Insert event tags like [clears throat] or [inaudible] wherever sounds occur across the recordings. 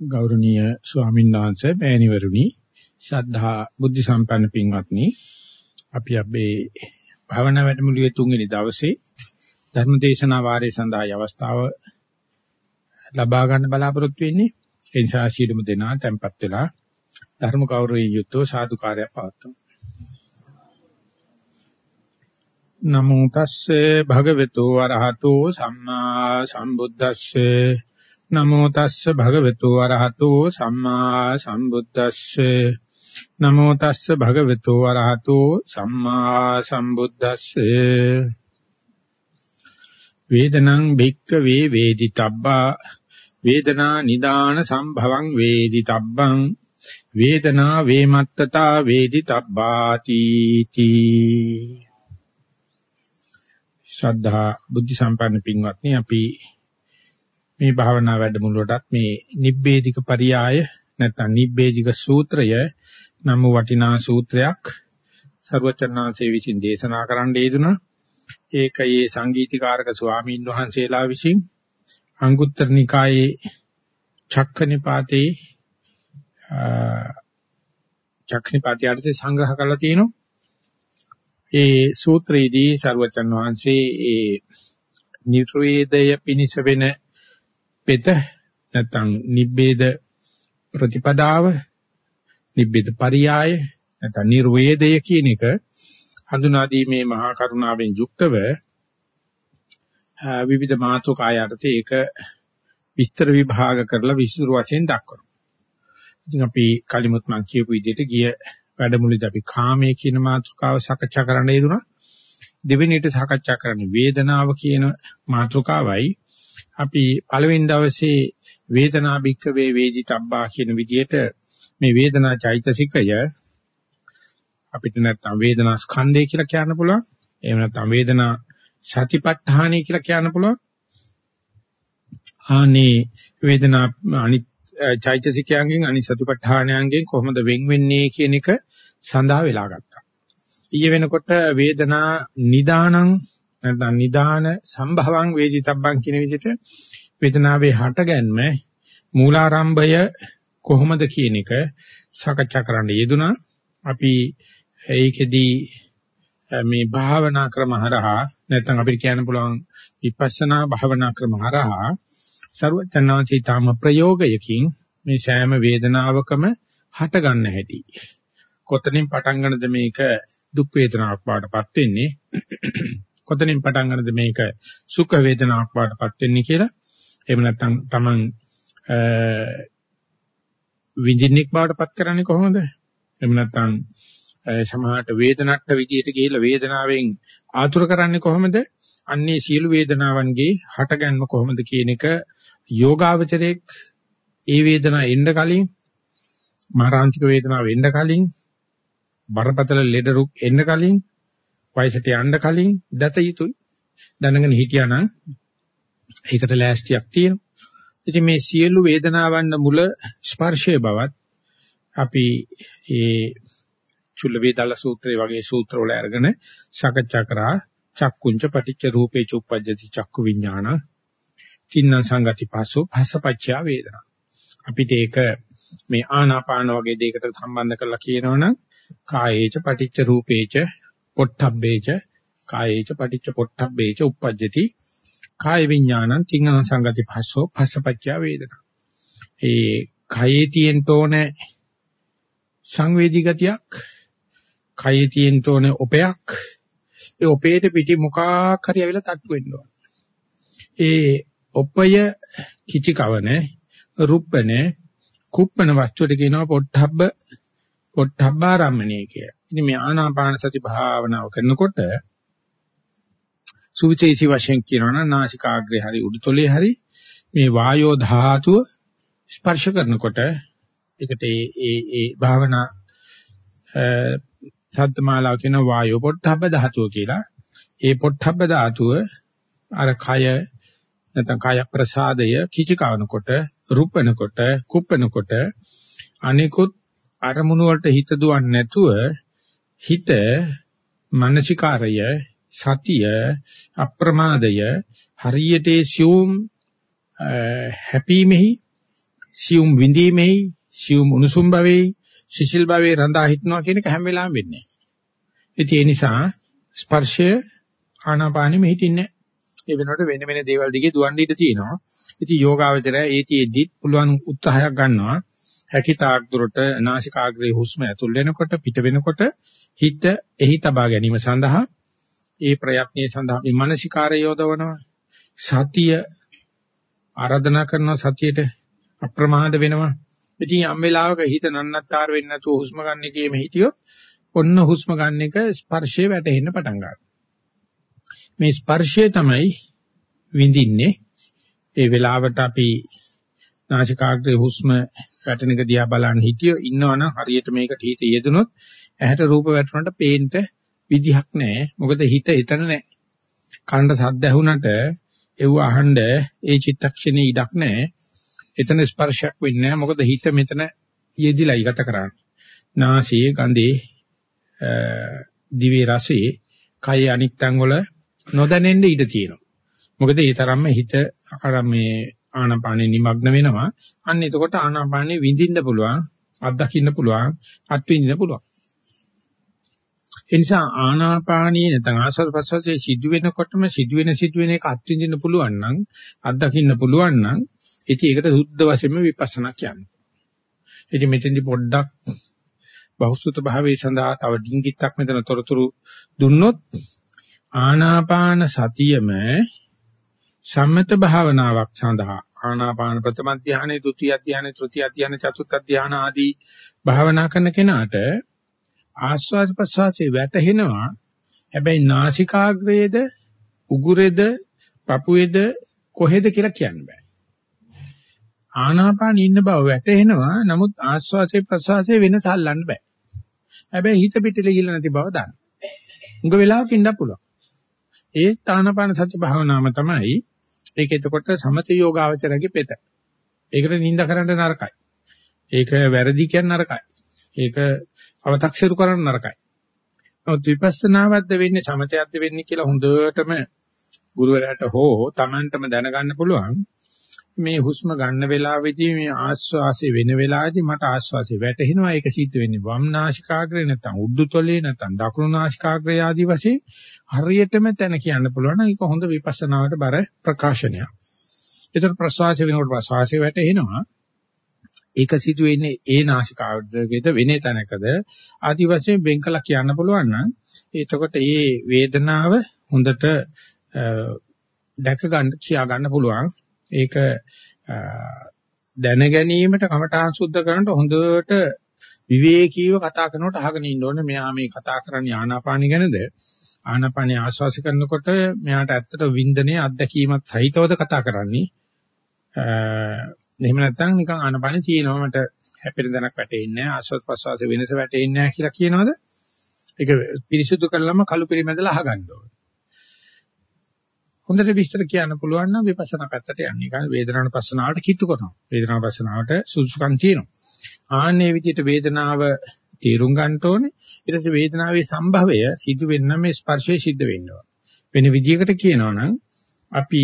ගෞරවනීය ස්වාමීන් වහන්සේ මෑණිවරුනි ශ්‍රද්ධා බුද්ධ සම්පන්න පින්වත්නි. අපි අපේ භාවනා වැඩමුළුවේ තුන්වෙනි දවසේ ධර්ම දේශනා වාරයේ සඳහා අවස්ථාව ලබා ගන්න බලාපොරොත්තු වෙන්නේ. ඒ නිසා ශීලමු දෙනා tempත් වෙලා ධර්ම කෞරවයෙන් යුක්තව සාදුකාරයක් පවත්වමු. නමෝ තස්සේ භගවතු වරහතෝ සම්මා සම්බුද්දස්සේ නමෝ තස්ස භගවතු වරහතෝ සම්මා සම්බුද්දස්සේ. නමෝ තස්ස භගවතු වරහතෝ සම්මා සම්බුද්දස්සේ. වේදනං භික්ක වේ වේදිතබ්බා. වේදනා නිදාන සම්භවං වේදිතබ්බං. වේදනා වේමත්තතා වේදිතබ්බාති තී. ශ්‍රද්ධා බුද්ධ සම්පන්න පින්වත්නි අපි මේ භාවනා වැඩමුළුවටත් මේ නිබ්බේධික පරියාය නැත්නම් නිබ්බේධික සූත්‍රය නම් වටිනා සූත්‍රයක් සර්වචන්නාංශයේ විසින් දේශනා කරන්න යෙදුනා. ඒකයේ සංගීතීකාරක ස්වාමීන් වහන්සේලා විසින් අංගුත්තර නිකායේ චක්කනිපාතේ චක්කනිපාතය අර්ථය සංග්‍රහ කරලා තියෙනවා. ඒ සූත්‍රයේදී සර්වචන් වහන්සේ ඒ නිර්වේදය පිනිස වෙන පෙත නැත්නම් නිබ්බේද ප්‍රතිපදාව නිබ්බේද පරියාය නැත්නම් නිර්වේදය කියන එක හඳුනා දීමේ මහා කරුණාවෙන් යුක්තව විවිධ මාතෘකා යටතේ ඒක විස්තර විභාග කරලා විස්තර වශයෙන් දක්වනවා. ඉතින් අපි කලිමුත් මම කියපු විදිහට ගිය වැඩමුළුවේදී අපි කාමයේ කියන මාතෘකාව සාකච්ඡා කරන්න යෙදුණා. දෙවෙනියට සාකච්ඡා කරන්නේ වේදනාව කියන මාතෘකාවයි අපි පළවෙනි දවසේ වේදනා බික්ක වේ වේදිතබ්බා කියන විදිහට මේ වේදනා චෛතසිකය අපිට නැත්තම් වේදනා ස්කන්ධය කියලා කියන්න පුළුවන්. එහෙම නැත්නම් වේදනා සතිපට්ඨානයි කියලා කියන්න පුළුවන්. ආනේ වේදනා අනිත් චෛතසිකයන්ගෙන් අනිත් සතිපට්ඨානයන්ගෙන් කොහොමද වෙන් වෙන්නේ කියන එක සඳහා වෙලා ගත්තා. ඊයේ වෙනකොට වේදනා නිදානං නැත්නම් නිදාන සම්භවං වේදිතබ්බං කියන විදිහට වේදනාවේ හටගැන්ම මූලාරම්භය කොහොමද කියන එක සාකච්ඡා කරන්න යෙදුනා. අපි ඒකෙදී මේ භාවනා ක්‍රම හරහා නැත්නම් අපිට කියන්න පුළුවන් විපස්සනා භාවනා ක්‍රම හරහා ਸਰවඥාන්සේ තාම ප්‍රයෝගයකින් මේ සෑම වේදනාවකම හට ගන්න හැටි. කොතනින් පටන් ගන්නද මේක දුක් වේදනාවක් වඩපත් වෙන්නේ? කොතනින් පටන් ගන්නද මේක සුඛ වේදනාවක් වඩපත් වෙන්නේ කියලා? එහෙම නැත්නම් Taman විඳින්නෙක් බවටපත් කරන්නේ කොහොමද? එහෙම නැත්නම් සමහරට වේදනට්ට විදියට ගිහිල්ලා වේදනාවෙන් ආතුර කරන්නේ කොහොමද? අන්නේ සියලු වේදනාවන්ගේ හටගන්ම කොහොමද කියන එක යෝගාවචරයේ ඒ වේදනාව එන්න කලින් මාරාන්තික වේදනාව එන්න කලින් බරපතල ලෙඩ රුක් එන්න කලින් වයසට යන්න කලින් දත යුතුයි. දැනගෙන හිටියානම් ඒකට ලෑස්තියක් තියෙනවා. ඉතින් මේ සියලු වේදනාවන් මුල ස්පර්ශයේ බවත් අපි ඒ චුල්ල වේදාල සූත්‍රය වගේ සූත්‍ර වල අරගෙන සාකච්ඡා කරා. චක්කුංච පටිච්ච රූපේ චුප්පජ්ජති චක්කු විඥාන. තින්න සංගති පස්සෝ භසපච්චා වේදනා. අපිට ඒක මේ ආනාපාන වගේ දෙයකට සම්බන්ධ කරලා කියනවනම් කායේච පටිච්ච රූපේච පොට්ටබ්බේච කායේච පටිච්ච පොට්ටබ්බේච උප්පජ්ජති කාය විඥානං තින්න සංගති පස්සෝ භසපච්චා වේදනා ඒ කයේ තියෙන තෝනේ සංවේදී ගතියක් කයේ තියෙන තෝනේ ඔපයක් ඒ ඔපේට පිටි මොකක් හරි ඇවිල්ලා තට්ටු වෙන්න ඕන. ඒ ඔපය කිචි කවන රුප්පන කුප්පන වස්තුවට කියනවා පොට්ටබ්බ පොට්ටබ්බාරම්මණය කිය. ඉතින් මේ ආනාපාන සති භාවනාව කරනකොට සුවිචේසි වශයෙන් කියනවනම් නාසිකාග්‍රේ හරි උඩුතොලේ හරි මේ වායෝ ධාතුව ස්පර්ශ කරනකොට ඒකට ඒ ඒ ඒ භාවනා සද්දමාලාව කියන වායෝ පොට්ටබ්බ ධාතුව කියලා. ඒ පොට්ටබ්බ ධාතුව අර කය නැත්නම් කාය ප්‍රසාදය කිචි කවනකොට රුප්පනකොට කුප්පනකොට අනිකුත් අරමුණු වලට හිත දුවන්නේ නැතුව හිත මානසිකාරය සතිය අප්‍රමාදය හරියට සියුම් හැපීමෙහි සියුම් විඳීමේ සියුම් උණුසුම් භවෙයි සිසිල් භවෙයි රඳා හිටනවා කියන එක හැම වෙලාවෙම වෙන්නේ. ඉතින් ඒ නිසා ස්පර්ශය ආනාපානෙම හිටින්නේ ඒ වෙනකොට වෙන වෙන දේවල් දිගේ දුවන්න ඉඩ තියෙනවා. ඉතින් යෝගාවචරය ඒතිෙද්දි පුළුවන් උත්සාහයක් ගන්නවා. හැකිතාක් දුරට නාසිකාග්‍රේ හුස්ම ඇතුල් වෙනකොට පිට වෙනකොට හිත එහි තබා ගැනීම සඳහා ඒ ප්‍රයත්නයේ සඳහා අපි මානසිකාරය යොදවනවා. සතිය ආරාධනා කරනවා සතියට අප්‍රමාද වෙනවා. ඉතින් යම් වෙලාවක හිත නන්නත්තර වෙන්නේ නැතුව හුස්ම ගන්න එකේම හිටියොත් ඔන්න හුස්ම ගන්න එක ස්පර්ශයේ වැටෙන්න පටන් ගන්නවා. මේ ස්පර්ශය තමයි විඳින්නේ. ඒ වෙලාවට අපි නාසිකාග්‍රේ හුස්ම වැටෙන එක දිහා බලන් හිටියෝ ඉන්නවනම් හරියට මේකට හිත යෙදුනොත් ඇහැට රූප වැටුණාට පේන්න විදිහක් නැහැ. මොකද හිත එතන නැහැ. කණ්ඩ සද්ද ඇහුණට ඒව අහන්න ඒ චිත්තක්ෂණේ ඉඩක් නැහැ. එතන ස්පර්ශයක් වෙන්නේ නැහැ. මොකද හිත මෙතන යෙදිලායි ගත කරන්නේ. නාසයේ ගඳේ දිවේ රසයේ කය අනික් තැන් වල නොදැනෙන්න ඉඩ තියෙනවා. මොකද ඒ තරම්ම හිත අර මේ ආනාපානෙ නිමග්න වෙනවා. අන්න එතකොට ආනාපානෙ විඳින්න පුළුවන්, අත්දකින්න පුළුවන්, අත්විඳින්න පුළුවන්. ඒ නිසා ආනාපානිය නැත්නම් ආස්වාද ප්‍රසවාසයේ සිදු වෙනකොටම සිදුවෙන සිදුවෙන එක අත්විඳින්න පුළුවන් නම් අත්දකින්න පුළුවන් නම් ඉතින් ඒකට සුද්ධ වශයෙන්ම විපස්සනා කියන්නේ. ඉතින් මෙතෙන්දි පොඩ්ඩක් බහුසුත භාවයේ සඳහා තව ඩිංගිත්තක් මෙතන තොරතුරු දුන්නොත් ආනාපාන සතියම සම්මත භාවනාවක් සඳහා ආනාපාන ප්‍රථම ධානය, ဒုတိ ය ධානය, තෘතිය ධානය, චතුර්ථ ධානය ආදී භාවනා කරන කෙනාට ආස්වාද ප්‍රසවාසයේ වැටෙනවා. හැබැයි නාසිකාග්‍රේද, උගුරේද, පපුවේද කොහෙද කියලා කියන්න බෑ. ආනාපාන ඉන්න බව වැටෙනවා. නමුත් ආස්වාසේ ප්‍රසවාසයේ වෙනස අල්ලන්න බෑ. හැබැයි හිත පිටේ ගිහිල්ලා නැති බව දන්න. උඟ වෙලාවක ඉන්න පුළුවන්. ඒ තානාපාන සති භාවනාවම තමයි ඒක එතකොට සමත යෝගාවචරගේ පෙත. ඒකට නිඳ කරන්න නරකයි. ඒක වැරදි කියන්න නරකයි. ඒක අව탁සිරු කරන්න නරකයි. නමුත් විපස්සනාවක්ද වෙන්නේ සමතයක්ද වෙන්නේ කියලා හොඳටම ගුරුවරයාට හෝ Tamanටම දැනගන්න පුළුවන්. මේ හුස්ම ගන්න වෙලාවේදී මේ ආශ්වාසය වෙන වෙලාවේදී මට ආශ්වාසය වැටෙනවා ඒක සිද්ධ වෙන්නේ වම් නාසිකාග්‍රේ නැත්නම් උඩුතොලේ නැත්නම් දකුණු නාසිකාග්‍රේ ආදී වශයෙන් හරියටම තැන කියන්න පුළුවන් නම් ඒක හොඳ විපස්සනාවට බර ප්‍රකාශනයක්. ඒතර ප්‍රශ්වාසය වෙනකොට ප්‍රශ්වාසය වැටෙනවා. ඒක සිදු වෙන්නේ ඒ නාසිකාග්‍රේද වෙන තැනකද ආදී වශයෙන් වෙන් කළා කියන්න පුළුවන් නම් එතකොට මේ වේදනාව හොඳට දැක ගන්න කියා ගන්න පුළුවන්. ඒක දැන ගැනීමට කමඨාන් සුද්ධ කරනට හොඳට විවේකීව කතා කරනකොට අහගෙන ඉන්න ඕනේ. මෙයා මේ කතා කරන්නේ ආනාපානි ගැනද? ආනාපානි ආශ්වාස කරනකොට මෙයාට ඇත්තට වින්දනයේ අත්දැකීමත් සහිතවද කතා කරන්නේ? එහෙම නැත්නම් නිකන් ආනාපානි තියෙනවා මට හැපෙන දණක් වැටෙන්නේ නැහැ. ආශ්වාස ප්‍රශ්වාස වෙනස වැටෙන්නේ නැහැ කියලා කියනවද? ඒක පිරිසුදු කරලම කළු පරිමැදලා අහගන්න ඕනේ. හොඳට විස්තර කියන්න පුළුවන් නම් විපස්සනා පැත්තට යන්නේ. ඒ වේදනාන පස්සනාවට කිට්ටු කරනවා. වේදනාන පස්සනාවට සුසුකම් තියෙනවා. ආන්නේ විදිහට වේදනාව තේරුම් ගන්න ඕනේ. ඊට පස්සේ වේදනාවේ සම්භවය සිදු වෙන්න මේ ස්පර්ශය සිද්ධ වෙනවා. වෙන විදිහකට කියනවා නම් අපි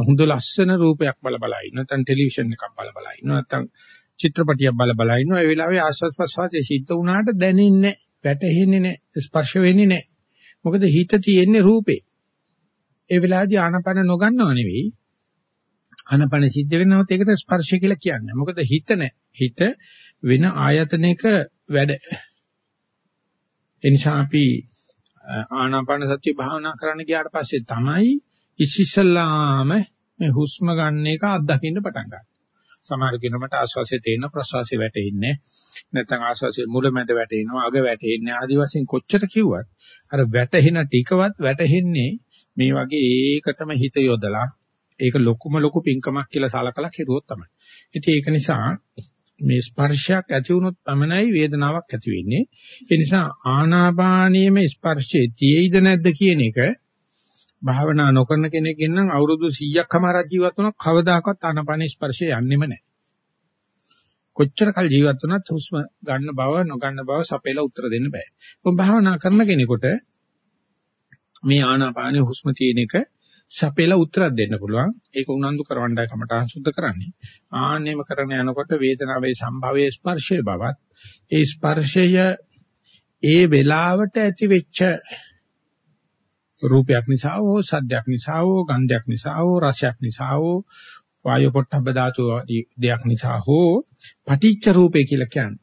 හොඳ ලස්සන රූපයක් බල බල ඉන්න නැත්නම් ටෙලිවිෂන් එකක් බල බල ඉන්න නැත්නම් චිත්‍රපටියක් බල බල ඉන්න ඒ වෙලාවේ ආස්වාද ප්‍රසවාසයේ සිද්ධ වුණාට දැනෙන්නේ නැහැ, වැටහෙන්නේ නැහැ, ස්පර්ශ වෙන්නේ නැහැ. මොකද හිත තියෙන්නේ රූපේ. ඒ වෙලාවේදී ආනපන නොගන්නව නෙවෙයි ආනපන සිද්ධ වෙනවොත් ඒකට ස්පර්ශය කියලා කියන්නේ. මොකද හිත නැහැ. හිත වෙන ආයතනයක වැඩ. ඒ නිසා අපි ආනාපාන සතිය භාවනා කරන්න ගියාට පස්සේ තමයි ඉසිසලාම මේ හුස්ම ගන්න එක අත්දකින්න පටන් ගන්න. සමහර කෙනෙකුට ආශ්වාසයේ තේන ප්‍රශ්වාසයේ වැටෙන්නේ නැත්නම් ආශ්වාසයේ මුල මැද වැටෙනවා අග වැටෙන්නේ ආදි වශයෙන් කොච්චර කිව්වත් අර වැටෙන ටිකවත් වැටෙන්නේ මේ වගේ ඒකටම හිත යොදලා ඒක ලොකුම ලොකු පිංකමක් කියලා සලකලා කෙරුවොත් තමයි. ඉතින් ඒක නිසා මේ ස්පර්ශයක් ඇති වුණොත් පමණයි වේදනාවක් ඇති වෙන්නේ. ඒ නිසා ආනාපානීයම ස්පර්ශයේ තියෙයිද නැද්ද කියන එක භාවනා නොකරන කෙනෙක්ගෙන් නම් අවුරුදු 100ක් හමාරක් ජීවත් වුණා කවදාකවත් ආනාපාන ස්පර්ශය යන්නෙම නැහැ. කොච්චර කල් ජීවත් වුණත් හුස්ම ගන්න බව නොගන්න බව සපේලා උත්තර දෙන්න බෑ. කොහොම භාවනා කරන කෙනෙකුට මේ ආනාපානේ හුස්ම තියෙන එක සපේලා උත්තරයක් දෙන්න පුළුවන්. ඒක උනන්දු කරවන්නයි කමටහන් සුද්ධ කරන්නේ. ආන්නේම කරන යනකොට වේදනාවේ සම්භවයේ ස්පර්ශයේ බවත් ඒ ස්පර්ශය ඒ වෙලාවට ඇති වෙච්ච රූපයක් නිසා හෝ සද්දයක් නිසා හෝ ගන්ධයක් නිසා හෝ රසයක් නිසා හෝ වායු පොට්ටබ්බ ධාතු දෙයක් නිසා හෝ පටිච්ච රූපේ කියලා කියන්නේ.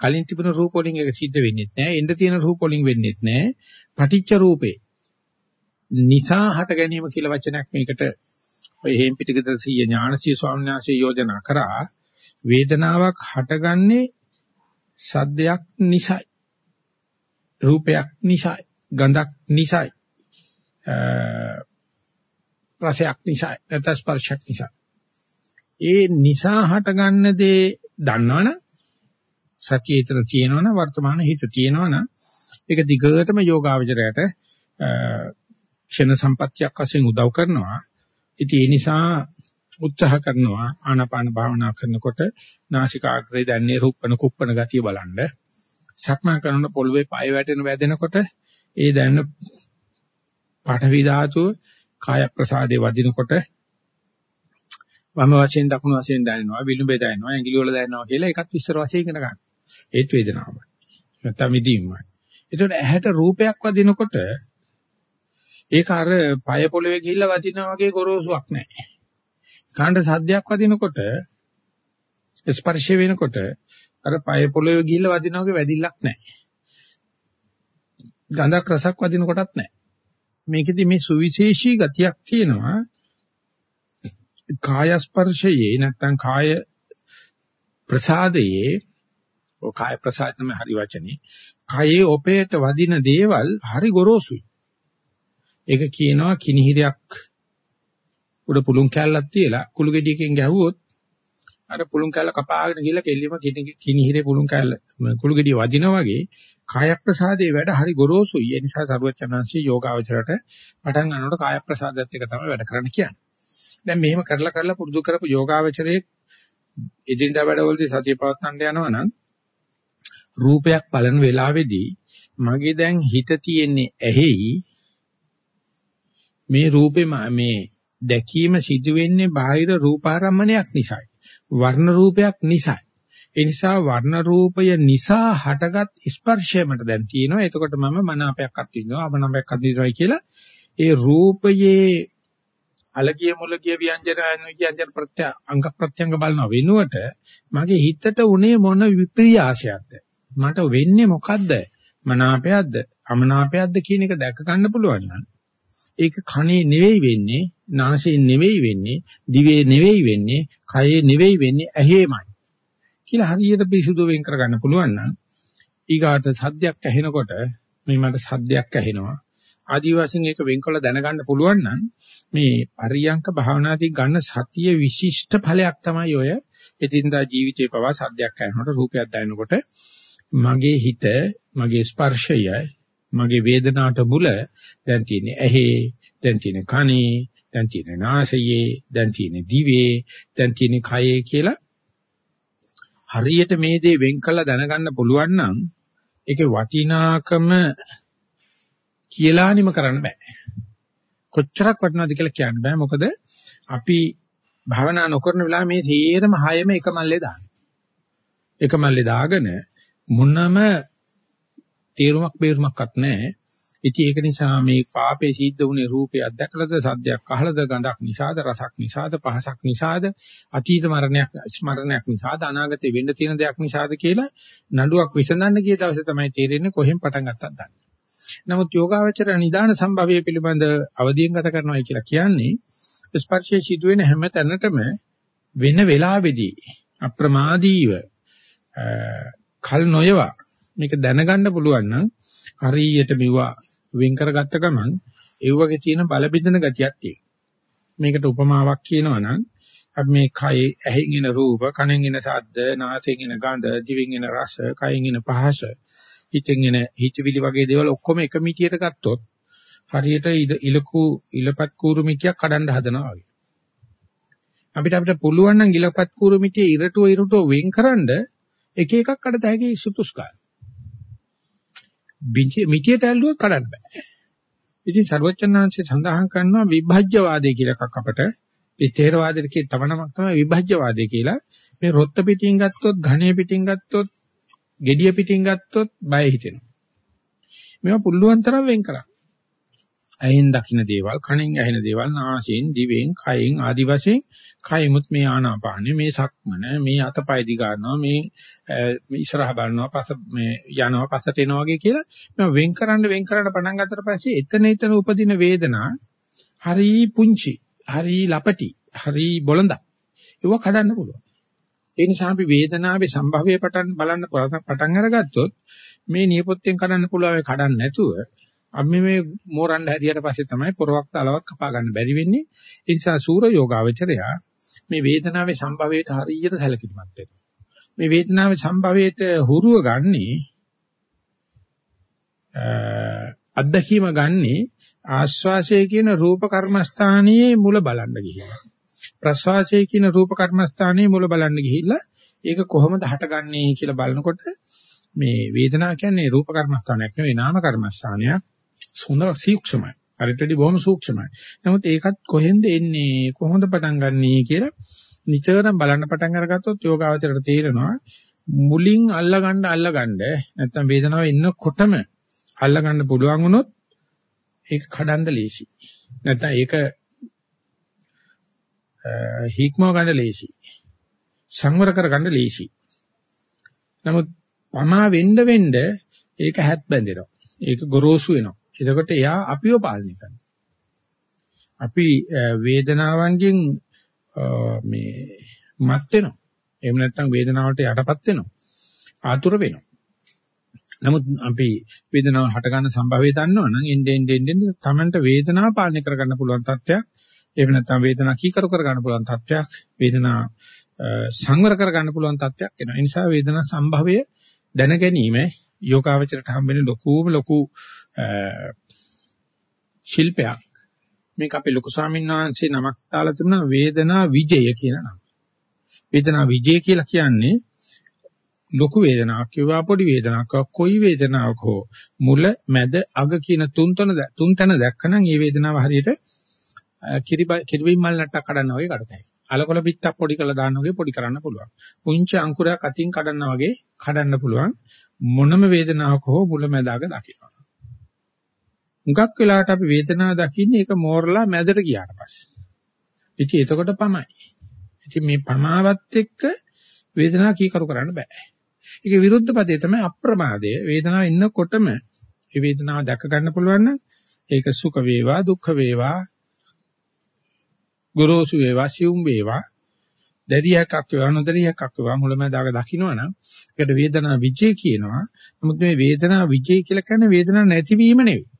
කලින් තිබුණ රූප වලින් ඒක සිද්ධ වෙන්නේ නැහැ. එන්න තියෙන රූප වලින් වෙන්නේ නැහැ. පටිච්ච රූපේ නිසා හට ගැනීම කියලා වචනයක් මේකට ඔය හේම් පිටිකතර සීය ඥානසී ස්වාමීන් වහන්සේ යෝජනා කරා වේදනාවක් හටගන්නේ සද්දයක් නිසායි. රූපයක් නිසායි. ගඳක් නිසායි. රසයක් නිසා නැත්නම් ස්පර්ශයක් නිසා. ඒ නිසා හටගන්න දේ දන්නවනම් සතියේතර තියෙනවනම් වර්තමාන හිත තියෙනවනම් ඒක දිගටම යෝගාවචරයට ක්ෂණ සම්පත්තියක් වශයෙන් උදව් කරනවා. ඉතින් ඒ නිසා උත්සාහ කරනවා ආනාපාන භාවනා කරනකොට නාසිකාග්‍රේ දැන්නේ රුප්පන කුප්පන ගතිය බලන්න. සක්මන් කරනකොට පොළවේ පය වැටෙන වැදෙනකොට ඒ දැනෙන පාඨවි ධාතුව කාය ප්‍රසාදේ වදිනකොට වම වශයෙන් දකුණු වශයෙන් දැනෙනවා විලුඹේ දැනෙනවා ඇඟිලි වල දැනෙනවා කියලා එකත් විස්තර වශයෙන් ඉගෙන ගන්න. ඒත් වේදනාවයි. නැත්නම් මිදීමයි. ඒතකොට ඇහැට රූපයක් වදිනකොට ඒක අර පය පොළවේ ගිහිල්ලා වදිනා වගේ ගොරෝසුවක් නැහැ. කාණ්ඩ සද්දයක් වදිනකොට ස්පර්ශ වෙනකොට අර පය පොළවේ ගිහිල්ලා වදිනා වගේ වැදිල්ලක් නැහැ. ගඳක් රසක් වදිනකොටත් නැහැ. මේකෙදි මේ සුවිශේෂී ගතියක් තියෙනවා කාය ස්පර්ශයේ නැත්නම් කාය ප්‍රසාදයේ ඔය කාය ප්‍රසාද තමයි හරි වචනේ කයේ ඔපේට වදින දේවල් හරි ගොරෝසුයි ඒක කියනවා කිනිහිරයක් උඩ පුළුන් කැල්ලක් තියලා කුළු ගෙඩියකින් ගැහුවොත් අර පුළුන් කැල්ල කපාගෙන ගිහලා කෙල්ලම කිනිහිරේ පුළුන් කැල්ල කුළු ගෙඩිය වදිනා වගේ කාය ප්‍රසාදේ වැඩ හරි ගොරෝසුයි. ඒ නිසා සරුවචනංශී යෝගාවචරයට පටන් ගන්නකොට කාය ප්‍රසාදත් එක තමයි වැඩ කරන්න කියන්නේ. දැන් මෙහෙම කරලා කරලා පුරුදු කරපු යෝගාවචරයේ එදිනදා වැඩවලදී සතිය පවත්වන්න යනවා නම් රූපයක් බලන වෙලාවේදී මගේ දැන් හිත තියෙන්නේ ඇහෙයි මේ රූපේ මේ දැකීම සිදු වෙන්නේ බාහිර රූපාරම්මණයක් නිසායි වර්ණ රූපයක් නිසායි ඒ නිසා වර්ණ රූපය නිසා හටගත් ස්පර්ශය මට දැන් තියෙනවා. එතකොට මම මනාපයක් අත්විඳිනවා, අමනාපයක් අත්විඳිනවා කියලා ඒ රූපයේ අලගිය මුලගිය ව්‍යංජන ව්‍යංජන ප්‍රත්‍ය අංග ප්‍රත්‍යංග බලන වෙනුවට මගේ හිතට උනේ මොන විප්‍රියාශයක්ද? මට වෙන්නේ මොකද්ද? මනාපයක්ද? අමනාපයක්ද කියන එක දැක ගන්න පුළුවන් නම් ඒක කනේ නෙවෙයි වෙන්නේ, නාසයෙන් නෙවෙයි වෙන්නේ, දිවේ නෙවෙයි වෙන්නේ, කයේ නෙවෙයි වෙන්නේ, ඇහෙමයි. කියලා හරියට පිසුදු වෙන් කරගන්න පුළුවන් නම් ඊගාට සද්දයක් ඇහෙනකොට මේ මට සද්දයක් ඇහෙනවා ආදි වශයෙන් ඒක වෙන්කොල්ල දැනගන්න පුළුවන් නම් මේ පරියංක භාවනාදී ගන්න සතිය විශිෂ්ට ඵලයක් තමයි ඔය එදින්දා ජීවිතේ පවා සද්දයක් ඇහෙනකොට රූපයක් දැනෙනකොට මගේ හිත මගේ ස්පර්ශය මගේ වේදනාවට මුල දැන් තියෙන්නේ ඇහි දැන් තියෙන්නේ කනේ දැන් තියෙන්නේ නාසයේ දැන් තියෙන්නේ දිවේ දැන් තියෙන්නේ කයේ කියලා හරියට මේ දේ වෙන් කළා දැනගන්න පුළුවන් නම් ඒකේ වටිනාකම කියලානිම කරන්න බෑ. කොච්චරක් වටිනවද කියලා කියන්න බෑ. මොකද අපි භාවනා නොකරන වෙලාව මේ තේරම හයම එක මල්ලේ දාන. එක මල්ලේ දාගෙන මොනම තේරුමක් බේරුමක්වත් නැහැ. ඉතින් ඒක නිසා මේ පාපේ සිද්ධ වුණේ රූපයක් දැකලාද සද්දයක් අහලාද ගඳක් නිසාද රසක් නිසාද පහසක් නිසාද අතීත මරණයක් ස්මරණයක් නිසාද අනාගතේ වෙන්න තියෙන දෙයක් නිසාද කියලා නඩුවක් විසඳන්න ගිය දවසේ තමයි තේරෙන්නේ කොහෙන් පටන් ගත්තද දන්නේ. නමුත් යෝගාවචර නිදාන සම්භවයේ පිළිබඳ අවධියෙන් ගත කරනවා කියලා කියන්නේ ස්පර්ශයේ සිදුවෙන හැම තැනටම වෙන වෙලාවෙදී අප්‍රමාදීව කල් නොයවා මේක දැනගන්න පුළුවන් නම් හරියට මෙවුවා වෙන් කරගත්ත ගමන් ඒ වගේ තියෙන බල බෙදෙන ගතියක් තියෙනවා. මේකට උපමාවක් කියනවා නම් අපි මේ කයේ ඇහෙන් එන රූප, කනෙන් එන ශබ්ද, නාසයෙන් එන ගඳ, දිවෙන් එන රස, කයෙන් එන පහස, හිතෙන් එන හිතවිලි වගේ දේවල් ඔක්කොම එක මිටියට ගත්තොත් හරියට ඉලකු ඉලපත් කූරු මිටියක් කඩන්න හදනවා වගේ. අපිට අපිට පුළුවන් නම් ඉලපත් කූරු මිටියේ ඉරටුව ඉරටුව වෙන්කරනද එක එකක් කඩත හැකි සුතුස්කාර. මිටියට ඇල්ලුවොත් කඩන්න බෑ. ඉතින් ਸਰවචන්නාංශය සඳහන් කරනවා විභජ්‍යවාදය කියලා එකක් අපට ඒ තේරවාදයේ කියන තමනමක් තමයි විභජ්‍යවාදය කියලා. මේ රොත්ත පිටින් ගත්තොත්, ඝණය පිටින් ගත්තොත්, gediya පිටින් ගත්තොත් බය හිතෙනවා. මේවා පුළුවන් තරම් වෙන් කරා. ඇහෙන් දකින්න දේවල්, කනෙන් ඇහෙන දේවල්, නාසයෙන්, දිවෙන්, කයෙන් ආදි වශයෙන් කයමුත් මේ ආනාපානෙ, මේ සක්මන, මේ අතපය දිග ගන්නවා, මේ ඉස්සරහ බලනවා, පස මේ යනවා, පසට එනවා වගේ කියලා මේ වෙන් කරන්න වෙන් කරන්න පටන් ගත්තට පස්සේ එතන එතන උපදින වේදනා හරි පුංචි, හරි ලපටි, හරි බොළඳ. ඒව කඩන්න පුළුවන්. ඒ නිසා අපි වේදනාවේ සම්භවයේ පටන් බලන්න පටන් අරගත්තොත් මේ නියපොත්තෙන් කඩන්න පුළුවන් කඩන්න නැතුව අපි මේ මෝරන්න හැදියට පස්සේ තමයි පොරවක් තලවක් කපා ගන්න බැරි වෙන්නේ. ඒ නිසා සූර යෝගාවචරයා මේ වේදනාවේ සම්භවයට හරියට සැලකිලිමත් වෙනවා. මේ වේදනාවේ සම්භවයට හුරුව ගන්නේ අත්දැකීම ගන්නේ ආස්වාසය කියන රූප කර්මස්ථානයේ මුල බලන්න ගිහිල්ලා. ප්‍රස්වාසය කියන රූප කර්මස්ථානයේ මුල බලන්න ගිහිල්ලා ඒක කොහොමද හටගන්නේ කියලා බලනකොට මේ වේදනාව කියන්නේ රූප කර්මස්ථානයක් නෙවෙයි නාම කර්මස්ථානයක්. සුන්දර සූක්ෂමයි. හරියට වැඩි බොහොම සූක්ෂමයි. නමුත් ඒකත් කොහෙන්ද එන්නේ කොහොමද පටන් ගන්නී කියලා නිතරම බලන්න පටන් අරගත්තොත් යෝගාවචරයට තේරෙනවා මුලින් අල්ලගන්න අල්ලගන්න නැත්තම් වේදනාව එන්නකොටම අල්ලගන්න පුළුවන් වුණොත් ඒක කඩන්න ලේසි. නැත්තම් ඒක හික්මව ගන්න ලේසි. සංවර කරගන්න ලේසි. නමුත් පමා වෙන්න වෙන්න ඒක හැත් බැඳෙනවා. ඒක ගොරෝසු වෙනවා. එතකොට එයා අපිව පාලනය කරනවා. අපි වේදනාවන්ගෙන් මේ මත් වෙනවා. එහෙම නැත්නම් වේදනාවට යටපත් වෙනවා. ආතුර වෙනවා. නමුත් අපි වේදනාව හට ගන්න සම්භවය දන්නවනම් එන්නේ එන්නේ එන්නේ තමන්ට වේදනාව පාලනය කරගන්න පුළුවන් තත්ත්වයක්. එහෙම නැත්නම් වේදනාව කීකරු කරගන්න පුළුවන් තත්ත්වයක්. වේදනාව සංවර කරගන්න පුළුවන් තත්ත්වයක් එනවා. ඒ නිසා වේදනා සම්භවය දැන ගැනීම යෝගාවචරයට හම්බෙන ලොකුම ලොකු ශිල්පයක්. මේක අපේ ලොකු ස්වාමීන් වහන්සේ නමක් දාලා තිබුණා වේදනා විජය කියන නම. වේදනා විජය කියලා කියන්නේ ලොකු වේදනාවක් කියවා පොඩි වේදනාවක් කොයි වේදනාවක් හෝ මුල මැද අග කියන තුන් තන තුන් තැන දැක්කනම් මේ වේදනාව හරියට කිරිබිම් මල් නැට්ටක් කඩනවා වගේ කඩතයි. අලකොල පිටක් පොඩි කරලා දානවා වගේ පොඩි කරන්න පුළුවන්. පුංචි අංකුරයක් අතින් කඩනවා වගේ කඩන්න පුළුවන්. මොනම වේදනාවක් හෝ මුල මැද අග දකිනවා. හුඟක් වෙලාවට අපි වේදනාව දකින්නේ ඒක මෝරලා මැදට ගියාට පස්සේ. ඉතින් එතකොට පමයි. ඉතින් මේ පමාවත් එක්ක වේදනාව කීකරු කරන්න බෑ. ඒක විරුද්ධ පදේ තමයි අප්‍රමාදය. වේදනාව ඉන්නකොටම ඒ වේදනාව දැක ගන්න පුළුවන් නම් ඒක සුඛ වේවා දුක්ඛ වේවා ගොරෝසු වේවා සියුම් වේවා දැරියක් අක් වේවා නොදැරියක් අක් වේවා මුලමඳාක දකින්නවනම් ඒකට වේදනා විජේ කියනවා. නමුත් මේ වේදනා විජේ කියලා කියන්නේ වේදනා නැතිවීම නෙවෙයි.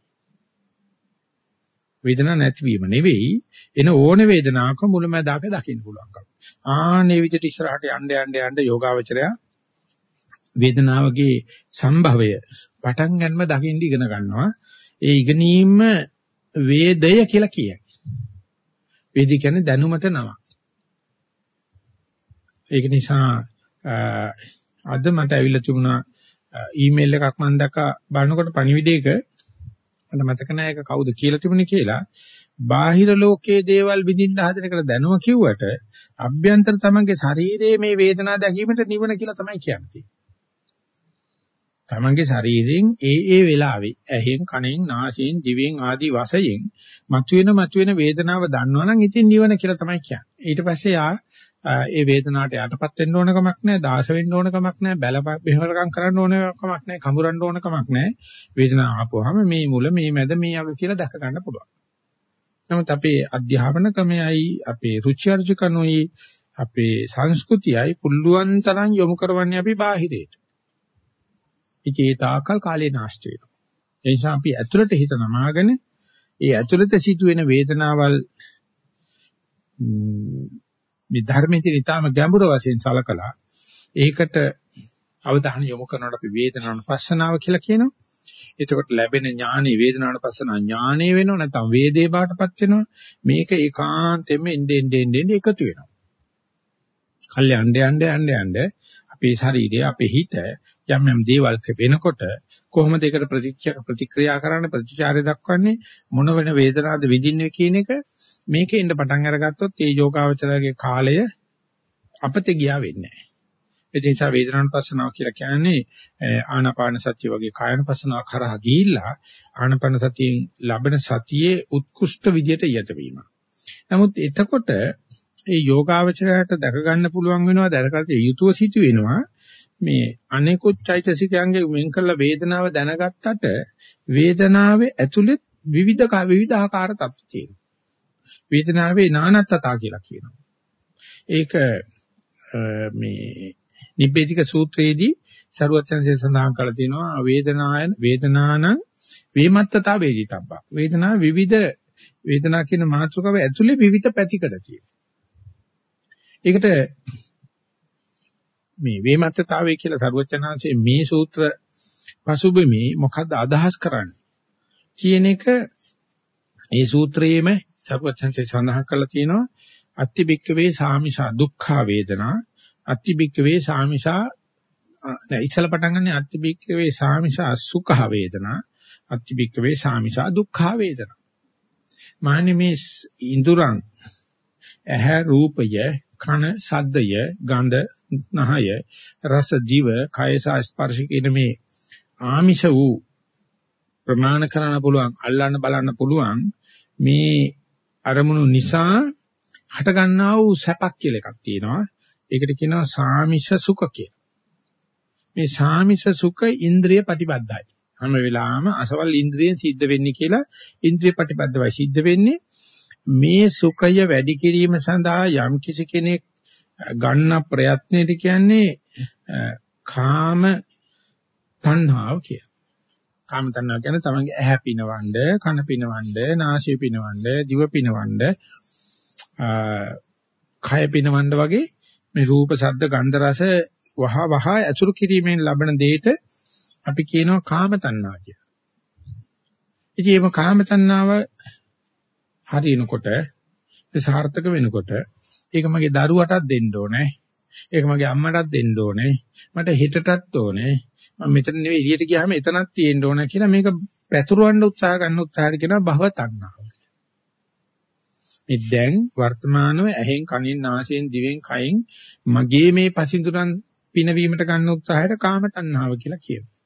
වේදනා නැතිවීම නෙවෙයි එන ඕන වේදනාවක මුලමදාක දකින්න පුළුවන්කම. ආනේ විදිහට ඉස්සරහට යන්න යන්න යන්න යෝගාවචරය වේදනාවගේ සම්භවය පටන් ගන්නම දකින්න ඉගෙන ගන්නවා. ඒ ඉගෙනීම වේදය කියලා කියයි. වේදි කියන්නේ දැනුමට නමක්. ඒක නිසා අද මට ඇවිල්ලා තිබුණා ඊමේල් එකක් මම දැක්කා බලනකොට පණිවිඩයක මට මතක නැහැ ඒක කවුද කියලා තිබුණේ කියලා. බාහිර ලෝකයේ දේවල් විඳින්න හදන එකට දැනුම කිව්වට අභ්‍යන්තර තමන්ගේ ශරීරයේ මේ වේදනාව දැකීමට නිවන කියලා තමයි කියන්නේ. තමන්ගේ ශරීරයෙන් ඒ ඒ වෙලාවේ ඇහෙන් කනෙන් නාසයෙන් දිවෙන් ආදී වශයෙන් මතුවෙන මතුවෙන වේදනාව දන්නවනම් ඉතින් නිවන කියලා තමයි කියන්නේ. ඊට පස්සේ ආ ඒ වේදනාවට යටපත් වෙන්න ඕන කමක් නැහැ, දාස වෙන්න ඕන කමක් නැහැ, බැල බෙහෙවරකම් කරන්න ඕන කමක් නැහැ, කඹරන්න ඕන කමක් නැහැ. වේදනාව ආපුවාම මේ මුල, මේ මැද, මේ අග කියලා දැක ගන්න පුළුවන්. නමුත් අපේ අධ්‍යාපන ක්‍රමයයි, අපේ රුචි අරුචිකනුයි, අපේ සංස්කෘතියයි පුළුවන් තරම් යොමු කරවන්නේ අපි බාහිරයට. ඉතී තාකල් කාලේ නාස්ති වෙනවා. ඒ නිසා අපි ඇතුළට හිත නමාගෙන ඒ ඇතුළත සිදුවෙන වේදනාවල් මේ ධර්මයේ තියෙන ඊටාම ගැඹුරු වශයෙන් සලකලා ඒකට අවධානය යොමු කරනකොට අපි වේදනානුපස්සනාව කියලා කියනවා. එතකොට ලැබෙන ඥානෙ වේදනානුපස්සනා ඥානෙ වෙනවා නැත්නම් වේදේ බාටපත් වෙනවා. මේක ඒකාන්තයෙන්ම එnde ende ende එකතු වෙනවා. කල්ය යන්න යන්න යන්න යන්න අපේ ශරීරය අපේ හිත යම් යම් දේවල් වෙනකොට කොහොමද ඒකට ප්‍රතික්‍රියා කරන්න ප්‍රතිචාරය දක්වන්නේ මොන වෙන වේදනාවද විඳින්නේ කියන එක මේකේ ඉන්න පටන් අරගත්තොත් ඒ යෝගාවචරයේ කාලය අපතේ ගියා වෙන්නේ නැහැ. ඒ නිසා වේදනානුපස්සනාව කියලා කියන්නේ ආනාපාන සතිය වගේ කායනුපස්සනාව කරා ගිහිල්ලා ආනාපාන සතියෙන් ලබන සතියේ උත්කෘෂ්ඨ විදියට යට වීම. නමුත් එතකොට ඒ යෝගාවචරයට දැක ගන්න පුළුවන් වෙනවා දැනගත යුතුව සිටු වෙනවා මේ අනෙකුත් චෛතසිකයන්ගේ වෙන් කළ වේදනාව දැනගත්තට වේදනාවේ ඇතුළේ විවිධ විවිධාකාර තත්ත්ව තියෙනවා. වේදනාවේ නානත්තතා කියලා කියනවා. ඒක මේ නිබ්බේධික සූත්‍රයේදී සරුවචනසේ සඳහන් කරලා තියෙනවා වේදනායන වේදනාන වේමත්තතා වේදිතබ්බා. වේදනා විවිධ වේදනා කියන මාතෘකාව ඇතුලේ විවිධ පැතිකඩ තියෙනවා. ඒකට මේ වේමත්තතාවය කියලා සරුවචනාංශයේ මේ සූත්‍ර පසුබිමේ මොකද්ද අදහස් කරන්නේ කියන එක ඒ සූත්‍රයේම සරුවචනසේ සඳහන් කරලා තියෙනවා අත්ති බික්කවේ සාමිසා දුක්ඛ වේදනා. අත්ති බික්කවේ සාමිසා නෑ ඉස්සල පටන් ගන්න අත්ති බික්කවේ සාමිසා සුඛ වේදනා. අත්ති බික්කවේ සාමිසා දුක්ඛ වේදනා. මාන්නේ මේ ඉඳුරන් ඇහැ රූපය කන ශබ්දය ගන්ධ නහය රස දිව කය ස්පර්ශ කියන මේ ආමිෂ වූ ප්‍රමාණ කරන්න පුළුවන් අල්ලන්න බලන්න පුළුවන් මේ අරමුණු නිසා හට ගන්නා වූ සැපක් කියලා එකක් තියෙනවා ඒකට කියනවා සාමිෂ සුඛ කියලා. මේ සාමිෂ සුඛ ඉන්ද්‍රිය ප්‍රතිබද්ධයි. හැම වෙලාවෙම අසවල් ඉන්ද්‍රියෙන් සිද්ධ වෙන්නේ කියලා ඉන්ද්‍රිය ප්‍රතිබද්ධවයි සිද්ධ වෙන්නේ. මේ සුඛය වැඩි කිරීම සඳහා යම් කිසි කෙනෙක් ගන්න ප්‍රයත්නයේදී කියන්නේ කාම තණ්හාව කිය. කාම තණ්හාව කියන්නේ තමන්ගේ ඇහැ පිනවන්න, කන පිනවන්න, නාසය පිනවන්න, දිව පිනවන්න, කය පිනවන්න වගේ මේ රූප, ශබ්ද, ගන්ධ, රස වහ වහ ඇසුරු කිරීමෙන් ලබන දෙයට අපි කියනවා කාම තණ්හා කියලා. ඉතින් මේ කාම තණ්හාව හරිනකොට ඒ සාර්ථක වෙනකොට ඒක මගේ දරුවටත් දෙන්න ඕනේ. ඒක මගේ අම්මටත් දෙන්න ඕනේ. මට හෙටටත් ඕනේ. මම මෙතන නෙවෙයි එළියට ගියාම එතනක් තියෙන්න ඕන කියලා මේක පැතුරවන්න උත්සාහ ගන්න උත්සාහ කරන භව තණ්හාව. මේ දැන් වර්තමානව ඇහෙන් කනින් නාසයෙන් දිවෙන් කයින් මගේ මේ පසින්දුරන් පිනවීමට ගන්න උත්සාහයට කාම තණ්හාව කියලා කියනවා.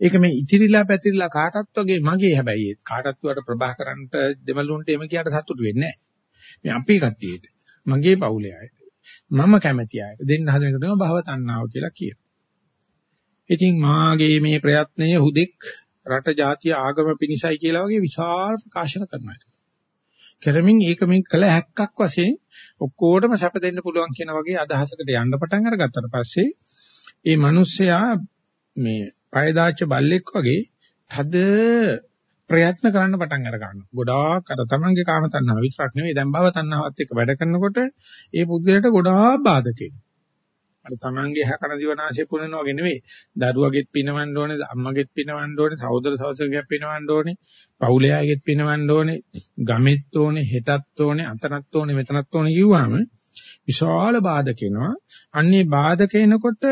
ඒක මේ ඉතිරිලා පැතිරිලා කාටත් වගේ මගේ හැබැයි කාටත් වට ප්‍රභාකරන්ට දෙමළුන්ට එම කියට සතුටු වෙන්නේ නැහැ. මේ අපේ කට්ටියට මගේ පවුලේ අය මම කැමති අය දෙන්න හදන එකට භව තණ්හාව කියලා කියනවා. ඉතින් මාගේ මේ ප්‍රයත්නය හුදෙක් රට ජාතිය ආගම පිණිසයි කියලා වගේ විශාල ප්‍රකාශන කරනවා. කරමින් ඒක මේ කළ හැක්කක් වශයෙන් ඔක්කොටම සැප දෙන්න පුළුවන් කියන වගේ අදහසකට යන්න පටන් අරගත්තට පස්සේ මේ මිනිස්සයා මේ පයදාච්ච බල්ලෙක් වගේ තද ප්‍රයත්න කරන්න පටන් අර ගන්නවා. ගොඩාක් අර තමන්ගේ කාම තණ්හාව විතරක් නෙවෙයි දැන් භව තණ්හාවත් එක්ක වැඩ කරනකොට ඒ පුද්ගලයාට ගොඩාක් බාධක එනවා. අර තමන්ගේ හැකන දිවනාශය පුනන වගේ නෙවෙයි. දරුවගෙත් පිනවන්න ඕනේ, අම්මගෙත් පිනවන්න ඕනේ, සහෝදර සහෝදරියගෙත් පිනවන්න ඕනේ, පවුලේ අයගෙත් පිනවන්න ඕනේ, ගමෙත් ඕනේ, හෙටත් ඕනේ, අතනත් ඕනේ, මෙතනත් ඕනේ කිව්වම විශාල බාධක එනවා. අන්නේ බාධක එනකොට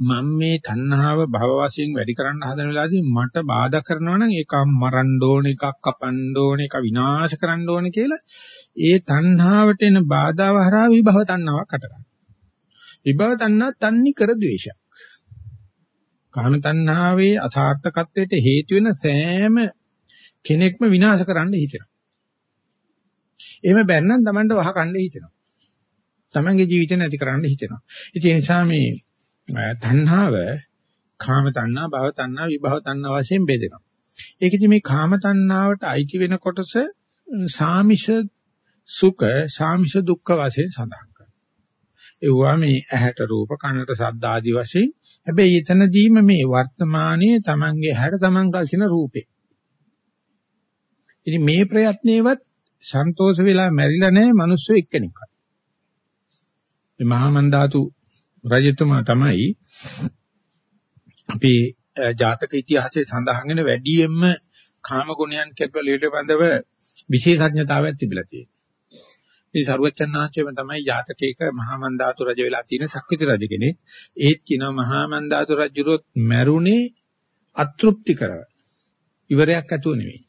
මම මේ තණ්හාව භව වශයෙන් වැඩි කරන්න හදන වෙලාවදී මට බාධා කරනවා නම් ඒක මරන්න ඕන එකක් කපන්න ඕන එක විනාශ කරන්න ඕන කියලා ඒ තණ්හාවට එන බාධාව හරහා විභව තණ්හාවක් හට ගන්නවා. විභව තණ්හා තන්නි කර ද්වේෂයක්. කාම තණ්හාවේ අසාර්ථකත්වයට හේතු වෙන සෑම කෙනෙක්ම විනාශ කරන්න හිතෙනවා. එහෙම බැන්නම් Tamanට වහ කන්න හිතෙනවා. Tamanගේ ජීවිතේ නැති කරන්න හිතෙනවා. ඒ නිසා මේ තණ්හාව කාම තණ්හා, භව තණ්හා, විභව තණ්හා වශයෙන් බෙදෙනවා. ඒකෙදි මේ කාම තණ්හාවට අයිති වෙන කොටස සාමිෂ සුඛ, සාමිෂ දුක්ඛ වශයෙන් සඳහන් ඒවා මේ ඇහැට රූප කනට ශබ්ද ආදි වශයෙන් හැබැයි එතනදීම මේ වර්තමානයේ Tamange ඇහැට Taman කල්සින රූපේ. ඉතින් මේ ප්‍රයත්නේවත් සන්තෝෂ වෙලා මැරිලා නැහැ මිනිස්සු එක්කෙනෙක්වත්. මේ මහා මන්දාතු රජතුමා තමයි අපි ජාතක ඉතිහාසයේ සඳහන් වෙන වැඩියෙන්ම කාම ගුණයන් කෙරෙහි පිළිබඳව විශේෂඥතාවයක් තිබිලා තියෙනවා. ඉතින් සරුවච්චන්හන්සේම තමයි ජාතකයක මහා මන්දාතු රජ වෙලා තියෙන සක්විති රජ කෙනෙක්. ඒත් කියනවා මහා මන්දාතු රජුරොත් මැරුණේ අතෘප්ති කරව. ඉවරයක් ඇතුව නෙවෙයි.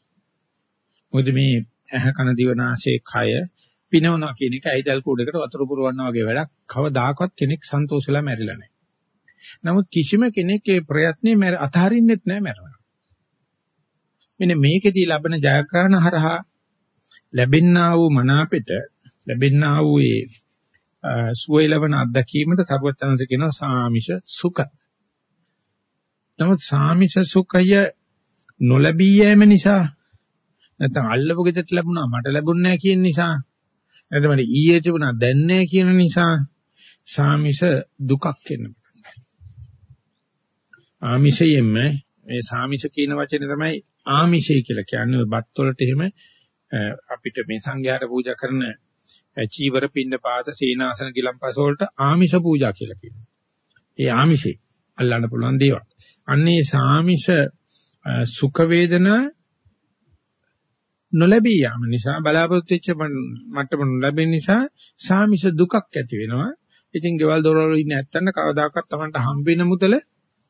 මොකද මේ ඇහ කන දිව නාසය කය පිනවනවා කියන එක ඇයිදල් කුඩකට වතුර පුරවනවා වගේ වැඩක් කවදාකවත් කෙනෙක් සන්තෝෂලා මැරිලා නැහැ. නමුත් කිසිම කෙනෙක් ඒ ප්‍රයත්නේ අතහරින්නෙත් නැහැ මැරෙනවා. මෙන්න මේකෙදී ලබන ජයග්‍රහණ හරහා ලැබෙන්නා වූ මනාපෙට ලැබෙන්නා වූ ඒ සුවය ලබන අත්දැකීමට සර්වඥාන්සේ කියනවා සාමිෂ සුඛ. නමුත් සාමිෂ සුඛය නොලැබී යෑම නිසා නැත්නම් අල්ලපු ගෙදරට ලැබුණා මට ලැබුණ නැහැ කියන නිසා නැත්නම් මට ඊයේ තිබුණා දැන් නැහැ කියන නිසා සාමිෂ දුකක් එන්න ආමිෂයෙන්ම මේ සාමිෂ කියන වචනේ තමයි ආමිෂය කියලා කියන්නේ බත් වලට එහෙම අපිට මේ සංඝයාට පූජා කරන චීවර පින්න පාත සීනාසන ගිලම්පස වලට ආමිෂ පූජා කියලා කියනවා. ඒ ආමිෂේ අල්ලන්න පුළුවන් දේවල්. අන්නේ සාමිෂ සුඛ වේදනා නොලැබී යාම නිසා බලාපොරොත්තු වෙච්ච මට්ටම නොලැබෙන නිසා සාමිෂ දුකක් ඇති වෙනවා. ඉතින් ගෙවල් දොරවල් ඉන්න ඇත්තන්න කවදාකවත් Tamanට හම්බ වෙන මුදල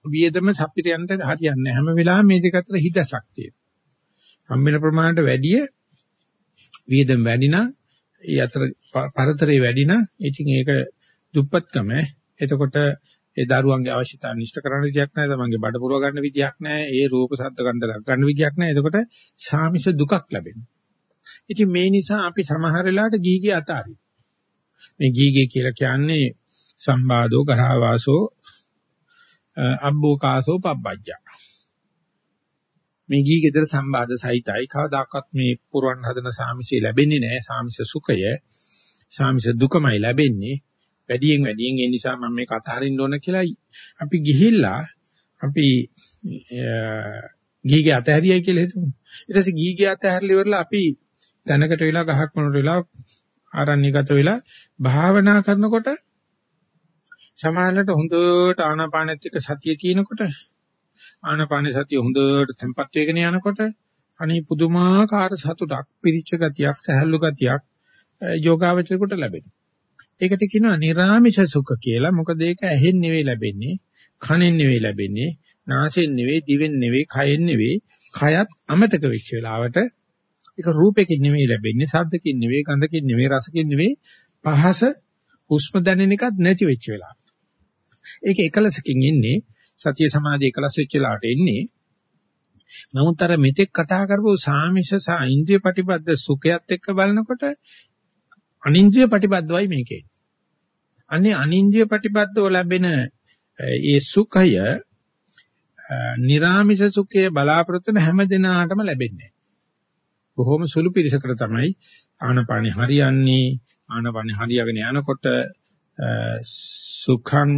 වියදම සපිරියන්ට හරියන්නේ නැහැ. හැම වෙලාවෙම මේ දෙක අතර හිතසක් තියෙනවා. හම්බ වෙන ප්‍රමාණයට වැඩිය වියදම් වැඩි නම් ඒ අතර පරතරේ වැඩි නම් ඉතින් ඒක දුප්පත්කම. එතකොට ඒ දරුවන්ගේ අවශ්‍යතාවය නිෂ්ඨ කරන්න විදියක් නැහැ. තමන්ගේ බඩ පුරව ගන්න විදියක් නැහැ. ඒ රූප ශබ්ද ගන්ධ ලක් ගන්න විදියක් නැහැ. එතකොට සාමිෂ දුකක් ලැබෙනවා. ඉතින් මේ නිසා අපි සමහර වෙලාවට ගීගේ අතාරින්. මේ ගීගේ කියලා කියන්නේ සම්බාධෝ ගරහවාසෝ අබ්බෝකාසෝ පබ්බජ්ජා. මේ ගී ගෙදර සම්බාධ සහිතයි කවදාකවත් මේ පුරවන් හදන සාමිෂය ලැබෙන්නේ නැහැ. සාමිෂ සුඛය සාමිෂ දුකමයි ලැබෙන්නේ. වැඩියෙන් වැඩියෙන් ඒ නිසා මම මේක අතහරින්න ඕන කියලා අපි ගිහිල්ලා අපි ගීගේ අතහැරියයි කියලා හිතමු. ඊට පස්සේ ගීගේ අතහැරලා ඉවරලා අපි තැනකට වෙලා ගහක් මොනට වෙලා ආරණ්‍යගත වෙලා භාවනා කරනකොට සමාහලට හොඳට ආනාපානෙත් එක්ක සතිය තියෙනකොට ආනාපාන සතිය හොඳට tempat වෙගෙන යනකොට අනේ පුදුමාකාර සතුටක් පිරිච්ච ගතියක් සහැල්ලු ගතියක් යෝගාවචරයට ලැබෙනවා. ඒකට කියනවා නිර්ාමිෂ සුඛ කියලා. මොකද ඒක ඇහෙන් නෙවෙයි ලැබෙන්නේ, කනෙන් නෙවෙයි ලැබෙන්නේ, නාසයෙන් නෙවෙයි, දිවෙන් නෙවෙයි, කයෙන් නෙවෙයි. කයත් අමතක වෙච්ච වෙලාවට ඒක රූපෙකින් නෙවෙයි ලැබෙන්නේ, ශබ්දකින් නෙවෙයි, ගන්ධකින් නෙවෙයි, රසකින් නෙවෙයි, පහස හුස්ම දැනෙන එකත් නැති වෙච්ච වෙලාව. ඒක එකලසකින් ඉන්නේ සතිය සමාධි එකලස් වෙච්ච වෙලාවට එන්නේ. නමුත් අර මෙතෙක් කතා කරපු සාමිෂ සහ ඉන්ද්‍රිය ප්‍රතිපද සුඛයත් එක්ක බලනකොට අනින්ද්‍රිය ප්‍රතිපදවයි මේකේ. අනේ අනින්ද්‍රිය ප්‍රතිපදව ලැබෙන ඒ සුඛය නිර්ාමිෂ සුඛය බලාපොරොත්තු වෙන හැම දිනාටම ලැබෙන්නේ බොහොම සුළු පිරිසකට තමයි ආනපානි හරියන්නේ ආනපානි හරියගෙන යනකොට සුඛං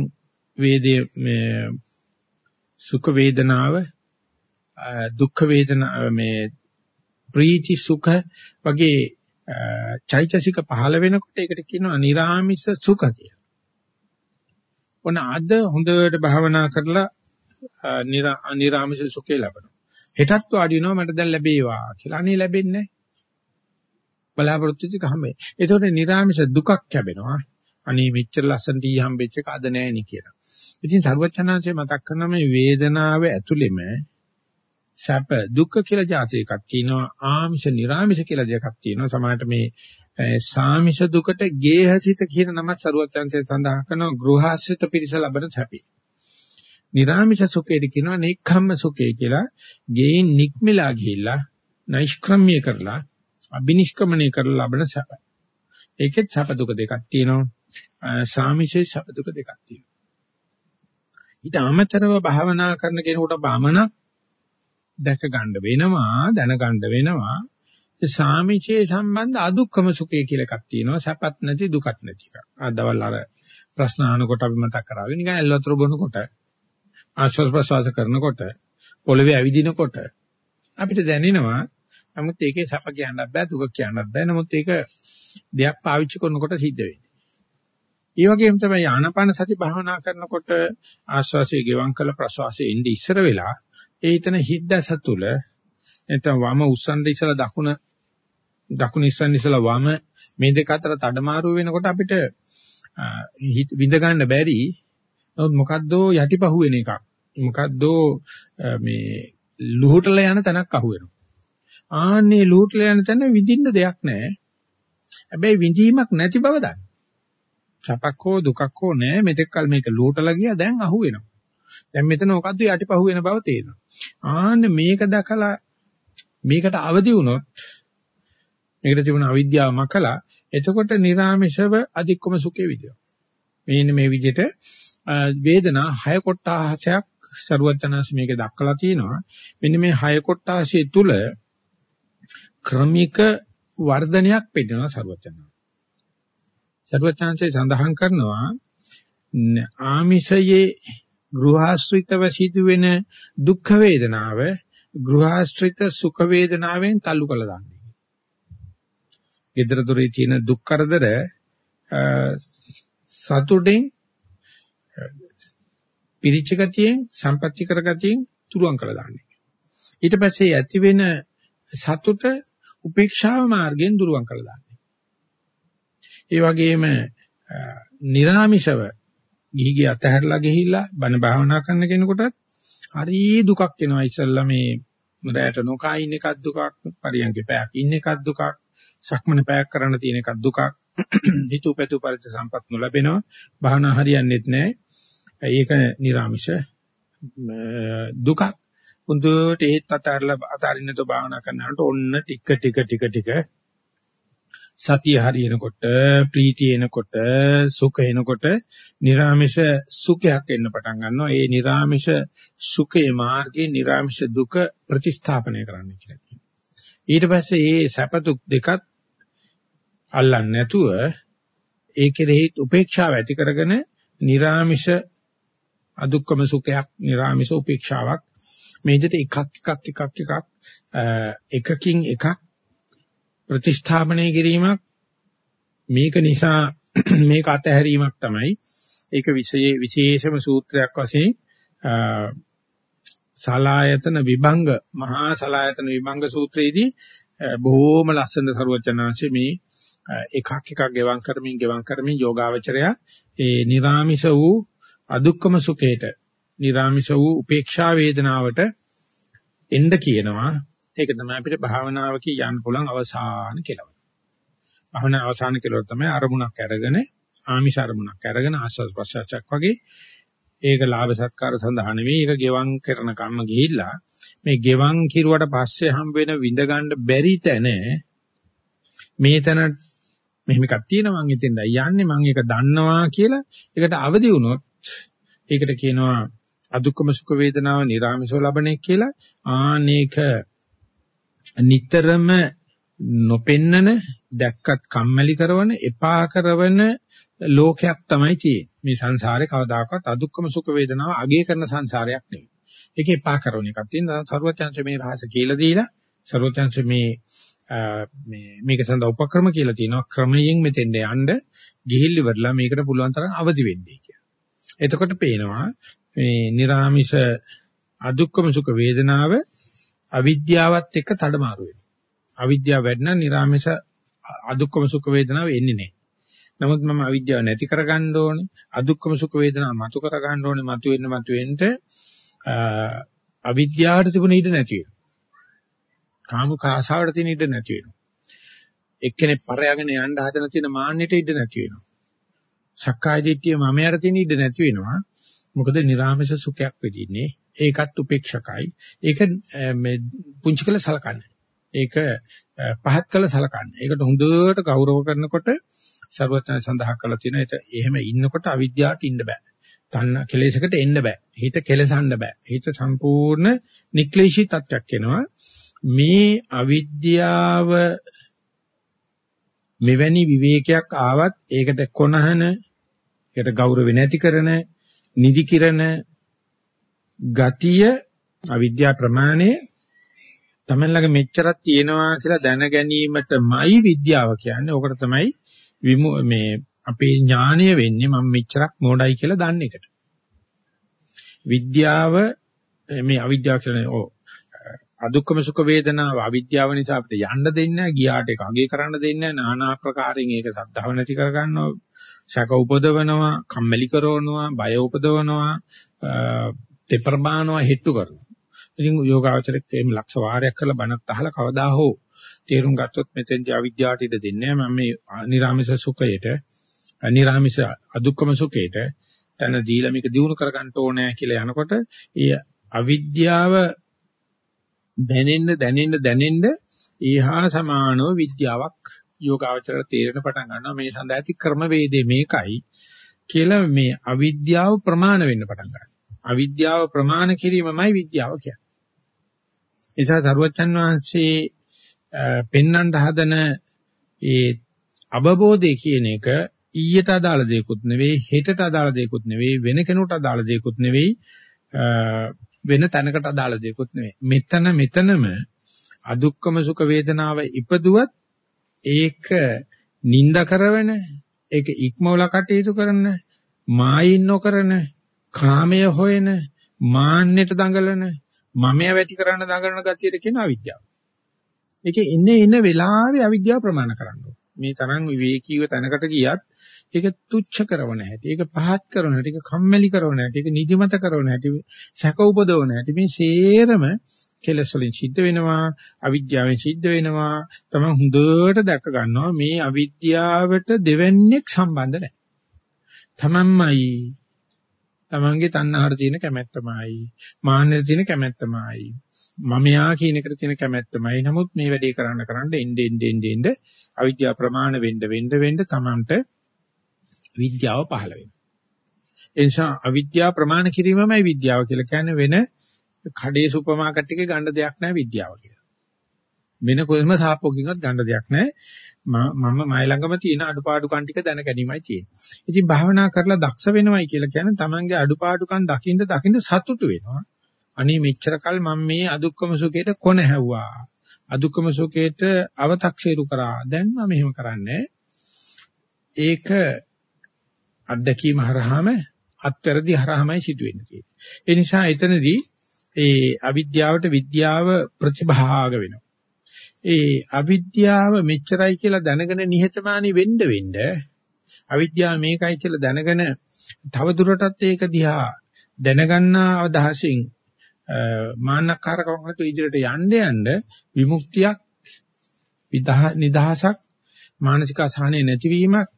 වේදේ මේ සුඛ වේදනාව දුක්ඛ වේදනාව මේ ප්‍රීති සුඛ වගේ චෛතසික පහළ වෙනකොට ඒකට කියනවා නිර්ආමිෂ සුඛ කියලා. ඔන්න අද හොඳට භාවනා කරලා නිර්ආමිෂ සුඛය ලබනවා. හෙටත් වාඩි වෙනවා මට දැන් ලැබේවා කියලා. අනේ ලැබෙන්නේ බලාපොරොත්තු ටික හැමේ. ඒතකොට නිර්ආමිෂ දුකක් ලැබෙනවා. අනේ මෙච්චර ලස්සනට ඊ හම්බෙච්ච එක අද නෑ නේ කියලා. ඉතින් සර්වචනාංශය මතක් කරන මේ වේදනාව ඇතුළෙම සැප දුක්ඛ කියලා જાති එකක් තියෙනවා ආමිෂ නිර්ආමිෂ කියලා දෙකක් තියෙනවා සමහරට මේ සාමිෂ දුකට ගේහසිත කියන නම සරුවචාන්සේ සඳහන් කරනවා ගෘහාශ්‍රිත පිරිස ලබන සැපි. නිර්ආමිෂ සුඛයට කියනවා නික්ඛම්ම සුඛය කියලා ගේයින් නික්මලා ගිහිල්ලා නෛෂ්ක්‍රම්‍ය කරලා අබිනිෂ්ක්‍මණය කරලා ලබන සැප. ඒකෙත් සැප දුක දෙකක් තියෙනවා. සාමිෂේ සැප දුක දෙකක් තියෙනවා. ඊට අමතරව භාවනා කරන කෙනෙකුට බාමනක් දැක ගන්න වෙනවා දැන ගන්න වෙනවා ඒ සාමිචේ සම්බන්ධ අදුක්කම සුඛය කියලා එකක් තියෙනවා සැපත් නැති දුකත් නැති එකක්. ආදවල් අර ප්‍රශ්න අහනකොට අපි මතක් කරාවේ නිකන් එල්වතර බොනකොට ආශ්වාස ප්‍රශ්වාස කරනකොට පොළවේ ඇවිදිනකොට අපිට දැනෙනවා නමුත් ඒකේ සැප කියන්නත් බෑ දුක කියන්නත් බෑ නමුත් ඒක දෙයක් පාවිච්චි කරනකොට සිද්ධ වෙන්නේ. ඒ වගේම තමයි ආනාපාන සති භාවනා කරනකොට ආශ්වාසයේ ගෙවම් කළ ප්‍රශ්වාසයේ ඉඳි ඉස්සර වෙලා ඒ හිතන හිද්දස තුල නැත්නම් වම උස්සන් ඉස්සලා දකුණ දකුණු ඉස්සන් ඉස්සලා වම මේ දෙක අතර තඩමාරු වෙනකොට අපිට විඳ ගන්න බැරි. නමුත් මොකද්ද යටිපහුව වෙන එකක්. මොකද්ද මේ ලුහුටල යන තැනක් අහු වෙනවා. ආන්නේ ලුහුටල යන තැන විඳින්න දෙයක් නැහැ. හැබැයි විඳීමක් නැති බව දන්න. සපක් හෝ දුකක් හෝ නැහැ මෙතෙක් කල මේක ලුහුටලා ගියා දැන් අහු වෙනවා දැන් මෙතන මොකද්ද යටිපහුව වෙන බව තේරෙනවා ආන්නේ මේක දැකලා මේකට අවදි වුණොත් මේකට තිබුණ අවිද්‍යාව මකලා එතකොට නිර්ාමේශව අධික්කම සුඛේ විදිනවා. මේන්නේ මේ විදිහට වේදනා හය කොටාහසයක් සරුවචනස් මේක දක්වලා තියෙනවා. මෙන්න මේ හය කොටාහසය තුල ක්‍රමික වර්ධනයක් පෙන්නනවා සරුවචනස්. සරුවචනසේ සඳහන් කරනවා ආමිෂයේ ගෘහාශ්‍රිතව සිදුවෙන දුක් වේදනාව ගෘහාශ්‍රිත සුඛ වේදනාවෙන් තල්ලු කළ දාන්නේ. gedara dore තියෙන දුක් කරදර සතුටෙන් පිරිච්ච ගතියෙන් සම්පත්‍ති කර ගතියෙන් තුරුවන් කළ දාන්නේ. ඊට පස්සේ ඇති වෙන සතුට උපේක්ෂාව මාර්ගයෙන් දුරුවන් කළ දාන්නේ. ඒ වගේම නිර්ාමිෂව ගිහිගේ අතහැරලා ගිහිල්ලා බණ භාවනා කරන කෙනෙකුටත් හරි දුකක් එනවා. ඉස්සල්ලා මේ රැයට නොකා ඉන්න එකක් දුකක් පරියන්ගේ පැයක් ඉන්න එකක් දුකක් සක්මන පැයක් කරන්න තියෙන එකක් දුකක් [clears throat] හිතුවපැතු පරිච්ඡ සම්පත් නොලැබෙනවා. භාවනා හරියන්නේත් නැහැ ඒක නිර්ාමිෂ දුකක්. හොඳට ඒත් අතාරලා අතාරින්නතෝ භාවනා කරනකොට ඔන්න ටික ටික ටික ටික සතිය හරියනකොට ප්‍රීතිය එනකොට සුඛ එනකොට निराமிෂ සුඛයක් එන්න පටන් ගන්නවා. ඒ निराமிෂ සුඛේ මාර්ගේ निराமிෂ දුක ප්‍රතිස්ථාපනය කරන්න කියලා කියනවා. ඊට පස්සේ මේ සැප දුක් දෙකත් අල්ලන්නේ නැතුව ඒ කෙරෙහි උපේක්ෂාව ඇති කරගෙන निराமிෂ අදුක්කම සුඛයක් निराமிෂ උපේක්ෂාවක් මේ විදිහට එකක් එකක් එකක් එකක් එකකින් එකක් ප්‍රතිස්ථාපනය කිරීමක් මේක නිසා [clears throat] මේක අතහැරීමක් තමයි. ඒක විශේෂම සූත්‍රයක් වශයෙන් සලායතන විභංග මහා සලායතන විභංග සූත්‍රයේදී බොහෝම ලස්සන සරුවචනාංශ මේ එකක් එකක් ගෙවම් කරමින් ගෙවම් කරමින් යෝගාවචරය ඒ නිරාමිෂ වූ අදුක්කම සුඛේට නිරාමිෂ වූ උපේක්ෂා වේදනාවට එන්න කියනවා. ඒක තමයි අපිට භාවනාවක යන්න පුළුවන් අවසාන කෙලවර. භාවනා අවසාන කෙලවර තමයි අරමුණක් අරගෙන ආමිෂ අරමුණක් අරගෙන ආස්වාද ප්‍රසආචක් වගේ. ඒක ලාභ සත්කාර සඳහා නෙවෙයි ඒක ගෙවම් කරන කම්ම ගිහිල්ලා මේ ගෙවම් කිරුවට පස්සේ හම්බ වෙන විඳ ගන්න බැරි තැන මේ තැන මෙහෙම එකක් තියෙනවා මං එතෙන්ද යන්නේ මං ඒක දන්නවා කියලා ඒකට අවදි වුණොත් ඒකට කියනවා අදුක්කම සුඛ වේදනාව නිර්ාමිසව ලබන්නේ කියලා. ආනේක නිතරම නොපෙන්නන දැක්කත් කම්මැලි කරන එපා කරන ලෝකයක් තමයි තියෙන්නේ. මේ සංසාරේ කවදාකවත් අදුක්කම සුඛ වේදනාව අගය කරන සංසාරයක් නෙවෙයි. ඒක එපා කරන එකක් තියෙනවා. සරුවචන්ස මේ රහස කියලා දීලා සරුවචන්ස මේ මේ මේක සඳහා උපක්‍රම කියලා තියෙනවා. ක්‍රමයෙන් මෙතෙන්ද යන්න ගිහිල් ඉවරලා මේකට පුළුවන් තරම් අවදි වෙන්නේ කියලා. එතකොට පේනවා මේ निराமிස අදුක්කම සුඛ වේදනාව අවිද්‍යාවත් එක්ක තඩමාරු වෙනවා. අවිද්‍යාව වැඩි නම් නිර්ආමේෂ අදුක්කම සුඛ වේදනාව එන්නේ නැහැ. නමුත් මම අවිද්‍යාව නැති කරගන්න ඕනේ. අදුක්කම සුඛ වේදනාව මතු කරගන්න ඕනේ. මතු වෙන්න මතු වෙන්න අවිද්‍යාවට තිබුණ ඉඩ නැති වෙනවා. කාමුක ආශාවට තියෙන ඉඩ නැති වෙනවා. එක්කෙනෙක් පරයාගෙන යන්න හදන තියෙන මාන්නෙට ඉඩ නැති වෙනවා. සක්කාය දිට්ඨිය මම යට තියෙන ඉඩ නැති වෙනවා. මොකද නිර්ආමේෂ සුඛයක් වෙදින්නේ. ඒකත් උපේක්ෂකයි. ඒක මේ පුංචි කළ සලකන්නේ. ඒක පහත් කළ සලකන්නේ. ඒකට හොඳට ගෞරව කරනකොට ਸਰවඥ සඳහන් කරලා තියෙනවා ඒක එහෙම ඉන්නකොට අවිද්‍යාවට ඉන්න බෑ. තන්න කෙලෙසකට එන්න බෑ. හිත කෙලසන්න බෑ. හිත සම්පූර්ණ නික්ලේශී තත්ත්වයක් එනවා. මේ අවිද්‍යාව මෙවැනි විවේකයක් ආවත් ඒකට කොනහන ඒකට ගෞරව නැති කරන නිදි කිරණ ගතිය අවිද්‍යා ප්‍රමාණය තමයි ළඟ මෙච්චරක් තියෙනවා කියලා දැන ගැනීමටමයි විද්‍යාව කියන්නේ. ඕකට තමයි මේ අපේ ඥානය වෙන්නේ මම මෙච්චරක් මොඩයි කියලා දන්න එකට. විද්‍යාව මේ අවිද්‍යාව කියන්නේ අදුක්කම සුඛ වේදනාව අවිද්‍යාව නිසා අපිට යන්න දෙන්නේ නැහැ ගියාට ඒක අගේ කරන්න දෙන්නේ නැහැ নানা ආකාරයෙන් ඒක සද්ධාව නැති කර ගන්නවා ශක උපදවනවා කම්මැලි කරනවා බය උපදවනවා තෙපරබානවා හෙට්ටු කරනවා. ඉතින් යෝගාවචරයක් එහෙම ලක්ෂ වාරයක් කරලා බණත් අහලා කවදා හෝ තේරුම් ගත්තොත් මෙතෙන්දී අවිද්‍යාවට ඉඩ දෙන්නේ නැහැ. මම මේ නිර්ාමිෂ සුඛයට නිර්ාමිෂ අදුක්කම සුඛයට තන දීලා මේක දිනු කර ගන්න ඕනේ කියලා යනකොට ඒ අවිද්‍යාව දැනෙන්න දැනෙන්න දැනෙන්න ඊහා සමානව විද්‍යාවක් යෝගාවචර තේරෙන පටන් ගන්නවා. මේ සඳහා ඇති ක්‍රම වේදේ මේකයි කියලා මේ අවිද්‍යාව ප්‍රමාණ වෙන්න පටන් ගන්නවා. අවිද්‍යාව ප්‍රමාණ කිරීමමයි විද්‍යාව කියන්නේ. නිසා සරුවච්චන් වහන්සේ පෙන්වන්න හදන ඒ අවබෝධය කියන එක ඊයට අදාළ දෙයක්ුත් නෙවෙයි හෙටට අදාළ දෙයක්ුත් නෙවෙයි වෙන කෙනෙකුට අදාළ දෙයක්ුත් නෙවෙයි වෙන තැනකට අදාළ දෙයක්ුත් නෙවෙයි මෙතන මෙතනම අදුක්කම සුඛ වේදනාව ඉපදුවත් ඒක නිନ୍ଦ කරවන ඒක ඉක්මවල කටයුතු කරන මායින් නොකරන කාමය හොයන මාන්නෙට දඟලන මමයා වැටි කරන්න දඟලන ගතියට කියන අවිද්‍යාව. ඒකේ ඉන්නේ ඉන්න වෙලාවේ අවිද්‍යාව ප්‍රමාණ කරන්න මේ තරම් විවේකීව තැනකට ගියත් ඒක තුච්ච කරන හැටි, ඒක පහත් කරන හැටි, ඒක කම්මැලි කරන හැටි, ඒක නිදිමත කරන හැටි, සැක උපදවන හැටි මේ සේරම කෙලස් වලින් සිද්ධ වෙනවා අවිද්‍යාවෙන් සිද්ධ වෙනවා. තමයි හොඳට දැක ගන්නවා මේ අවිද්‍යාවට දෙවන්නේක් සම්බන්ධ නැහැ. තමන්මයි තමන්ගේ තණ්හාවට තියෙන කැමැත්තමයි මාන්නයට තියෙන කැමැත්තමයි මමයා කියන එකට තියෙන කැමැත්තමයි නමුත් මේ වැඩේ කරන්න කරන්න එnde end end end අවිද්‍යාව ප්‍රමාණ වෙන්න වෙන්න වෙන්න තමන්ට විද්‍යාව පහළ වෙනවා ඒ නිසා අවිද්‍යාව ප්‍රමාණ කිරීමමයි විද්‍යාව කියලා කියන්නේ වෙන කඩේ සුපර් මාකට් එකේ ගන්න දෙයක් නැහැ විද්‍යාව කියලා. වෙන කොහෙම සාප්පුවකින්වත් ගන්න දෙයක් නැහැ. මම මයි ළඟම තියෙන අඩුපාඩුකම් ටික දැන ගැනීමයි තියෙන්නේ. ඉතින් භාවනා කරලා දක්ෂ වෙනවයි කියලා කියන්නේ තමන්ගේ අඩුපාඩුකම් දකින්න දකින්න සතුටු වෙනවා. අනේ මෙච්චර කල් මම මේ අදුක්කම සුඛයට කොන හැව්වා. අදුක්කම සුඛයට අව탁ෂේරු කරා. දැන් මම මෙහෙම කරන්නේ. ඒක අත්දැකීම හරහාම අත්තරදි හරහාමයි සිදුවෙන්නේ. ඒ නිසා එතනදී ඒ අවිද්‍යාවට විද්‍යාව ප්‍රතිභාග වෙනවා. ඒ අවිද්‍යාව මෙච්චරයි කියලා දැනගෙන නිහතමානී වෙන්න වෙන්න අවිද්‍යාව මේකයි කියලා දැනගෙන තව දුරටත් ඒක දිහා දැනගන්නා අදහසින් මාන්නකාරකමකට ඉදිරියට යන්න යන්න විමුක්තියක් නිදහසක් මානසික අසහනෙ නැතිවීමක්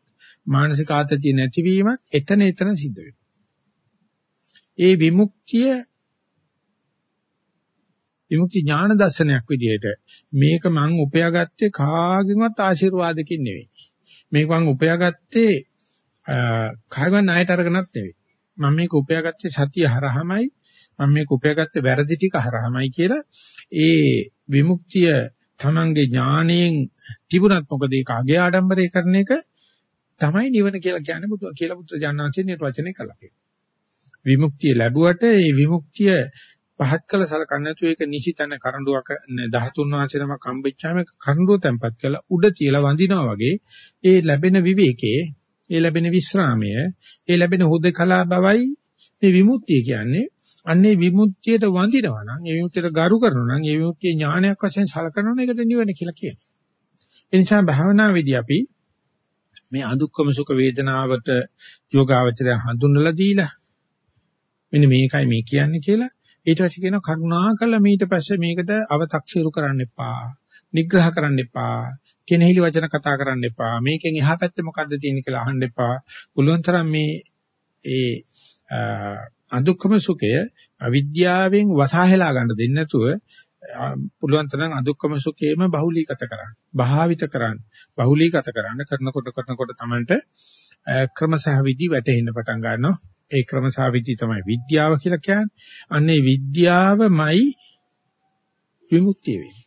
මානසික ආතතිය නැතිවීමක් එතන එතන සිද්ධ වෙනවා. ඒ විමුක්තිය විමුක්ති ඥාන දර්ශනයක් විදිහට මේක මං උපයාගත්තේ කාගෙන්වත් ආශිර්වාදකින් නෙවෙයි. මේක මං උපයාගත්තේ කාගෙන් ණයට අරගෙනත් නෙවෙයි. මම මේක උපයාගත්තේ සතිය හරහමයි මම මේක උපයාගත්තේ වැරදි ටික හරහමයි කියලා ඒ විමුක්තිය තමන්ගේ ඥාණයෙන් තිබුණත් මොකද ඒක අගේ ආඩම්බරේ කරන එක තමයි නිවන කියලා කියන්නේ බුදු කියලා බුද්ධ ඥානanse නිර්වචනය කළා කියලා. විමුක්තිය ලැබුවට ඒ විමුක්තිය පහත් කළ සලකන්නේ නැතුව ඒක නිසිතන කරඬුවක 13 වාසේ නමක් හම්බෙච්චාම කරඬුව තැම්පත් කරලා උඩ තියලා වඳිනවා වගේ ඒ ලැබෙන විවේකයේ ඒ ලැබෙන විස්රාමය ඒ ලැබෙන හුදකලා බවයි මේ විමුක්තිය කියන්නේ අන්නේ විමුක්තියට වඳිනවා නම් ඒ විමුක්තියට ගරු කරනවා නම් ඒ විමුක්තිය ඥානයක් වශයෙන් සලකනවා නම් ඒකට නිවන කියලා කියනවා. ඒ නිසා භාවනාවේදී අපි මේ අදුක්කම සුඛ වේදනාවට යෝගාවචරය හඳුන්වලා දීලා මෙන්න මේකයි මේ කියන්නේ කියලා ඊට පස්සේ කියනවා කරුණාකරලා මීට පස්සේ මේකට අව탁සිරු කරන්න එපා. නිග්‍රහ කරන්න එපා. කෙනෙහිලි වචන කතා කරන්න එපා. මේකෙන් එහා පැත්තේ මොකද්ද තියෙන්නේ කියලා අහන්න එපා. පුළුවන් තරම් මේ ඒ අදුක්කම සුඛය අවිද්‍යාවෙන් වසහායලා ගන්න දෙන්නේ නැතුව පුළුවන් තරම් අදුක්කම සුඛේම බහුලීගත කරන්න. භාවිත කරන්න. බහුලීගත කරන්න කරනකොට කරනකොට තමන්ට ක්‍රමසහ විදි වැටෙන්න පටන් ගන්නවා. ඒ ක්‍රමසාවිදි තමයි විද්‍යාව කියලා කියන්නේ. අන්නේ විද්‍යාවමයි විමුක්තිය වෙන්නේ.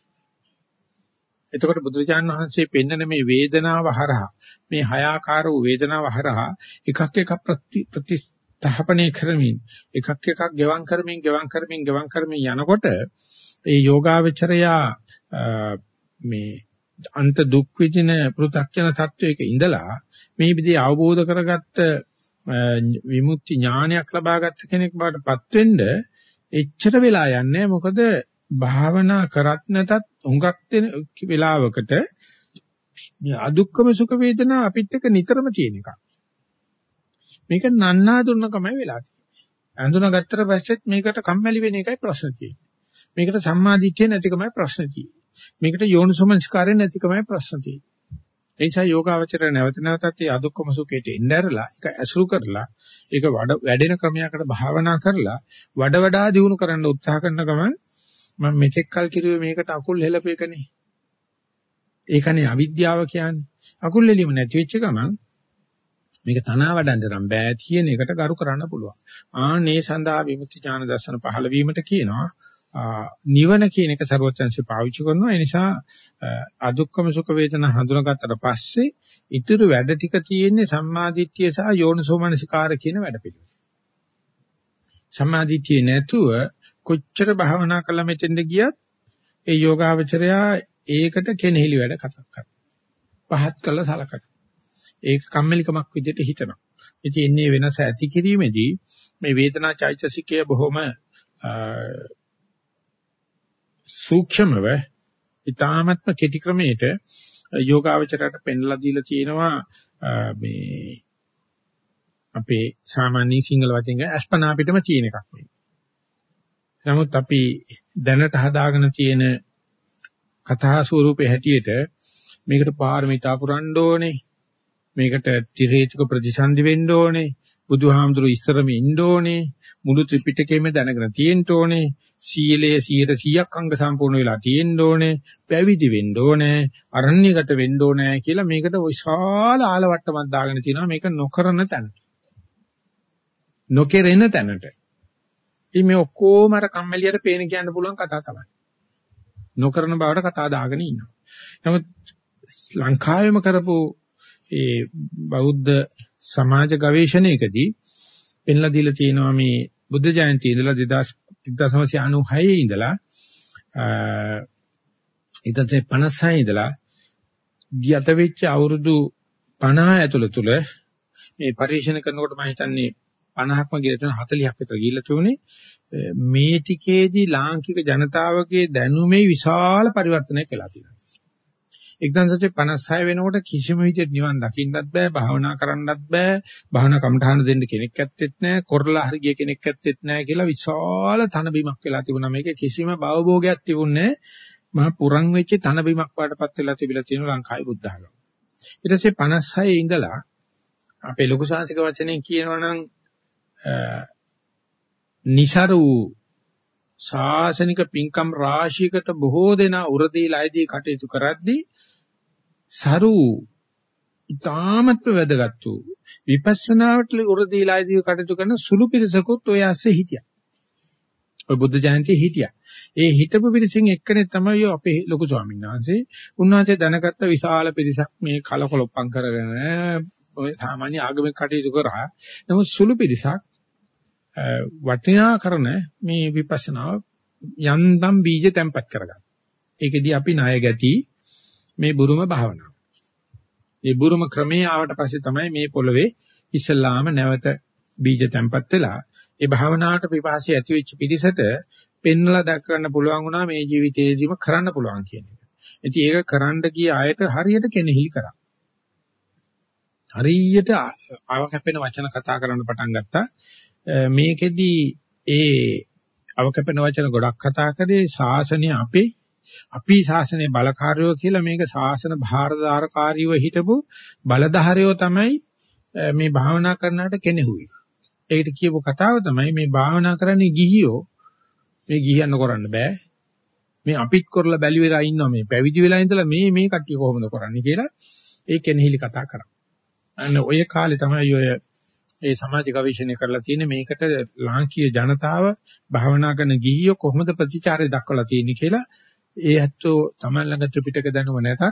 එතකොට බුදුරජාණන් වහන්සේ පෙන්නන මේ වේදනාව හරහා මේ හයාකාර වූ වේදනාව හරහා එකක් එකක් ප්‍රතිස්ථාපනය කරමින් එකක් එකක් ගෙවම් කරමින් ගෙවම් කරමින් ගෙවම් කරමින් යනකොට ඒ යෝගාවචරයා මේ අන්ත දුක් විඳින පෘථග්ජන තත්වයක ඉඳලා මේ විදිහේ අවබෝධ කරගත්ත විමුක්ති ඥානයක් ලබාගත් කෙනෙක් බවටපත් වෙන්න එච්චර වෙලා යන්නේ මොකද භාවනා කරත් නැතත් හුඟක් දෙන වෙලාවකට මේ අදුක්කම සුඛ වේදනා අපිත් එක්ක නිතරම තියෙන එකක්. මේක නන්නා දුන්නකමයි වෙලා තියෙන්නේ. අඳුනගත්තට පස්සෙත් මේකට කම්මැලි වෙන එකයි ප්‍රශ්න තියෙන්නේ. මේකට සම්මාදිට්ඨිය නැතිකමයි ප්‍රශ්න තියෙන්නේ. මේකට යෝනිසෝමනස්කාරය නැතිකමයි ප්‍රශ්න තියෙන්නේ. ඒ නිසා යෝගාවචරය නැවත නැවතත් මේ අදුක්කම සුඛයට එන්න ඇරලා ඒක ඇසුරු කරලා ඒක වැඩෙන ක්‍රමයකට භාවනා කරලා වඩ වඩා දියුණු කරන්න උත්සාහ කරන ගමන් මම මෙතෙක් කල් කිරුවේ මේකට අකුල් හෙලපේකනේ. ඒකනේ අවිද්‍යාව කියන්නේ. අකුල් හෙලීම නැති වෙච්ච ගමන් මේක තනවා වඩන්න නම් බෑ තියෙන එකට ගරු කරන්න පුළුවන්. ආනේ සඳහා විමුක්ති ඥාන දර්ශන පහළ වීමට කියනවා නිවන කියන එක ਸਰවඥංශය පාවිච්චි කරනවා. ඒ නිසා අදුක්කම සුඛ වේදනා හඳුනාගත්තට පස්සේ ඊටු වැඩ ටික තියෙන්නේ සම්මාදිට්ඨිය සහ යෝනිසෝමනසිකාර කියන වැඩ පිළිවෙල. සම්මාදිට්ඨිය නැතුව කොච්චර භාවනා කළා මෙතෙන්ද ගියත් ඒ යෝගාවචරයා ඒකට කෙනෙහිලි වැඩ කතා කරනවා. පහත් කළා සලකනවා. ඒක කම්මැලිකමක් විදිහට හිතනවා. ඉතින් එන්නේ වෙනස ඇති කිරීමේදී මේ වේදනා චෛතසිකය බොහොම සූක්ෂමව ඊ타මත්ම කෙටි ක්‍රමයට යෝගාවචරයට පෙන්ලා දීලා තියෙනවා මේ අපේ සාමාන්‍ය සිංහල වචෙන් අස්පනා පිටම තියෙන එකක් මේ. නමුත් අපි දැනට හදාගෙන තියෙන කතා ස්වරූපේ හැටියට මේකට පාරමිතා පුරන්න ඕනේ. මේකට ත්‍රිරේචක ප්‍රතිසන්දි වෙන්න ඕනේ. බුදුහාමුදුරු ඉස්සරම ඉන්න ඕනේ. මුළු ත්‍රිපිටකයම දැනගෙන තියෙන්න ඕනේ. සීලයේ 100ක් අංග සම්පූර්ණ වෙලා තියෙන්න ඕනේ. පැවිදි වෙන්න ඕනේ. අරණ්‍යගත වෙන්න ඕනේ කියලා මේකට විශාල ආලවට්ටමක් දාගෙන තිනවා මේක නොකරන තැන. නොකෙරෙන තැනට. ඉතින් මේ ඔක්කොම අර කම්මැලියට පේන කියන්න පුළුවන් කතා තමයි. නොකරන බවට කතා දාගෙන ඉන්නවා. නමුත් ලංකාවෙම කරපු ඒ බෞද්ධ සමාජ ගවේෂණයකදී පෙන්ලා දීලා තියෙනවා මේ බුද්ධ ජයන්ති ඉඳලා 1996 ඉඳලා ඊටත් 56 ඉඳලා ගියත වෙච්ච අවුරුදු 50 ඇතුළත තුල මේ පරිශන කරනකොට මම හිතන්නේ 50ක්ම ගියලා තියෙන 40ක් විතර ගිහිල්ලා තුනේ මේ ටිකේදී ලාංකික ජනතාවගේ දැනුමේ විශාල පරිවර්තනයක් වෙලා තියෙනවා. 1956 වෙනකොට කිසිම විදිහට නිවන් දකින්නත් බෑ, භාවනා කරන්නත් බෑ, භාවනා කමඨාන දෙන්න කෙනෙක් ඇත්තෙත් නෑ, කොරලා හරි ගිය කෙනෙක් ඇත්තෙත් නෑ කියලා විශාල තනබිමක් වෙලා තිබුණා. මේකේ කිසිම භවභෝගයක් තිබුණේ මහා පුරන් වෙච්ච තනබිමක් වඩපත් වෙලා තිබිලා තියෙන ලංකාවේ බුද්ධ ආගම. ඊට පස්සේ 56 ඉඳලා අපේ ලොකු සාංශික වචනෙන් කියනවා නම් નિසරු ශාසනික පින්කම් රාශියකට බොහෝ දෙනා උරදීලායිදී කටයුතු කරද්දී සරු ඊ타මත්ව වැදගත් වූ විපස්සනාවට උරදීලායිදී කටයුතු කරන සුළු පිරිසකුත් ඔය ඇස්සේ හිටියා. ඔය බුද්ධ ජයන්තියේ හිටියා. ඒ හිටපු පිරිසින් එක්කනේ තමයි අපේ ලොකු ස්වාමීන් වහන්සේ. උන්වහන්සේ දැනගත්ත විශාල පිරිසක් මේ කලකොලොප්පම් කරගෙන ඔය සාමාන්‍ය ආගමික කටයුතු කරා. නමුත් සුළු පිරිසක් වටිනා කරන මේ විපස්සනාව යන්තම් බීජ තැම්පත් කරගන්න. ඒකෙදී අපි ණය ගැති මේ බුරුම භාවනාව. මේ බුරුම ක්‍රමයේ ආවට පස්සේ තමයි මේ පොළවේ ඉස්ලාම නැවත බීජ තැම්පත් වෙලා ඒ භාවනාවට පිපාසය ඇති වෙච්ච පිරිසට පෙන්වලා දක්වන්න පුළුවන් වුණා මේ ජීවිතේදීම කරන්න පුළුවන් කියන එක. ඉතින් ඒක කරන්න ගිය අයට හරියට කෙනෙහිලි කරා. හරියට අවකැපෙන වචන කතා කරන්න පටන් ගත්තා. මේකෙදි ඒ අවකපන වචන ගොඩක් කතා කරේ ශාසනය අපේ අපි ශාසනයේ බලකාරයෝ කියලා මේක ශාසන භාරදාරකාරීව හිටපු බලධාරයෝ තමයි මේ භාවනා කරනාට කෙනෙහුයි. ඒකට කියපු කතාව තමයි මේ භාවනා කරන්නේ ගිහියෝ මේ ගිහියන්න කරන්න බෑ. මේ අපිත් කරලා බැලි වෙලා ඉන්නවා මේ පැවිදි වෙලා ඉඳලා මේ මේ කට්ටිය කොහොමද කරන්නේ කියලා ඒ කෙනෙහිලි කතා කරා. අන්න ඔය කාලේ තමයි ඔය ඒ සමාජ ගවේෂණය කරලා තියෙන්නේ මේකට ලාංකීය ජනතාව භාවනා කරන ගිහියෝ කොහොමද ප්‍රතිචාරය දක්වලා තියෙන්නේ කියලා ඒ ඇත්තෝ Taman ළඟ ත්‍රිපිටක දැනුම නැතත්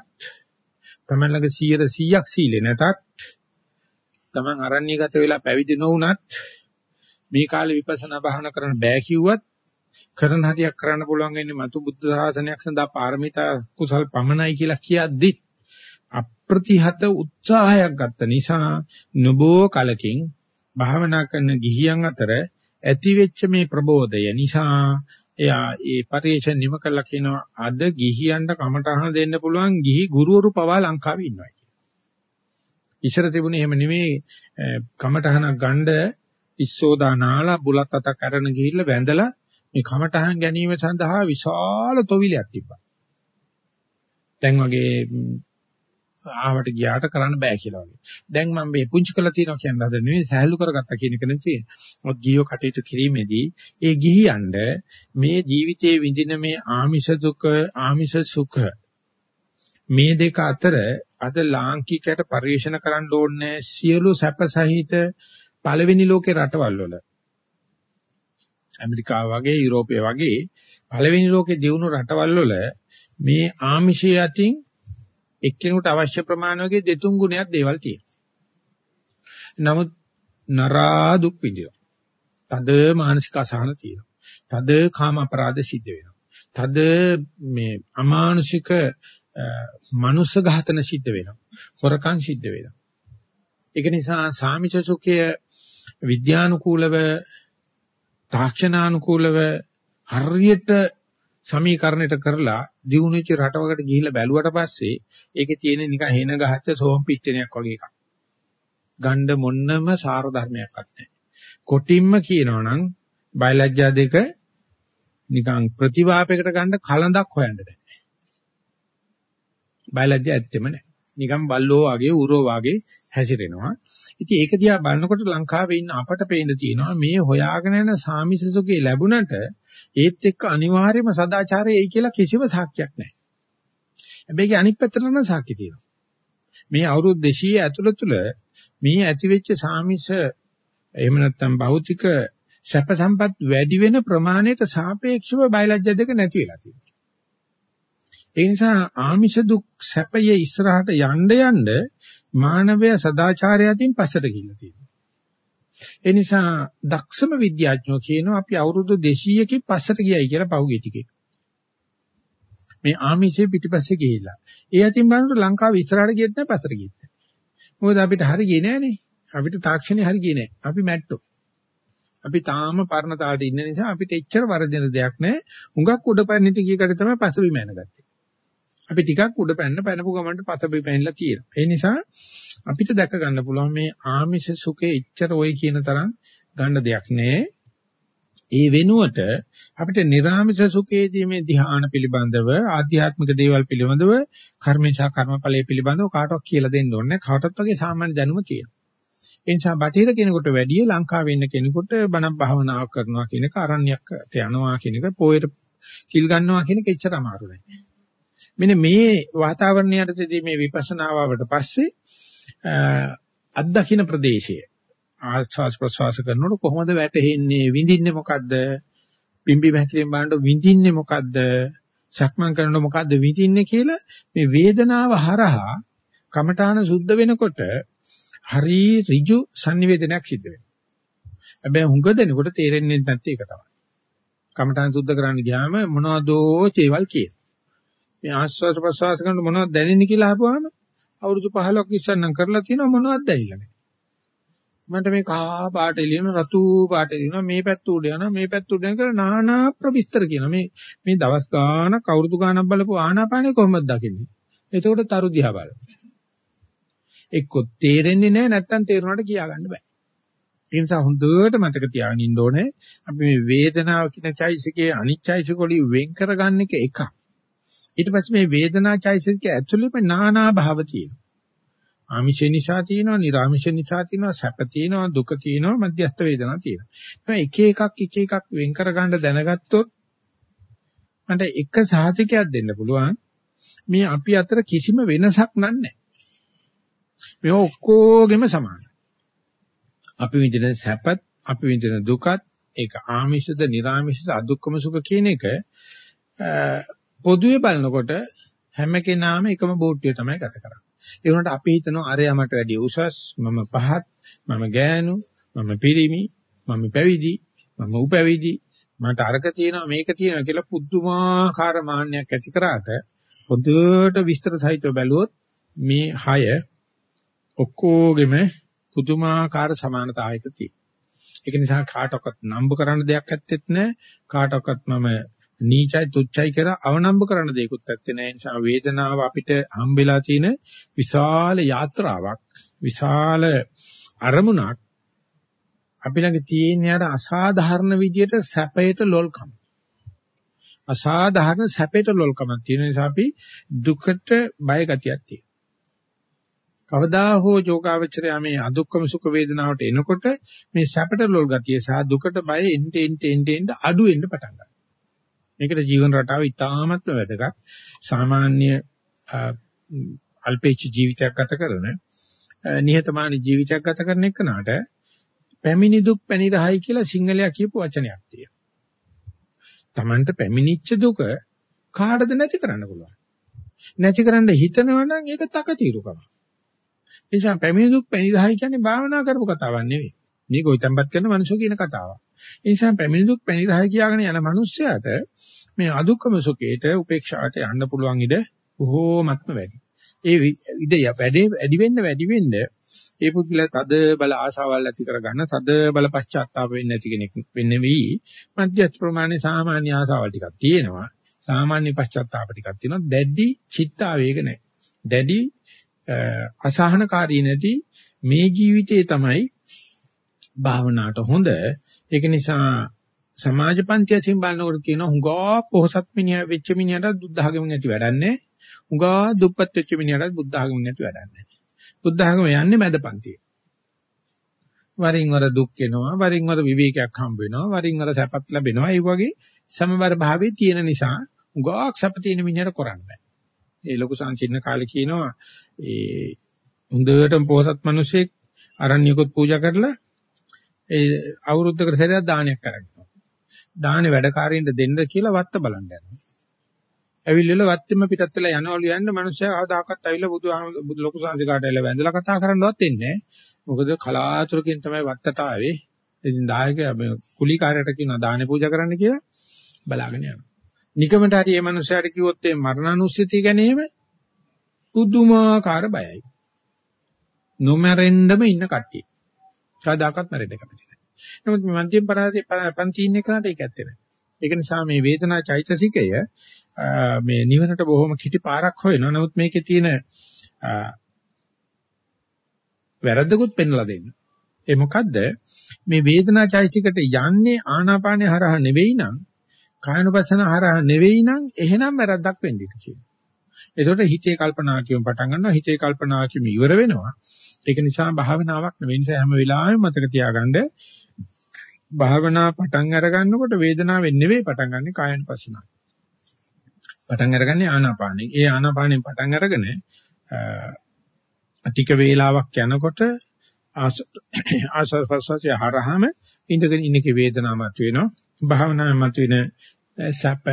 Taman ළඟ 100%ක් සීලේ නැතත් Taman අරණ්‍යගත වෙලා පැවිදි නොවුනත් මේ කාලේ විපස්සනා භාවනා කරන්න බෑ කිව්වත් කරන හරියක් කරන්න පුළුවන් වෙන්නේ මතු බුද්ධ ශාසනයක් සඳහා පාරමිතා කුසල් පමනයි කියලා කියද්දිත් අප්‍රතිහත උත්සාහයක් ගත්ත නිසා නොබෝ කලකින් භාවනා කරන ගිහියන් අතර ඇති වෙච්ච මේ ප්‍රබෝධය නිසා එයා ඒ පරිේශන නිම කළා කියනවා අද ගිහියන්ට කමටහන දෙන්න පුළුවන් ගිහි ගුරුවරු පවා ලංකාවේ ඉන්නවා කියලා. ඉස්සර තිබුණේ එහෙම නෙමෙයි කමටහනක් ගන්න ඉස්සෝදා නාලා බුලත් අතක් අරගෙන ගිහිල්ලා වැඳලා මේ කමටහන් ගැනීම සඳහා විශාල තොවිලයක් තිබ්බා. දැන් වගේ ආවට ගියාට කරන්න බෑ කියලා වගේ. දැන් මම මේ පුංචි කළා තියෙනවා කියන හද නෙවෙයි සහැල්ලු කරගත්තා කියන එක නෙවෙයි. මොකද ගියෝ කටයුතු කිරීමේදී ඒ ගිහියන්ඩ මේ ජීවිතයේ විඳින මේ ආමිෂ දුක ආමිෂ සුඛ මේ දෙක අතර අද ලාංකිකයට පරිශන කරන්න ඕනේ සියලු සැප සහිත පළවෙනි ලෝකේ රටවල් වල ඇමරිකාව වගේ යුරෝපය වගේ පළවෙනි ලෝකේ දියුණු රටවල් වල මේ ආමිෂය අතින් එක්කෙනෙකුට අවශ්‍ය ප්‍රමාණ වගේ දෙතුන් ගුණයක් දේවල් තියෙනවා. නමුත් නරා දුක් විඳිනවා. තද මානසික අසහන තියෙනවා. තද කාම අපරාධ සිද්ධ වෙනවා. තද මේ අමානුෂික මනුස්ස ඝාතන සිද්ධ වෙනවා. හොරකම් සිද්ධ වෙනවා. ඒක නිසා සාමිච සුඛය විද්‍යානුකූලව තාක්ෂණානුකූලව හරියට සමීකරණයට කරලා දිනුනෙච්ච රටවකට ගිහිල්ලා බැලුවට පස්සේ ඒකේ තියෙන නිකන් හේන ගහච්ච සෝම් පිට්ටනියක් වගේ එකක්. ගණ්ඩ මොන්නම සාර ධර්මයක්වත් නැහැ. කොටින්ම කියනවනම් බයලජ්ජා දෙක නිකන් ප්‍රතිවාපයකට ගන්න කලඳක් හොයන්න බෑ. බයලජ්ජා ඇත්තෙම නැහැ. නිකන් බල්ලෝ වගේ උරෝ වගේ හැසිරෙනවා. ඉතින් ඒක දිහා බලනකොට ලංකාවේ ඉන්න අපට පේන්න තියෙනවා මේ හොයාගෙන යන සාමිසසුගේ ලැබුණට ඒත් එක්ක අනිවාර්යයෙන්ම සදාචාරය එයි කියලා කිසිම සාක්ෂියක් නැහැ. හැබැයි ඒක අනිත් පැත්තට නම් සාක්ෂි තියෙනවා. මේ අවුරුදු 200 ඇතුළත තුළ මේ ඇතිවෙච්ච සාමිස එහෙම නැත්නම් භෞතික සැප සම්පත් වැඩි වෙන ප්‍රමාණයට සාපේක්ෂව බයලජ්‍ය දෙක නැති වෙලා තියෙනවා. ඒ නිසා ආමිෂ දුක් සැපයේ ඉස්සරහට යන්න යන්න මානවය සදාචාරය අතින් පස්සට ගිහිල්ලා තියෙනවා. ඒ නිසා දක්ෂම විද්‍යාඥයෝ කියනවා අපි අවුරුදු 200කින් පස්සට ගියයි කියලා පහුගිය ටිකේ. මේ ආමිෂයේ පිටිපස්සේ ගිහිල්ලා. ඒ අතින් බලනකොට ලංකාව ඉස්සරහට ගියෙත් නැහැ පස්සට ගියෙත් නැහැ. මොකද අපිට හරි ගියේ නැහනේ. අපිට තාක්ෂණේ හරි ගියේ නැහැ. අපි මැට්ටෝ. අපි තාම පරණ තාලට ඉන්න නිසා අපිට එච්චර වරදින දෙයක් නැහැ. හුඟක් උඩ පැන්නට ගිය කට තමයි පසුබිම යනගත්තේ. අපි ටිකක් උඩ පැන්න පැනපු ගමන්ට පතබි පැනලා තියෙනවා. ඒ නිසා අපිට දැක ගන්න පුළුවන් මේ ආමිෂ සුඛේ ඉච්ඡර ওই කියන තරම් ගන්න දෙයක් නෑ. ඒ වෙනුවට අපිට නිර්ආමිෂ සුඛේදී මේ ධ්‍යාන පිළිබඳව ආධ්‍යාත්මික දේවල් පිළිබඳව කර්මේශා කර්මඵලයේ පිළිබඳව කාටවත් කියලා දෙන්න ඕනේ කාටවත් වගේ සාමාන්‍ය දැනුම තියෙනවා. ඒ නිසා බටහිර කෙනෙකුට වැඩිය ලංකාවේ ඉන්න කෙනෙකුට බණක් භාවනාවක් කරනවා කියන එක අරණ්‍යයකට යනවා කියන එක පොයට සිල් ගන්නවා කියන එක එච්චර අමාරු නෑ. මෙන්න මේ වාතාවරණය යටතේදී මේ විපස්සනාවට පස්සේ අත්දකින්න ප්‍රදේශය ආස්වාස් ප්‍රසවාස කරනකොට කොහොමද වැටෙන්නේ විඳින්නේ මොකද්ද පිම්බි මහැකිලින් බලනකොට විඳින්නේ මොකද්ද සක්මන් කරනකොට මොකද්ද විඳින්නේ කියලා මේ වේදනාව හරහා කමඨාන සුද්ධ වෙනකොට හරි ඍජු sannivedanayak සිද්ධ වෙනවා. හැබැයි හුඟ දෙනකොට තේරෙන්නේ නැත්නම් ඒක තමයි. කමඨාන සුද්ධ කරන්න ගියාම මොනවදෝ චේවල් කියන. මේ ආස්වාද ප්‍රසවාස කරන මොනවද දැනෙන්නේ කියලා අහපුවාම අවුරුදු 15ක් ඉස්සන්නම් කරලා තියෙනවා මොනවද දැනෙන්නේ නැහැ. මන්ට මේ කහා පාට එළියන රතු පාට එළියන මේ පැත්ත උඩ යනවා මේ පැත්ත උඩ යන කියලා নানা ප්‍රවිස්තර කියනවා. මේ මේ දවස් ගානක් අවුරුදු ගානක් බලපුව ආනාපානෙ කොහොමද දකින්නේ? එතකොට තරු දිහා බලන්න. එක්ක තේරෙන්නේ නැහැ නැත්තම් තේරුණාට කියා ගන්න බෑ. ඒ නිසා හොඳට මතක තියාගෙන ඉන්න ඕනේ අපි මේ වේදනාව කියන චෛසිකේ අනිච්චෛසික වලින් වෙන් කරගන්න එක එකක්. ඊට පස්සේ මේ වේදනා චෛතසික ඇතුළේම নানা භාව තියෙනවා. ආමිෂ නිසා තියෙනවා, නිර්ආමිෂ නිසා තියෙනවා, සැප තියෙනවා, දුක තියෙනවා, මධ්‍යස්ථ වේදනා තියෙනවා. එක එකක් එක එකක් වෙන් කර ගන්න දැනගත්තොත් මට එක සාහිතිකයක් දෙන්න පුළුවන්. මේ අපි අතර කිසිම වෙනසක් නැහැ. මේ ඔක්කොගෙම සමානයි. අපි විඳින සැපත්, අපි විඳින දුකත්, ඒක ආමිෂද, නිර්ආමිෂද, අදුක්කම සුඛ කියන එක පොදුවේ බලනකොට හැම කෙනාම එකම බෝට්ටුවේ තමයි ගත කරන්නේ. ඒ වුණාට අපි හිතනවා අරයා මට වැඩිය උසස්, මම පහත්, මම ගෑනු, මම පිරිමි, මම පැවිදි, මම උපැවිදි, මට අරක තියෙනවා මේක තියෙනවා කියලා පුදුමාකාර මාන්නයක් ඇති කරාට පොදුවට විස්තර සහිතව බැලුවොත් මේ හය ඔක්කොගෙම පුදුමාකාර සමානතාවයක තියෙනවා. ඒක නිසා කාටවත් නම්බු කරන්න දෙයක් ඇත්තෙත් නැහැ. කාටවත් මම නීචයි තුච්චයි කියලා අවනම්බ කරන්න දෙයක්වත් නැත්තේ නෑ. ඒ නිසා වේදනාව අපිට හම්බෙලා තියෙන විශාල යාත්‍රාවක්, විශාල අරමුණක් අපි ළඟ තියෙන යාට අසාධාරණ විදියට සැපයට ලොල්කම. අසාධාරණ සැපයට ලොල්කමක් තියෙන නිසා අපි දුකට බය ගතියක් තියෙනවා. කවදා හෝ යෝගාවචරය මේ අදුක්කම සුඛ වේදනාවට එනකොට මේ සැපට ලොල් ගතිය සහ දුකට බය එන්න එන්න එන්න අඩු වෙන්න පටන් ගන්නවා. මේකට ජීවන රටාව ඉතාමත්ම වැදගත්. සාමාන්‍ය අල්පේච්ච ජීවිතයක් ගත කරන නිහතමානී ජීවිතයක් ගත කරන එකනට පැමිණි දුක් පැනිරහයි කියලා සිංහලයා කියපු වචනයක් තියෙනවා. Tamanට පැමිණිච්ච දුක කාටද නැති කරන්න පුළුවන්. නැති කරන්න හිතනවා නම් ඒක තකතිරුකම. ඒ නිසා පැමිණි දුක් පැනිරහයි කියන්නේ භාවනා කරපු කතාවක් නෙවෙයි. මේ ගොවිතැන්පත් කරන මිනිස්සු කියන කතාවක්. ඒ නිසා පැමිණි දුක් පැනිරහයි කියාගෙන යන මිනිස්සයාට මේ අදුක්කම සුඛේට උපේක්ෂාට යන්න පුළුවන් ඉඩ බොහෝමත්ම වැඩි. ඒ ඉඩ වැඩි වැඩි වෙන්න වැඩි වෙන්න ඒ පුදුලා තද බල ආසාවල් ඇති කරගන්න තද බල පශ්චාත්තාප වෙන්නේ නැති කෙනෙක් වෙන්නේ වී මධ්‍යස්ථ ප්‍රමාණයේ සාමාන්‍ය ආසාවල් ටිකක් තියෙනවා. සාමාන්‍ය පශ්චාත්තාප ටිකක් තියෙනවා. දැඩි චිත්ත ආවේග නැහැ. දැඩි අසහනකාරී නැති මේ ජීවිතේ තමයි භාවනාවට හොඳ ඒක නිසා සමාජ පන්තියෙන් බලනකොට කියන හුඟා පොහසත් මිනිහා වෙච්ච මිනිහට බුද්ධ ආගමෙන් ඇති වැඩක් නැහැ. හුඟා දුප්පත් වෙච්ච මිනිහට බුද්ධ ආගමෙන් ඇති වැඩක් නැහැ. බුද්ධ ආගම යන්නේ මැද පන්තියේ. වරින් වර දුක් එනවා, වරින් වර විවේකයක් හම්බ වෙනවා, වරින් වර සැපත් ලැබෙනවා. ඒ වගේ සමබර භාවයේ තියෙන නිසා හුඟක් සැප තියෙන මිනිහට කරන්න බෑ. ඒ ලොකු සංචින්න කාලේ කියනවා ඒ හොඳටම පොහසත් මිනිසෙක් අරණ්‍යකොත් පූජා කරලා ඒ අවුරුද්දකට සැරයක් දානයක් කරගන්නවා. දානේ වැඩකාරීන්ට දෙන්න කියලා වත්ත බලන්න යනවා. ඇවිල්ලා වත්තෙම පිටත් වෙලා යනවලු යන්න මිනිස්සයා ආදාකත් ඇවිල්ලා බුදුහාම ලොකු සංසිකාට ඇවිල්ලා වැඳලා කතා කරන්නවත් එන්නේ මොකද කලාතුරකින් තමයි වත්තට ආවේ. ඉතින් දායකයා මේ කුලීකාරයට කියනවා දානේ පූජා කරන්න කියලා බලාගෙන යනවා. නිකමට හරි මේ මිනිස්සයාට කිව්වොත් මේ මරණානුස්සතිය ගැනීම පුදුමාකාර බයයි. නොමරෙන්නම ඉන්න කට්ටිය. කවදාකවත් මැරෙන්න කැමති නැහැ. නමුත් මේ මන්තිම පරාසය පන්ති ඉන්න කෙනාට ඒක ඇත්තේ නැහැ. ඒක නිසා මේ වේදනා චෛතසිකය මේ නිවනට බොහොම කිටි පාරක් හොයනවා. නමුත් මේකේ තියෙන වැරද්දකුත් පෙන්ලා දෙන්න. ඒ මොකද්ද? මේ වේදනා චෛතසිකට යන්නේ ආනාපානේ හරහා නෙවෙයි නම් කායනුපස්සන හරහා නෙවෙයි නම් එහෙනම් වැරද්දක් වෙන්න ඉඩ තියෙනවා. ඒකට හිතේ කල්පනා කියමු පටන් ගන්නවා හිතේ කල්පනා කියමු ඉවර වෙනවා. ඒක නිසා භාවනාවක් නෙවෙයි නිසා හැම වෙලාවෙම මතක තියාගන්න භාවනා පටන් අර ගන්නකොට වේදනාවෙන් නෙවෙයි පටන් ගන්නෙ කායනුපස්සනාව. පටන් අරගන්නේ ආනාපානෙන්. ඒ ආනාපානෙන් පටන් අරගෙන ටික වේලාවක් යනකොට ආස්වාද ප්‍රසවාසය හරහාම ඉඳගෙන ඉන්නකේ වේදනාවක් වෙනවා. භාවනාවේ මතුවෙන සැප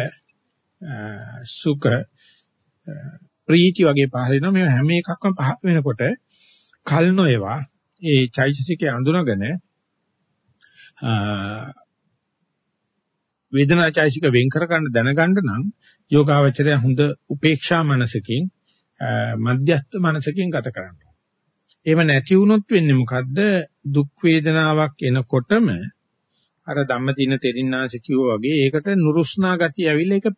සුඛ ප්‍රීති වගේ පහල වෙනවා. මේ හැම එකක්ම පහල වෙනකොට කල් නොයවා ඒ චෛතසිකය අඳුනගෙන වේදනා චෛතසික වෙන් කර ගන්න දැනගන්න නම් යෝගාවචරය හොඳ උපේක්ෂා මනසකින් මධ්‍යස්ථ මනසකින් ගත කරන්න. එහෙම නැති වුණොත් වෙන්නේ මොකද්ද? දුක් වේදනාවක් එනකොටම අර ධම්මදින තෙරින්නාංශ කිව්වා වගේ ඒකට නුරුස්නා ගතිය ඇවිල්ලා ඒක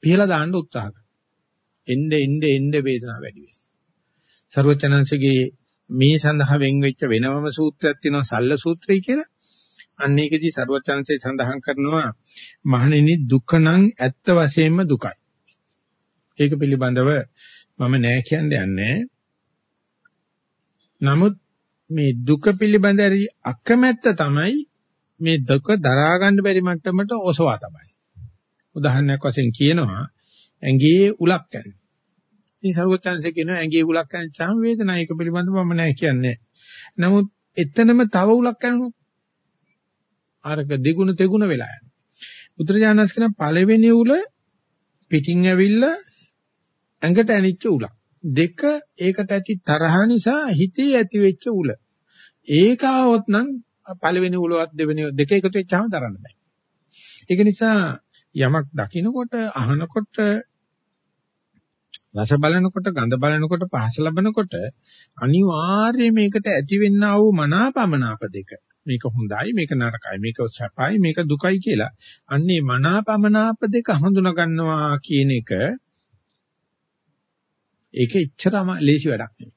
පිහලා දාන්න උත්සාහ කරනවා. එnde එnde එnde වේදනාව වැඩි වෙනවා. ਸਰවචනංශගේ මේ සඳහා වෙන් වෙච්ච වෙනවම සූත්‍රයක් තියෙනවා සල්ල සූත්‍රය කියලා. අන්න ඒකදී ਸਰවචනංශය සඳහන් කරනවා මහණෙනි දුක නම් ඇත්ත වශයෙන්ම දුකයි. ඒක පිළිබඳව මම නෑ කියන්නේ යන්නේ. නමුත් මේ දුක පිළිබඳ අකමැත්ත තමයි මේ දුක දරා ගන්න බැරි මට්ටමට ඔසවා තමයි. උදාහරණයක් වශයෙන් කියනවා ඇඟේ උලක් කැරෙනවා. මේ සරුවත්යන්සේ කියන ඇඟේ උලක් කනච්චාම වේදනාව ඒක පිළිබඳව මම නෑ කියන්නේ. නමුත් එතනම තව උලක් කනකොට අරක දෙගුණ තෙගුණ වෙලා යනවා. බුදුරජාණන්ස් කියන පළවෙනි උල පිටින් ඇවිල්ලා ඇඟට ඇනිච්ච උලක්. දෙක ඒකට ඇති තරහ නිසා හිතේ ඇති වෙච්ච උල. ඒක આવොත් නම් පළවෙනි උලවත් දෙවෙනි දෙක එකතු වෙච්චාම දරන්න බෑ. ඒක නිසා යමක් දකිනකොට අහනකොට රස බලනකොට ගඳ බලනකොට පහස ලබනකොට අනිවාර්යයෙන් මේකට ඇති වෙන්නා වූ මනාපමනාප දෙක මේක හොඳයි මේක නරකයි මේක සැපයි මේක දුකයි කියලා අන්නේ මනාපමනාප දෙක හඳුනා ගන්නවා කියන එක ඒක එච්චරම ලේසි වැඩක් නෙවෙයි.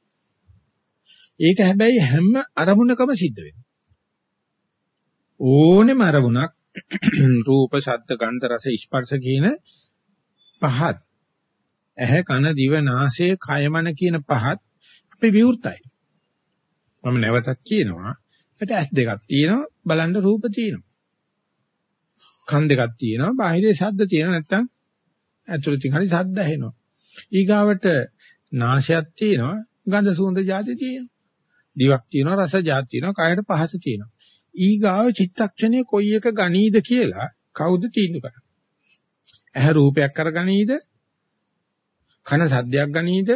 ඒක හැබැයි හැම අරමුණකම සිද්ධ වෙනවා. ඕනෙම අරමුණක් [clears throat] රූප, ශබ්ද, ගන්ධ, රස, ස්පර්ශ කියන පහත් ඇහැ, කන, දිව, නාසය, කය, මන කියන පහත් අපි විවෘතයි. මම නැවතත් කියනවා අපිට ඇස් දෙකක් තියෙනවා බලන්න රූප තියෙනවා. කන් දෙකක් තියෙනවා බාහිරේ ශබ්ද තියෙනවා නැත්තම් ඇතුළතින් හරි ශබ්ද ඇහෙනවා. ඊගාවට නාසයක් තියෙනවා ගඳ සුවඳ જાති තියෙනවා. දිවක් තියෙනවා රස જાති තියෙනවා කයට පහස තියෙනවා. ඊගාව චිත්තක්ෂණය කොයි එක ගනීද කියලා කවුද තීන්දුව කරන්නේ? ඇහැ රූපයක් කරගනීද? කන සද්දයක් ගනීද?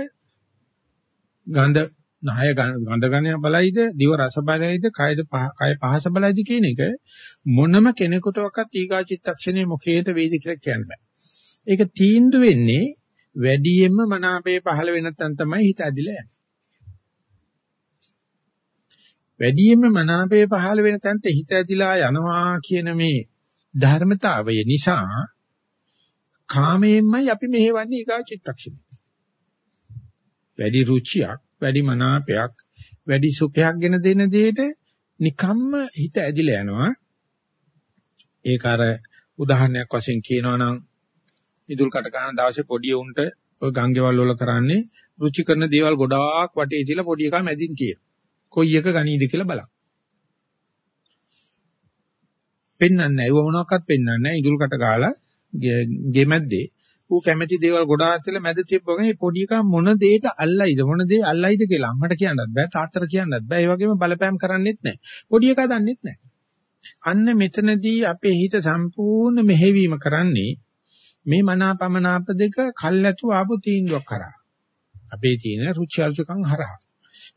ගඳ නහය ගඳ ගණන බලයිද? දිව රස බලයිද? කයද කය පහස බලයිද කියන එක මොනම කෙනෙකුටවත් ඊගා චිත්තක්ෂණය මොකේද වේද කියලා කියන්න බෑ. ඒක තීන්දුව වෙන්නේ වැඩියෙන්ම මනාපේ පහළ වෙන තැන තමයි හිත ඇදිලා යන්නේ. වැඩියෙන්ම මනාපේ පහළ වෙන තැනට හිත ඇදිලා යනවා කියන මේ ධර්මතාවය නිසා කාමයෙන්මයි අපි මෙහෙවන්නේ ඊගා චිත්තක්ෂණය. වැඩි රුචියක්, වැඩි මනාපයක්, වැඩි සුඛයක් ගෙන දෙන දෙයට නිකම්ම හිත ඇදිලා යනවා. ඒක අර උදාහරණයක් වශයෙන් කියනවා නම් ඉදුල් කට ගන්න දවසේ පොඩි උන්ට ඔය ගංගේවල් වල කරන්නේ රුචි කරන දේවල් ගොඩාක් වටේ තියලා පොඩි එකා මැදින් තියෙන. කොයි එක ගනීද කියලා බලන්න. පෙන්වන්නේ නැහැ. ඒව මොනවාක්වත් පෙන්වන්නේ නැහැ. ඉදුල් කට ගාලා ගෙමැද්දේ ඌ කැමැති දේවල් ගොඩාක් තියලා මැද තියපුවම මේ පොඩි එකා මොන දෙයකට අල්ලයිද මොන දේ අල්ලයිද කියලා අම්මට කියන්නත් බෑ තාත්තට කියන්නත් බෑ. ඒ වගේම බලපෑම් කරන්නෙත් නැහැ. පොඩි එකා දන්නෙත් නැහැ. අන්න මෙතනදී අපේ හිත සම්පූර්ණ මෙහෙවීම කරන්නේ මේ මනාපමනාප දෙක කල්ැතු ආපු තීන්දුවක් කරා. අපේ තියෙන රුචි අරුචිකම් හරහා.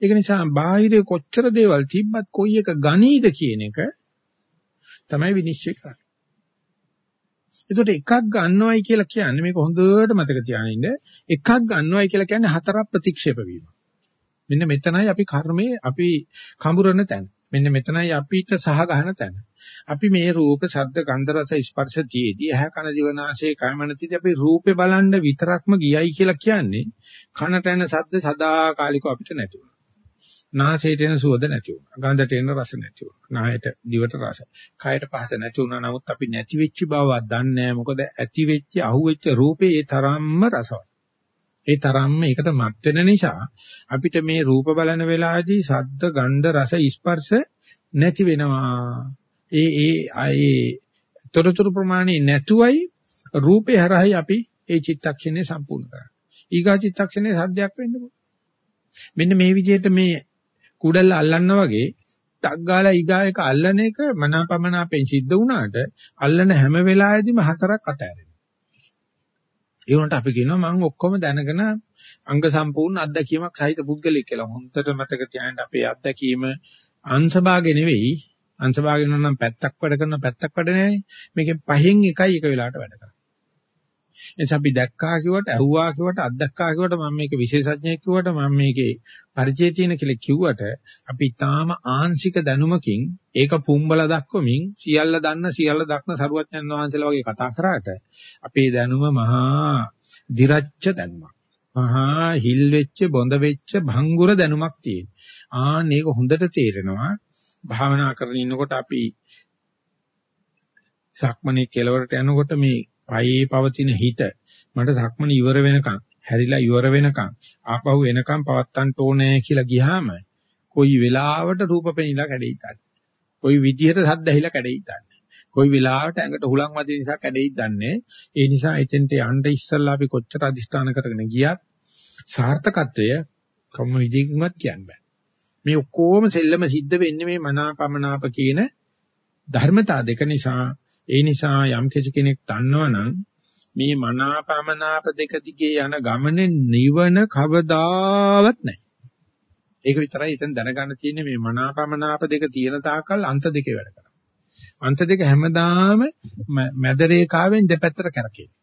ඒක නිසා බාහිරේ කොච්චර දේවල් තිබ්බත් කොයි එක ගනීද කියන එක තමයි විනිශ්චය කරන්නේ. ඒකට එකක් ගන්නවයි කියලා කියන්නේ මේක හොඳට මතක තියාගන්න. එකක් ගන්නවයි කියලා කියන්නේ හතරක් ප්‍රතික්ෂේප වීම. මෙන්න මෙතනයි අපි කර්මයේ අපි කඹරන තැන. මෙන්න මෙතනයි අපිට සහ ගහන තැන. අපි මේ රූප, ශබ්ද, ගන්ධ, රස, ස්පර්ශ තියේදී ඇහැ කන දිවනාසය කයමනතිදී අපි රූපේ බලන්න විතරක්ම ගියයි කියලා කියන්නේ කනට එන ශබ්ද සදාකාලිකව අපිට නැති වුණා. නාසයට එන සුවඳ නැති වුණා. ගන්ධට එන රස නැති වුණා. නායට දිවට රස. කයට පහස නැති වුණා. නමුත් අපි නැති වෙච්ච බවවත් දන්නේ නැහැ. මොකද ඇති වෙච්ච අහුවෙච්ච රූපේ ඒ තරම්ම රසවත්. ඒ තරම්ම ඒකට මත් වෙන නිසා අපිට මේ රූප බලන වෙලාවේදී ශබ්ද, ගන්ධ, රස, ස්පර්ශ නැති වෙනවා. ඒ ඒ ඒ තොරතුරු ප්‍රමාණය නැතුවයි රූපේ හරහයි අපි ඒ චිත්තක්ෂණය සම්පූර්ණ කරන්නේ. ඊගා චිත්තක්ෂණය සද්දයක් වෙන්න මෙන්න මේ විදිහට මේ කුඩල්ල අල්ලන්නා වගේ ටක් ගාලා ඊගා එක අල්ලන එක මනාපමනාපෙන් සිද්ධ වුණාට අල්ලන හැම වෙලාවෙදිම හතරක් අතෑරෙනවා. ඒ වුණාට අපි කියනවා මම ඔක්කොම දැනගෙන අංග සම්පූර්ණ අත්දැකීමක් සහිත පුද්ගලෙක් කියලා. හොන්දට මතක තියාගන්න අපේ අත්දැකීම අංශභාගෙ නෙවෙයි අංශභාගෙ නම් පැත්තක් වැඩ කරන පැත්තක් වැඩ නැහැ. මේකෙන් පහෙන් එකයි එක වෙලාවට වැඩ කරන්නේ. එනිසා අපි දැක්කා කිව්වට, ඇහුවා කිව්වට, අත්දැක්කා කිව්වට මම මේක විශේෂඥයෙක් කිව්වට මම මේකේ පරිචය තියෙන කියලා කිව්වට අපි තාම ආංශික දැනුමකින් ඒක පුම්බලා දක්වමින් සියල්ල දන්න සියල්ල දක්න සරුවඥන් වහන්සේලා වගේ කතා කරාට අපේ දැනුම මහා දිරච්ච දැනුමක්. මහා හිල් වෙච්ච බොඳ වෙච්ච භංගුර දැනුමක් තියෙන. ආන්න ඒක හොඳට තේරෙනවා. භාවනා කරගෙන ඉන්නකොට අපි සක්මනේ කෙලවරට යනකොට මේ පයේ පවතින හිත. මට සක්මන ඉවර වෙනකන් හැරිලා ඉවර වෙනකන් ආපහු එනකන් පවත්තන්න ඕනේ කියලා ගියාම කොයි වෙලාවට රූප පෙනිලා කැඩෙයිද කොයි විදිහට සද්ද ඇහිලා කැඩෙයිද කොයි වෙලාවට ඇඟට හුලං වදින නිසා කැඩෙයිද දන්නේ? ඒ නිසා එතෙන්ට යන්න ඉස්සල්ලා අපි කොච්චර අදිස්ථාන කරගෙන ගියත් සාර්ථකත්වය කොම විදිහකින්වත් කියන්න බෑ. මේ ඔක්කොම සෙල්ලම සිද්ධ වෙන්නේ මේ මනාපමනාප කියන ධර්මතා දෙක නිසා ඒ නිසා යම් කෙනෙක් දන්නවනම් මේ මනාපමනාප දෙක දිගේ යන ගමනේ නිවන කවදාවත් නැහැ. ඒක විතරයි එතන දැනගන්න තියෙන්නේ මේ මනාපමනාප දෙක තියෙන තාක්කල් අන්ත දෙකේ වැඩ කරනවා. අන්ත දෙක හැමදාම මැද රේඛාවෙන් දෙපැත්තට කැරකෙනවා.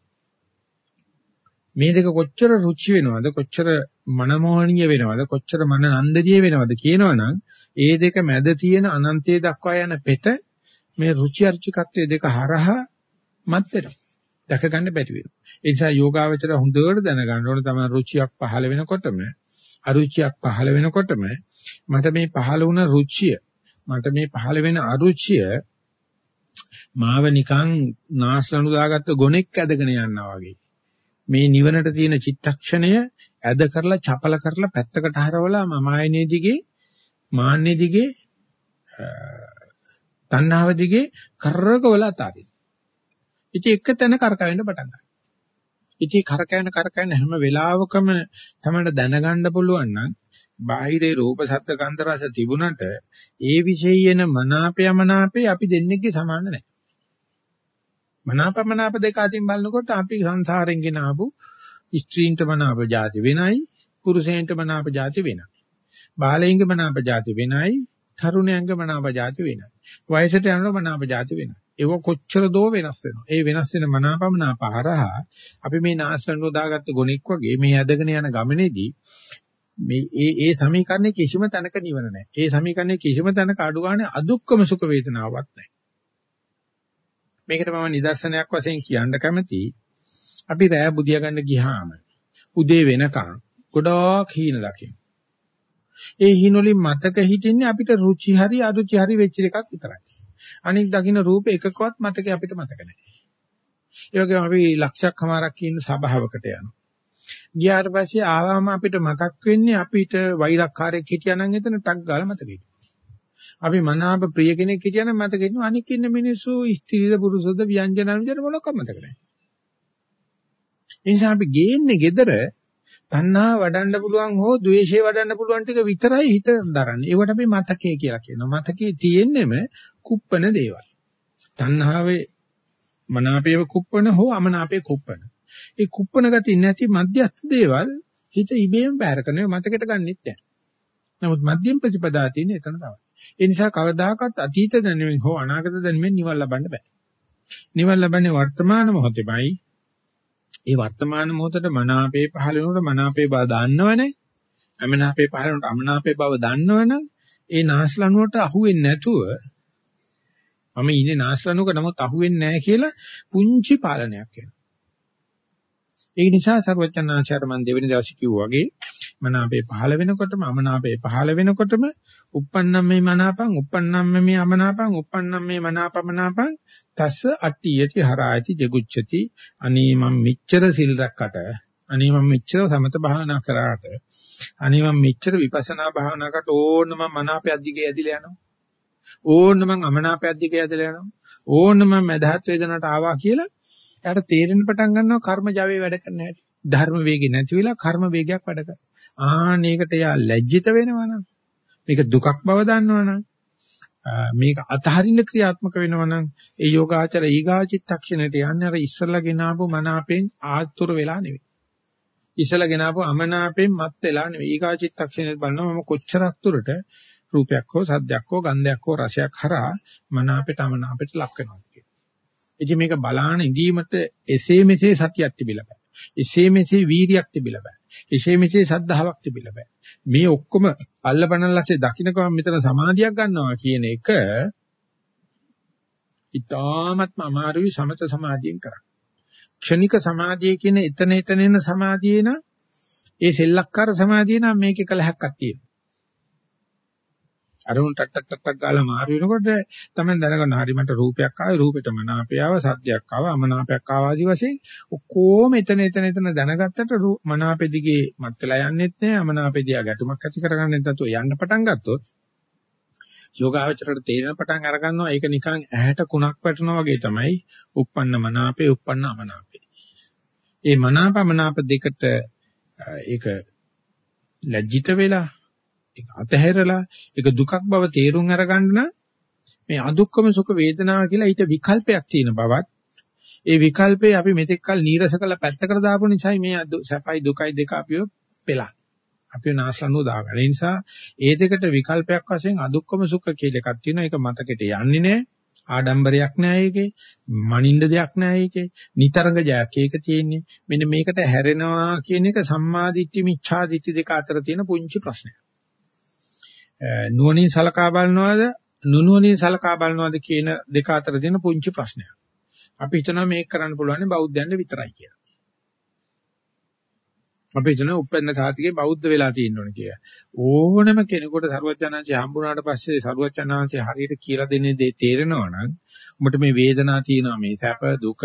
මේ දෙක කොච්චර රුචි වෙනවද කොච්චර මනමෝහණීය වෙනවද කොච්චර මන නන්දජීය වෙනවද කියනවනම් ඒ දෙක මැද තියෙන අනන්තයේ දක්වා යන පෙත මේ රුචි අරුචිකත්වයේ දෙක හරහා මත් වෙනවා. දැක ගන්න බැරි වෙනවා. ඒ නිසා යෝගාවචර හොඳට දැනගන්න ඕන තමයි රුචියක් පහළ වෙනකොටම අරුචියක් පහළ වෙනකොටම මට මේ පහළ වුණ රුචිය මට මේ පහළ වෙන අරුචිය මාව නිකන් නාස්ලනු දාගත්ත ගොනෙක් ඇදගෙන යනවා වගේ. මේ නිවනට තියෙන චිත්තක්ෂණය ඇද කරලා චපල කරලා පැත්තකට හරවලා මම ආයනේ දිගේ මාන්නේ දිගේ තණ්හාව දිගේ කරකවල අතාරින්. ඉතින් එක තැන කරකවෙන්න පටන් ගන්නවා. ඉතින් කරකැන කරකැන හැම වෙලාවකම තමයි දැනගන්න පුළුවන් නම් බාහිරේ රූප සද්ද ගන්ධ රස තිබුණට ඒ විශේෂයෙන මනාපයමනාපේ අපි දෙන්නේගේ සමාන නැහැ. මනාපමනාප දෙක අතින් බලනකොට අපි සංසාරෙන් ගෙන ආපු ස්ත්‍රීන්ට මනාප જાති වෙනයි පුරුෂයන්ට මනාප જાති වෙනයි. බාලයින්ගේ මනාප જાති වෙනයි තරුණයන්ගේ මනාප જાති වෙනයි. වයසට යනකොට මනාප જાති වෙනයි. ඒක කොච්චර දෝ වෙනස් වෙනවා. ඒ වෙනස් වෙන මනාපමනාප හරහා අපි මේ නාස්ලන් උදාගත්ත ගොනෙක් වගේ මේ ඇදගෙන යන ගමනේදී මේ ඒ ඒ සමීකරණේ කිසිම තැනක නිවන නැහැ. ඒ සමීකරණේ කිසිම තැනක අඩු ගන්න අදුක්කම සුඛ වේදනාවක් නැහැ. මේකට මම නිදර්ශනයක් වශයෙන් කියන්න කැමතියි. අපි රෑ බුදියා ගන්න ගියාම උදේ වෙනකන් ගොඩාක් හීන දකින්න. ඒ හීන වලින් මතක හිටින්නේ අපිට රුචි හරි අරුචි හරි වෙච්ච එකක් විතරයි. අනික දකින්න රූප එකකවත් මතකේ අපිට මතක නැහැ. ඒ වගේම අපි ලක්ෂයක් හමාරක් ඉන්න සභාවකට යනවා. ගියාට පස්සේ ආවම අපිට මතක් වෙන්නේ අපිට වෛරක්කාරයෙක් හිටියානම් එතන ටක් ගාලා මතක හිටිනවා. අපි මනාප ප්‍රිය කෙනෙක් හිටියානම් මතක හිටිනවා. අනික ඉන්න මිනිස්සු ස්ත්‍රීද පුරුෂද ව්‍යංජන අනුජන මොනක්වත් මතක නැහැ. ඒ නිසා අපි ගේන්නේ gedara තණ්හා වඩන්න පුළුවන් හෝ ද්වේෂය වඩන්න පුළුවන් ටික විතරයි හිත දරන්නේ. ඒවට අපි මතකයේ කියලා කියනවා. මතකයේ තියෙන්නෙම කුප්පන දේවල්. තණ්හාවේ මනාපයේ කුප්පන හෝ අමනාපයේ කුප්පන. ඒ කුප්පන ගතිය නැති මධ්‍යස්ථ දේවල් හිත ඉබේම බැහැර කරනවා මතකයට ගන්නෙත් නැහැ. නමුත් මධ්‍යම ප්‍රතිපදා තියෙන එතන තමයි. ඒ නිසා කවදාකවත් අතීත දැනුමින් හෝ අනාගත දැනුමින් නිවන් ලබන්න බෑ. නිවන් ලබන්නේ වර්තමාන මොහොතේමයි. ඒ වර්තමාන මොහොතට මනාපේ පහළ වෙනකොට මනාපේ බව දන්නවනේ. අමනාපේ පහළ වෙනකොට අමනාපේ බව දන්නවනම් ඒ නාස්ලනුවට අහුවෙන්නේ නැතුව මම ඉන්නේ නාස්ලනුක නමුත් අහුවෙන්නේ නැහැ කියලා පුංචි පාලනයක් වෙනවා. ඒ නිසා සර්වඥාන්සාර මම දෙවෙනි දවසේ කිව්වා වගේ මනාපේ පහළ වෙනකොටම අමනාපේ පහළ වෙනකොටම uppannam මේ මනාපං uppannam මේ අමනාපං uppannam මේ මනාපමනාපං තස්ස අට්ඨියති හරායති ජගුච්ඡති අනේ මම මෙච්චර සිල් රැක්කට අනේ මම මෙච්චර සමත භාවනා කරාට අනේ මම මෙච්චර විපස්සනා භාවනා කරට ඕන්න මම මනාපයක් දිගේ ඇදිලා යනවා ඕන්න මම අමනාපයක් දිගේ ඇදිලා යනවා ඕන්න මම මදහත් වේදනට ආවා කියලා එයාට තේරෙන්න පටන් ගන්නවා කර්ම ජවයේ වැඩ කරන හැටි. ධර්ම වේගෙ නැති වෙලා කර්ම වේගයක් වැඩ කරනවා. ආන්න ඒකට එයා ලැජ්ජිත වෙනවනම් මේක දුකක් බව දන්නවනම් මේක අතහරින්න ක්‍රියාත්මක වෙනවනම් ඒ යෝගාචර ඊගාචිත්තක්ෂණයට යන්නේ අර ඉස්සල්ලා ගෙනාවු මනාපෙන් ආතුර වෙලා නෙවෙයි. ඉස්සලා ගෙනාවු අමනාපෙන් මත් වෙලා නෙවෙයි. ඊගාචිත්තක්ෂණයට බලනවා මම කොච්චරක් දුරට රූපයක් හෝ සද්දයක් හෝ ගන්ධයක් හෝ රසයක් හරහා මනාපයට අමනාපයට ලක් වෙනවා. ඉතින් මේක බලාන ඉඳීමට එසේ මෙසේ සතියක් තිබිලා බෑ. එසේ මෙසේ වීරියක් තිබිලා බෑ. එසේ මෙසේ සද්ධාාවක් තිබිලා බෑ. මේ ඔක්කොම අල්ලපනල්ලාසේ දකින්නකම මෙතන සමාධියක් ගන්නවා කියන එක ඊටාත්ම අමාරුයි සමත සමාධියෙන් කරන්න. ක්ෂණික සමාධිය කියන එතන එතන එන සමාධිය නම් ඒ සෙල්ලක්කාර සමාධිය නම් මේකේ කලහක්ක් තියෙනවා. අරුණ ටක් ටක් ටක් ගාලා මාරු වෙනකොට තමයි දැනගන්න හරි මට රූපයක් ආවේ රූපෙට මනාපය ආව සද්දයක් ආව අමනාපයක් ආව ආදි වශයෙන් ඔක්කොම එතන එතන එතන දැනගත්තට මනාපෙ දිගේ මත් වෙලා යන්නෙත් නෑ අමනාපෙ දිහා ගැටුමක් ඇති කරගන්නෙත් නැතුව යන්න පටන් ගත්තොත් යෝගාවචරයට තේරෙන පටන් අර ගන්නවා ඒක නිකන් ඇහැට කුණක් වැටෙනවා වගේ තමයි uppන්න මනාපේ uppන්න අමනාපේ. ඒ මනාපමනාප දෙකට ඒක ලැජ්ජිත වෙලා ඒක අතහැරලා ඒක දුකක් බව තේරුම් අරගන්න නම් මේ අදුක්කම සුඛ වේදනාව කියලා ඊට විකල්පයක් තියෙන බවත් ඒ විකල්පේ අපි මෙතෙක් කල නීරස කළ පැත්තකට දාපු නිසායි මේ සැපයි දුකයි දෙක අපිව පෙළන්නේ. අපිව නාස්ලනුව දාගන්න. ඒ නිසා ඒ දෙකට විකල්පයක් වශයෙන් අදුක්කම සුඛ කියලා එකක් තියෙනවා. ඒක මතකෙට යන්නේ නැහැ. ආඩම්බරයක් නැහැ ඒකේ. මනින්න දෙයක් නැහැ ඒකේ. නිතරංග ජයක් ඒක තියෙන්නේ. මෙන්න මේකට හැරෙනවා කියන එක සම්මාදිට්ඨි මිච්ඡාදිට්ඨි දෙක අතර තියෙන පුංචි ප්‍රශ්නයක්. නුවණින් සලකා බලනවාද නුනුවණින් සලකා බලනවාද කියන දෙක අතර තියෙන පුංචි ප්‍රශ්නයක්. අපි හිතනවා මේක කරන්න පුළුවන් බෞද්ධයන්ට විතරයි කියලා. අපි හිතනවා උපෙන්න සාතිකේ බෞද්ධ වෙලා තියෙන්න ඕනේ කියලා. ඕනම කෙනෙකුට සරුවචනාංශය හම්බුනාට පස්සේ සරුවචනාංශය හරියට කියලා දෙන්නේ දේ තේරෙනවා නම් උඹට මේ වේදනාව තියෙනවා මේ සැප දුක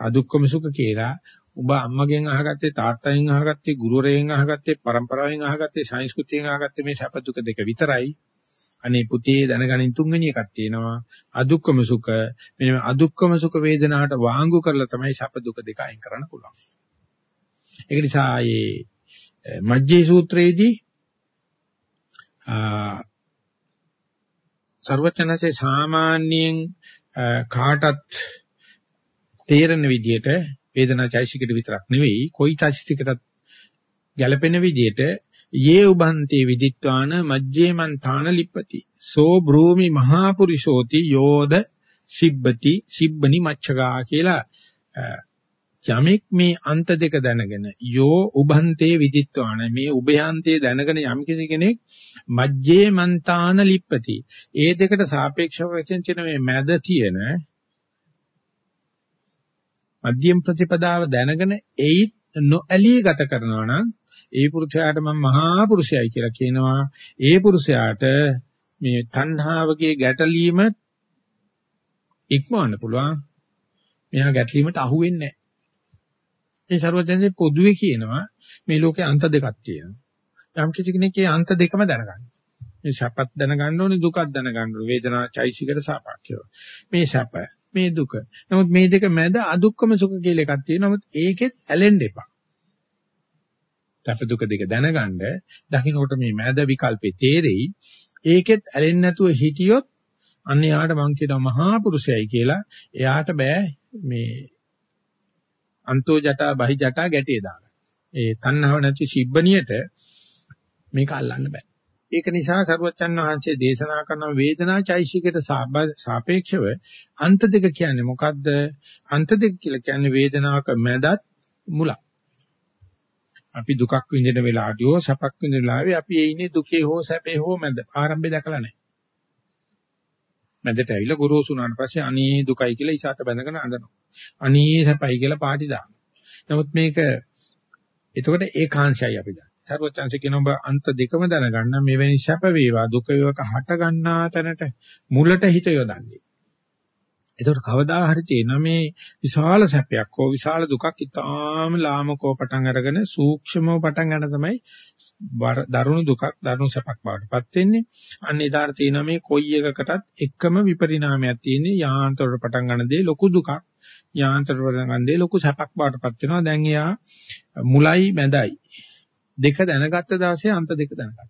අදුක්කම සුඛ කියලා උඹ අම්මගෙන් අහගත්තේ තාත්තගෙන් අහගත්තේ ගුරුවරයෙන් අහගත්තේ પરම්පරාවෙන් අහගත්තේ සංස්කෘතියෙන් අහගත්තේ මේ සැප දුක දෙක විතරයි. අනේ පුතේ දැනගනින් තුන්වෙනි එකක් තියෙනවා අදුක්කම සුඛ. මෙන්න අදුක්කම සුඛ වේදනාවට වාංගු කරලා තමයි සැප දුක දෙක අයින් කරන්න පුළුවන්. ඒක නිසා මේ මජ්ජේ සූත්‍රයේදී සර්වචනසේ සාමාන්‍යයෙන් කාටත් තේරෙන විදිහට වේදනා චෛසිකයට විතරක් නෙවෙයි කොයි චෛසිකයකටත් ගැළපෙන විදිහට යේ උබන්තේ විදිත්වාන මජ්ජේ මන් තාන ලිප්පති. සෝ බ්‍රූමි මහා පුරිෂෝති යෝද සිබ්බති සිබ්බනි මච්චගා කියලා යමෙක් මේ අන්ත දෙක දැනගෙන යෝ උභන්තේ විදිත්වාන මේ උභයන්තේ දැනගෙන යම් කිසි කෙනෙක් මජ්ජේ මන්තාන ලිප්පති. ඒ දෙකට සාපේක්ෂව වචෙන් කියන මේ මැද තියෙන මධ්‍යම ප්‍රතිපදාව දැනගෙන එයි නොඇලී ගත කරනවා නම් ඒ පුරුෂයාට මම මහා පුරුෂයයි කියලා කියනවා ඒ පුරුෂයාට මේ තණ්හාවගේ ගැටලීම ඉක්මවන්න පුළුවන් මෙයා ගැටලීමට අහු වෙන්නේ මේ ਸਰවඥයන්ගේ පොදුවේ කියනවා මේ ලෝකේ අන්ත දෙකක් තියෙනවා. යම් කිසි කෙනෙක් මේ අන්ත දෙකම දැනගන්න. මේ සැපත් දැනගන්න ඕනේ දුකත් දැනගන්න ඕනේ. වේදනා චෛසිකට සාපේක්ෂව. මේ සැප, මේ දුක. නමුත් මේ දෙක මැද අදුක්කම සුඛ කියලා එකක් තියෙනවා. නමුත් ඒකෙත් ඇලෙන්න එපා. සැප දුක දෙක දැනගන්න දකින්නකොට මේ මැද විකල්පේ තේරෙයි. ඒකෙත් ඇලෙන්නේ නැතුව හිටියොත් අන්න යාට මං කියනවා මහා පුරුෂයයි කියලා. එයාට බෑ මේ අන්තෝ ජටා බහි ජටා ගැටේ දාගන්න. ඒ තණ්හාව නැති සිබ්බනියට මේක අල්ලන්න බෑ. ඒක නිසා සරුවච්චන් වහන්සේ දේශනා කරන වේදනා චෛසිකයට සාපේක්ෂව අන්ත දෙක කියන්නේ මොකද්ද? අන්ත දෙක කියලා කියන්නේ වේදනාවක මැදත් මුලක්. අපි දුකක් විඳින වෙලාවදී හෝ සැපක් විඳින වෙලාවේ අපි ඒ ඉන්නේ දුකේ හෝ සැපේ හෝ මැද. ආරම්භය දැකලා නැහැ. මැදට ඇවිල්ලා ගොරෝසු වුණාට පස්සේ අනී දුකයි කියලා ඉසాత බැඳගෙන අඬනවා. අනී සැපයි කියලා පාටි දානවා. නමුත් මේක එතකොට ඒකාංශයි අපි දන්නේ. සර්වචන්ස කියන ඔබ අන්ත දෙකම දැනගන්න මෙවැනි සැප වේවා දුක වේවක හට ගන්නා තැනට මුලට හිත යොදන්නේ. එතකොට කවදා හරි තේන මේ විශාල සැපයක් හෝ විශාල දුකක් ඉතාම ලාමකව පටන් අරගෙන සූක්ෂමව පටන් ගන්න තමයි දරුණු දුකක් දරුණු සැපක් බවටපත් වෙන්නේ. අන්න එදාට තියෙන මේ කොයි එකකටත් එකම විපරිණාමයක් තියෙන්නේ යාන්ත්‍රවල පටන් ගන්න දේ ලොකු දුකක් යාන්ත්‍රවල පටන් ගන්න දේ ලොකු සැපක් බවටපත් වෙනවා. දැන් එයා මුලයි මැදයි දෙක දැනගත්ත දවසේ අන්ත දෙක දැනගත්තා.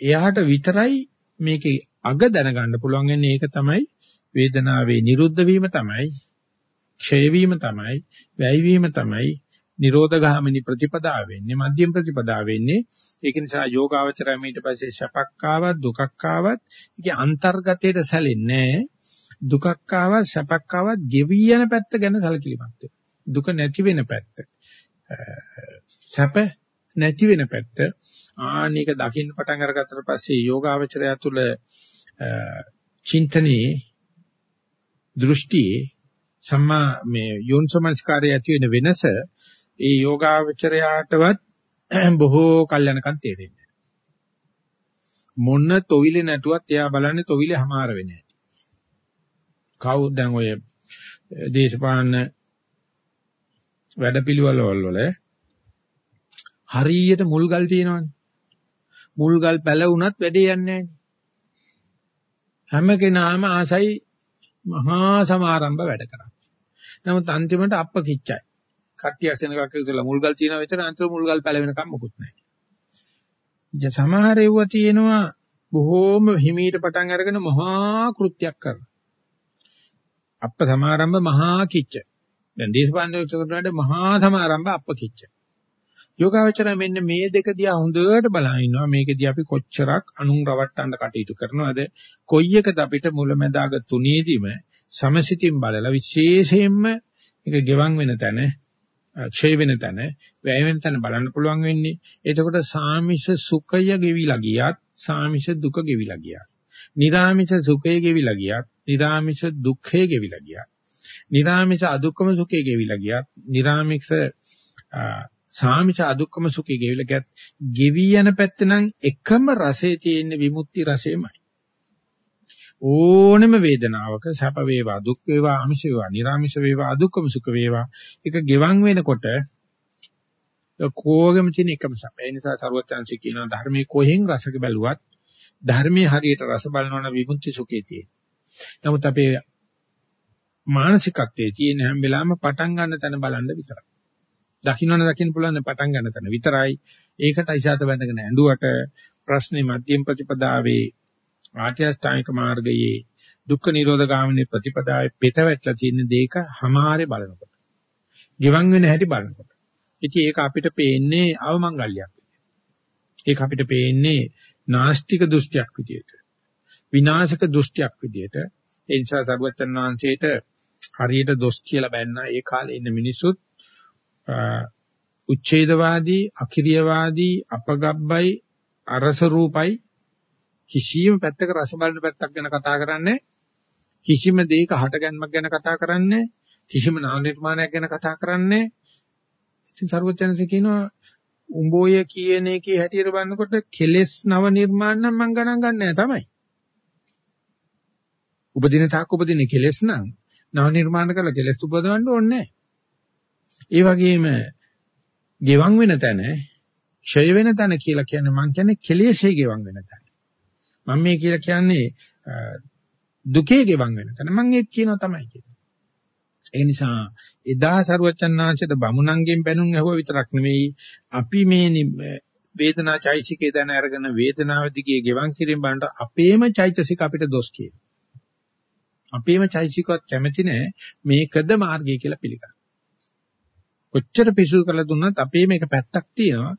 එයාට විතරයි මේකේ අග දැනගන්න පුළුවන් වෙන්නේ. ඒක තමයි වේදනාවේ නිරුද්ධ වීම තමයි ක්ෂය වීම තමයි වැය වීම තමයි නිරෝධගාමිනී ප්‍රතිපදාව වෙන්නේ මධ්‍යම ප්‍රතිපදාව වෙන්නේ. ඒක නිසා යෝගාවචරය ඊට පස්සේ සැපක් ආවත් දුකක් ආවත් ඒකේ අන්තර්ගතයට සැලෙන්නේ දුකක් ආවත් සැපක් ආවත් ගෙවි යන පැත්ත ගැන සැලකිලිමත් දුක නැති වෙන පැත්ත. සැප නැති වෙන පැත්ත. ආනික දකින්න පටන් අරගත්තට පස්සේ යෝගාවචරය තුළ චින්තනයේ දෘෂ්ටියේ සම්මා මේ යෝනිසමස්කාරය ඇති වෙන වෙනස ඒ යෝගාවචරයාටවත් [clears throat] බොහෝ කල්යනකන් තේරෙන්නේ මොන තොවිලේ නැටුවත් එයා බලන්නේ තොවිලේ හමාර වෙන්නේ කවුද දැන් ඔය දේශපාලන වැඩපිළිවෙල වල හරියට මුල්ගල් තියෙනවනේ මුල්ගල් පැලවුණත් වැඩේ යන්නේ නැහැ හැම කෙනාම ආසයි මහා සමාරම්භ වැඩ කරා. නමුත් අන්තිමට අප්ප කිච්චයි. කට්ටිය අසෙනකක් විතරලා මුල්ගල් තියෙනවා විතර අන්තිම මුල්ගල් පැලවෙනකම් මොකුත් නැහැ. ඉතින් සමහර ඒවා තියෙනවා බොහෝම හිමීට පටන් අරගෙන මහා කෘත්‍යයක් කරනවා. අප්ප සමාරම්භ මහා කිච්ච. දැන් දේශපාලන උත්සවකට මහා සමාරම්භ අප්ප කිච්ච. යෝගාවචරය මෙන්න මේ දෙක දිහා හොඳට බලන ඉන්නවා. මේකෙදී අපි කොච්චරක් අනුන් රවට්ටන්න කටයුතු කරනවද? කොයි එකද අපිට මුලැමැදාග තුනේදීම සමසිතින් බලලා විශේෂයෙන්ම මේක ගෙවන් වෙන තැන ක්ෂය වෙන තැන වැය වෙන තැන බලන්න පුළුවන් වෙන්නේ. එතකොට සාමිෂ සුඛය ගෙවිලා ගියත් සාමිෂ දුක ගෙවිලා ගියත් නිරාමිෂ සුඛය ගෙවිලා ගියත් නිරාමිෂ දුක්ඛය ගෙවිලා ගියත් නිරාමිෂ අදුක්කම සුඛය ගෙවිලා ගියත් නිරාමිෂ සාමිච අදුක්කම සුඛේ ගෙවිලා ගත් ගෙවි යන පැත්ත නම් එකම රසයේ තියෙන විමුක්ති රසයමයි ඕනෙම වේදනාවක සැප වේවා දුක් වේවා අමිෂ වේවා නිර්ාමිෂ වේවා අදුක්කම සුඛ වේවා ඒක ගෙවන් වෙනකොට කෝගෙම තියෙන එකම සැප. ඒ නිසා සරුවචාන්සි කියනවා ධර්මයේ කොහෙන් රසක බැලුවත් ධර්මයේ හරියට රස බලනවන විමුක්ති සුඛේ තියෙන. නමුත් අපේ මානසිකත්වයේ තියෙන හැම වෙලාවෙම පටන් ගන්න තැන බලන්න විතරයි. දකින්නන දකින්න පුළුවන් පටන් ගන්න තැන විතරයි. ඒකට ඉසాత බැඳගෙන ඇඬුවට ප්‍රශ්නේ මධ්‍යම ප්‍රතිපදාවේ ආත්‍යස්ථානික මාර්ගයේ දුක්ඛ නිරෝධ ගාමිනී ප්‍රතිපදාවේ පිට වැටලා තියෙන දෙයක හමාරේ බලනකොට. ගිවන් වෙන හැටි බලනකොට. ඉතින් ඒක අපිට පේන්නේ අවමංගල්‍යයක්. ඒක අපිට පේන්නේ නාස්තික දෘෂ්ටියක් විදියට. විනාශක දෘෂ්ටියක් විදියට. ඒ නිසා සරුවචන් වහන්සේට හරියට දොස් කියලා බැන්න ඒ කාලේ ඉන්න මිනිස්සුත් උච්ඡේදවාදී, අකිරියවාදී, අපගබ්බයි, අරස රූපයි කිසියම් පැත්තක රස බලන පැත්තක් ගැන කතා කරන්නේ කිසිම දෙයක හටගන්මක් ගැන කතා කරන්නේ කිසිම නාම නිර්මාණයක් ගැන කතා කරන්නේ ඉතින් සර්වඥන්සේ කියනවා උඹෝය කියන එකේ හැටියට බලනකොට කෙලෙස් නව නිර්මාණ නම් මම ගණන් ගන්නෑ තමයි. උපදින තාක් උපදින කෙලෙස් නම් නව නිර්මාණ කරලා කෙලෙස් උපදවන්න ඕනේ නැහැ. ඒ වගේම ගෙවන් වෙන තැන, ක්ෂය වෙන තැන කියලා කියන්නේ මම කියන්නේ කෙලෙසේ ගෙවන් වෙන තැන. මම මේ කියලා කියන්නේ දුකේ ගෙවන් වෙන තැන. මම ඒක කියනවා තමයි කියන්නේ. ඒ නිසා එදා සරුවචන්නාංශයට බමුණන්ගෙන් බැනුම් ඇහුව විතරක් නෙවෙයි අපි මේ වේදනා චෛසිකේ දැන අරගෙන වේදනාව දිගේ ගෙවන් කිරීම බලනට අපේම චෛතසික අපිට දොස් කියනවා. අපේම චෛසිකවත් කැමති නැහැ මේකද මාර්ගය කියලා පිළිගන්න. කොච්චර පිසු කරලා දුන්නත් අපේ මේක පැත්තක් තියෙනවා.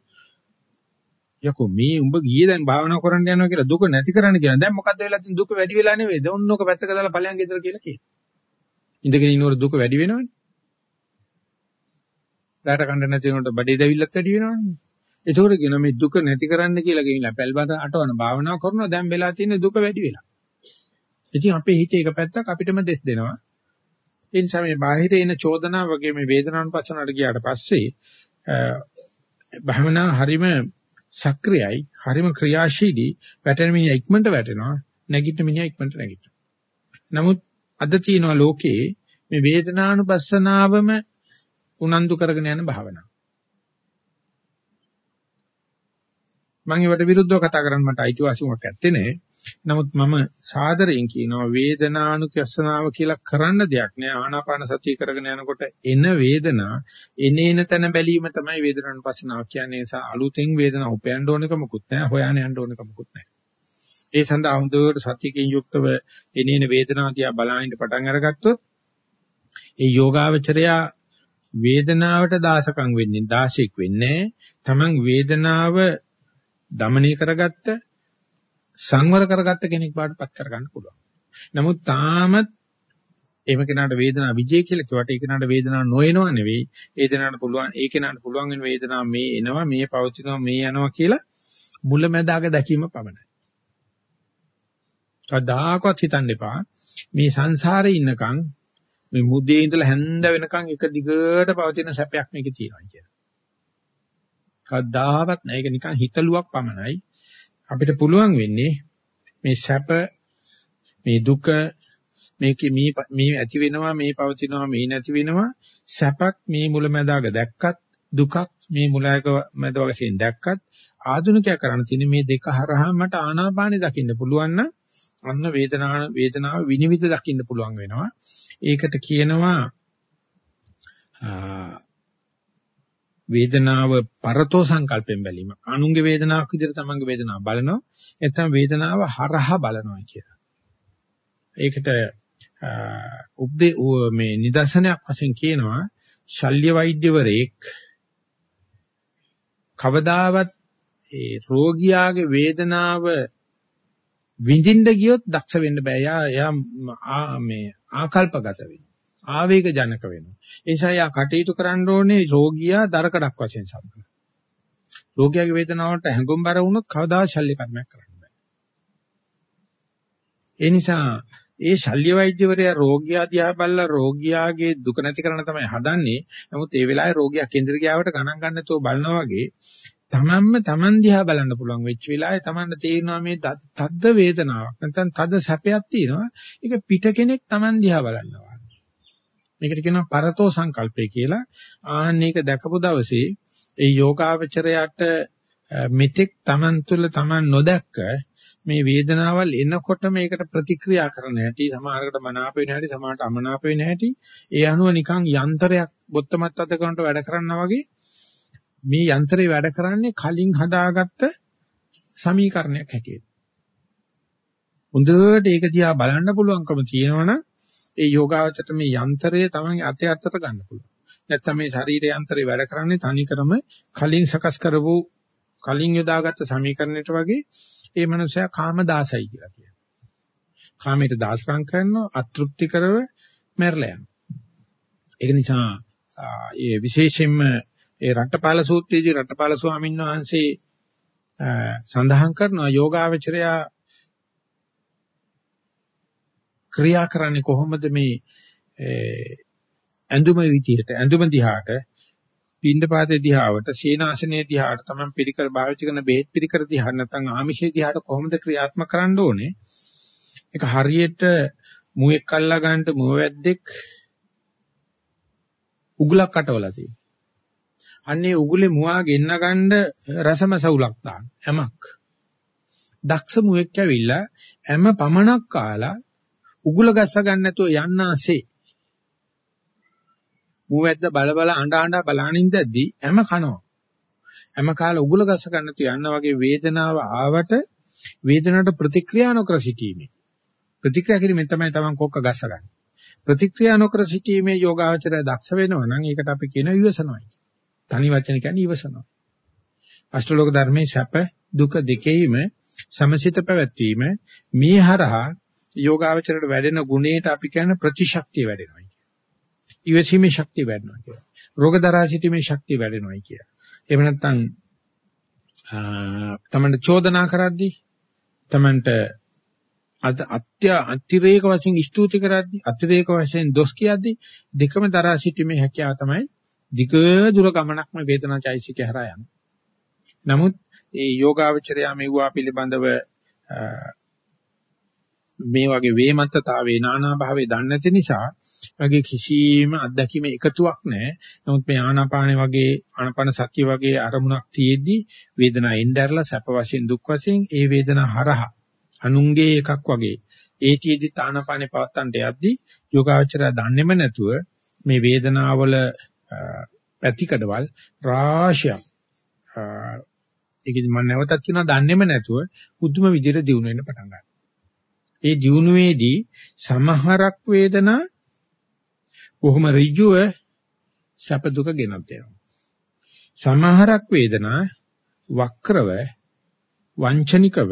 යකෝ මේ උඹ ගියේ දැන් භාවනා කරන්න යනවා කියලා දුක නැති කරන්න කියන. දැන් මොකද්ද වෙලා තියෙන්නේ දුක වැඩි වෙලා නෙවෙයි. ඔන්නෝක පැත්තක දාලා ඵලයන් ගෙදර කියලා කියනවා. ඉඳගෙන ඉන්නකොට දුක වැඩි වෙනවනේ. ඩාට කන්න නැති වෙනකොට බඩේ දැවිල්ලත් වැඩි වෙනවනේ. ඒකෝර කියන මේ දුක නැති කරන්න කියලා කියනවා. පැල්බත අටවන භාවනා කරනවා දැන් වෙලා තියෙන දුක වැඩි වෙලා. ඉතින් අපේ හිතේ එක පැත්තක් අපිටම දෙස් දෙනවා. ඒ නිසා මේ බාහිර එන චෝදනා වගේ මේ වේදනානුපස්සනට ගියාට පස්සේ භවනා හරිම සක්‍රියයි හරිම ක්‍රියාශීලී වැටෙන මිනිහා ඉක්මනට වැටෙනවා නැගිටින මිනිහා ඉක්මනට නැගිටිනවා නමුත් අද තියෙනවා ලෝකේ මේ වේදනානුපස්සනාවම උනන්දු කරගෙන යන භාවනාව මම ඒවට විරුද්ධව කතා කරන්න මට අයිතිවාසිකමක් නැත්තේ නේ. නමුත් මම සාදරයෙන් කියනවා වේදනානුකස්සනාව කියලා කරන්න දෙයක් නෑ. ආනාපාන සතිය කරගෙන යනකොට එන වේදනා එනේන තැන බැලීම තමයි වේදනානුපස්සනාව කියන්නේ. ඒ නිසා අලුතෙන් වේදනාව උපයන්න ඕනක මොකුත් නෑ. හොයන්න යන්න ඕනක මොකුත් නෑ. ඒ සඳහා හොඳට සතියකින් යුක්තව එනේන වේදනාව දිහා බලනින්න පටන් අරගත්තොත් ඒ යෝගාවචරයා වේදනාවට දාසකම් වෙන්නේ දාශයක් වෙන්නේ තමන් වේදනාව දමනය කරගත්ත සංවර කරගත්ත කෙනෙක් බාටපත් කරගන්න පුළුවන්. නමුත් තාමත් එහෙම කෙනාට වේදනාව විජය කියලා කිව්වට ඒ කෙනාට වේදනාව නොඑනව නෙවෙයි. ඒ කෙනාට පුළුවන් ඒ කෙනාට පුළුවන් වෙන වේදනාව මේ එනවා, මේ පවතිනවා, මේ යනවා කියලා මුලැමැදාක දැකීම පමණයි. කවදාකවත් හිතන්න එපා මේ සංසාරේ ඉන්නකම් මේ මුදේ ඉඳලා හැන්ද වෙනකම් එක දිගට පවතින සැපයක් මේකේ තියෙනවා කියලා. කවදාවත් නෑ ඒක නිකන් හිතලුවක් පමණයි. අපිට පුළුවන් වෙන්නේ මේ සැප මේ දුක මේක මේ මේ ඇති වෙනවා මේ පවතිනවා මේ නැති වෙනවා. සැපක් මේ මුලැමැදාග දැක්කත් දුකක් මේ මුලයක මැද වශයෙන් දැක්කත් ආධුනිකයා කරන්න තියෙන්නේ මේ දෙක හරහා මට ආනාපානෙ දකින්න පුළුවන් නම් අන්න වේදනාව වේදනාව විනිවිද දකින්න පුළුවන් වෙනවා. ඒකට කියනවා වේදනාව පරතෝ සංකල්පෙන් බැලීම. අනුන්ගේ වේදනාවක් විදිහට තමන්ගේ වේදනාව බලනවා. නැත්නම් වේදනාව හරහා බලනවා කියලා. ඒකට උපදේ මේ නිදර්ශනයක් වශයෙන් කියනවා ශල්‍ය වෛද්‍යවරයෙක් කවදාවත් ඒ රෝගියාගේ වේදනාව විඳින්න ගියොත් දක්ෂ වෙන්න බෑ. යා යා මේ ආකල්පගත වෙනවා. ආවේග ජනක වෙනවා. ඒ නිසා යා කටයුතු කරන්න ඕනේ රෝගියා දරකඩක් වශයෙන් සම්පූර්ණ. රෝගියාගේ වේදනාවට හැඟුම්බර වුණොත් කවදා ශල්‍ය කර්මයක් කරන්න බෑ. ඒ නිසා ඒ ශල්‍ය වෛද්‍යවරයා රෝගියා දිහා බලලා රෝගියාගේ දුක නැති කරන්න තමයි හදන්නේ. නමුත් ඒ වෙලාවේ රෝගියා කේන්ද්‍ර ගියාවට ගණන් ගන්න නැතුව බලනවා වගේ තමන්ම තමන් දිහා බලන්න පුළුවන් වෙච්ච වෙලාවේ තමන්ට තේරෙනවා මේ තද්ද වේදනාවක් නැත්නම් තද සැපයක් තියෙනවා. ඒක පිට කෙනෙක් තමන් දිහා බලනවා. මේකට කියනවා පරතෝ සංකල්පය කියලා. ආන්න ඒක දැකපු දවසේ ඒ යෝගාවචරයට මෙතෙක් තමන් තුළ තමන් නොදැක්ක මේ වේදනාවල් එනකොට මේකට ප්‍රතික්‍රියා කරන හැටි සමහරකට මනාප වෙන හැටි සමහරකට අමනාප වෙන හැටි ඒ අනුව නිකන් යන්ත්‍රයක් බොත්තමත් අත කරනට වැඩ කරනවා වගේ මේ යන්ත්‍රේ වැඩ කරන්නේ කලින් හදාගත්ත සමීකරණයක් හැටියට. හොඳට ඒක දිහා බලන්න පුළුවන්කම තියෙනවනම් ඒ යෝගාවචරයට මේ යන්ත්‍රය තමයි අතේ අතට ගන්න පුළුවන්. නැත්තම් මේ ශරීර යන්ත්‍රේ වැඩ කරන්නේ තනිකරම කලින් සකස් කරපු කලින් යොදාගත්ත සමීකරණයට වගේ ඒ මනුස්සයා කාමදාසයි කියලා කියනවා. කාමයට දාසකම් කරනවා අතෘප්ති කරව මැරලා යනවා. ඒක නිසා ඒ විශේෂයෙන්ම ඒ රට්ටපාල සූත්‍රයේදී රට්ටපාල ස්වාමීන් වහන්සේ සඳහන් කරනවා යෝගාවචරයා ක්‍රියා කරන්නේ කොහොමද මේ ඇඳුම විදියට ඇඳුම දිහාට පින්ඩපාතේ දිහාවට සීනාසනේ දිහාට තමයි පිළිකර භාවිත කරන බෙහෙත් පිළිකර දිහා නැත්නම් ආමිෂේ දිහාට කොහොමද ක්‍රියාත්මක කරන්න ඕනේ? ඒක හරියට මුවෙක් අල්ලා ගන්නට මුවවැද්දෙක් උගලක් කටවලා තියෙනවා. අන්නේ උගුලේ මුවා ගෙන්න ගන්න රසමසවුලක් දාන හැමක් දක්ෂ මුවෙක් ඇවිල්ලා හැම පමණක් කාලා උගුල ගස්ස ගන්න නැතුව යන්නාසේ මූවැද්ද බල බල අඬ අඬ බලනින් දැද්දි හැම කනවා. හැම කාලේ උගුල ගස ගන්න තු යන්න වගේ වේදනාව ආවට වේදනාවට ප්‍රතික්‍රියා නොකර සිටීමේ. ප්‍රතික්‍රියා කිරීමෙන් තමයි තමන් කොක්ක ගස්ස ගන්න. ප්‍රතික්‍රියා නොකර සිටීමේ යෝගාචරය දක්ෂ වෙනවා නම් ඒකට අපි කියන ඉවසනවායි. තනි වචන කියන්නේ ඉවසනවා. අෂ්ටලෝක ධර්මයේ සැප දුක දෙකෙහිම සමසිත පැවැත්වීම මේ හරහා යෝගාචරයට වැඩෙන ගුණයට අපි කියන ප්‍රතිශක්තිය වැඩෙනවා. ඉවසීමේ ශක්තිය වැඩෙනවා කියලා. රෝග දරා සිටීමේ ශක්තිය වැඩෙනවායි කියලා. එහෙම නැත්නම් තමන්ට චෝදනා කරද්දී තමන්ට අත්‍ය අතිරේක වශයෙන් ස්තුති කරද්දී අතිරේක වශයෙන් දොස් කියද්දී දෙකම දරා සිටීමේ හැකියාව තමයි ධික දුර ගමනක්ම වේදනාචෛසිකය හරහා යන්නේ. නමුත් ඒ යෝගාවචරයා මෙවුවා පිළිබඳව මේ වගේ වේමත්තතාවේ නානා භාවයේ දන්නේ නැති නිසා වගේ කිසිම අත්දැකීම එකතුවක් නැහැ. නමුත් මේ ආනාපානේ වගේ ආනාපාන සතිය වගේ අරමුණක් තියෙද්දි වේදනාව එnderලා සැප වශයෙන් දුක් වශයෙන් ඒ වේදනාව හරහා අනුන්ගේ එකක් වගේ ඒතියෙදි ආනාපානේ පවත්තන්ට යද්දි යෝගාචරය දන්නේම නැතුව මේ වේදනාවල පැතිකඩවල් රාශියක් ඒකෙදි මම නැවතත් කියනවා දන්නේම නැතුව පුදුම විදිහට දිනු වෙන්න පටන් ගන්නවා. ඒ දිනුවේදී සමහරක් වේදනා කොහොම ඍජුව සැප දුක ගෙනත් දෙනවා. සමහරක් වේදනා වක්‍රව වංචනිකව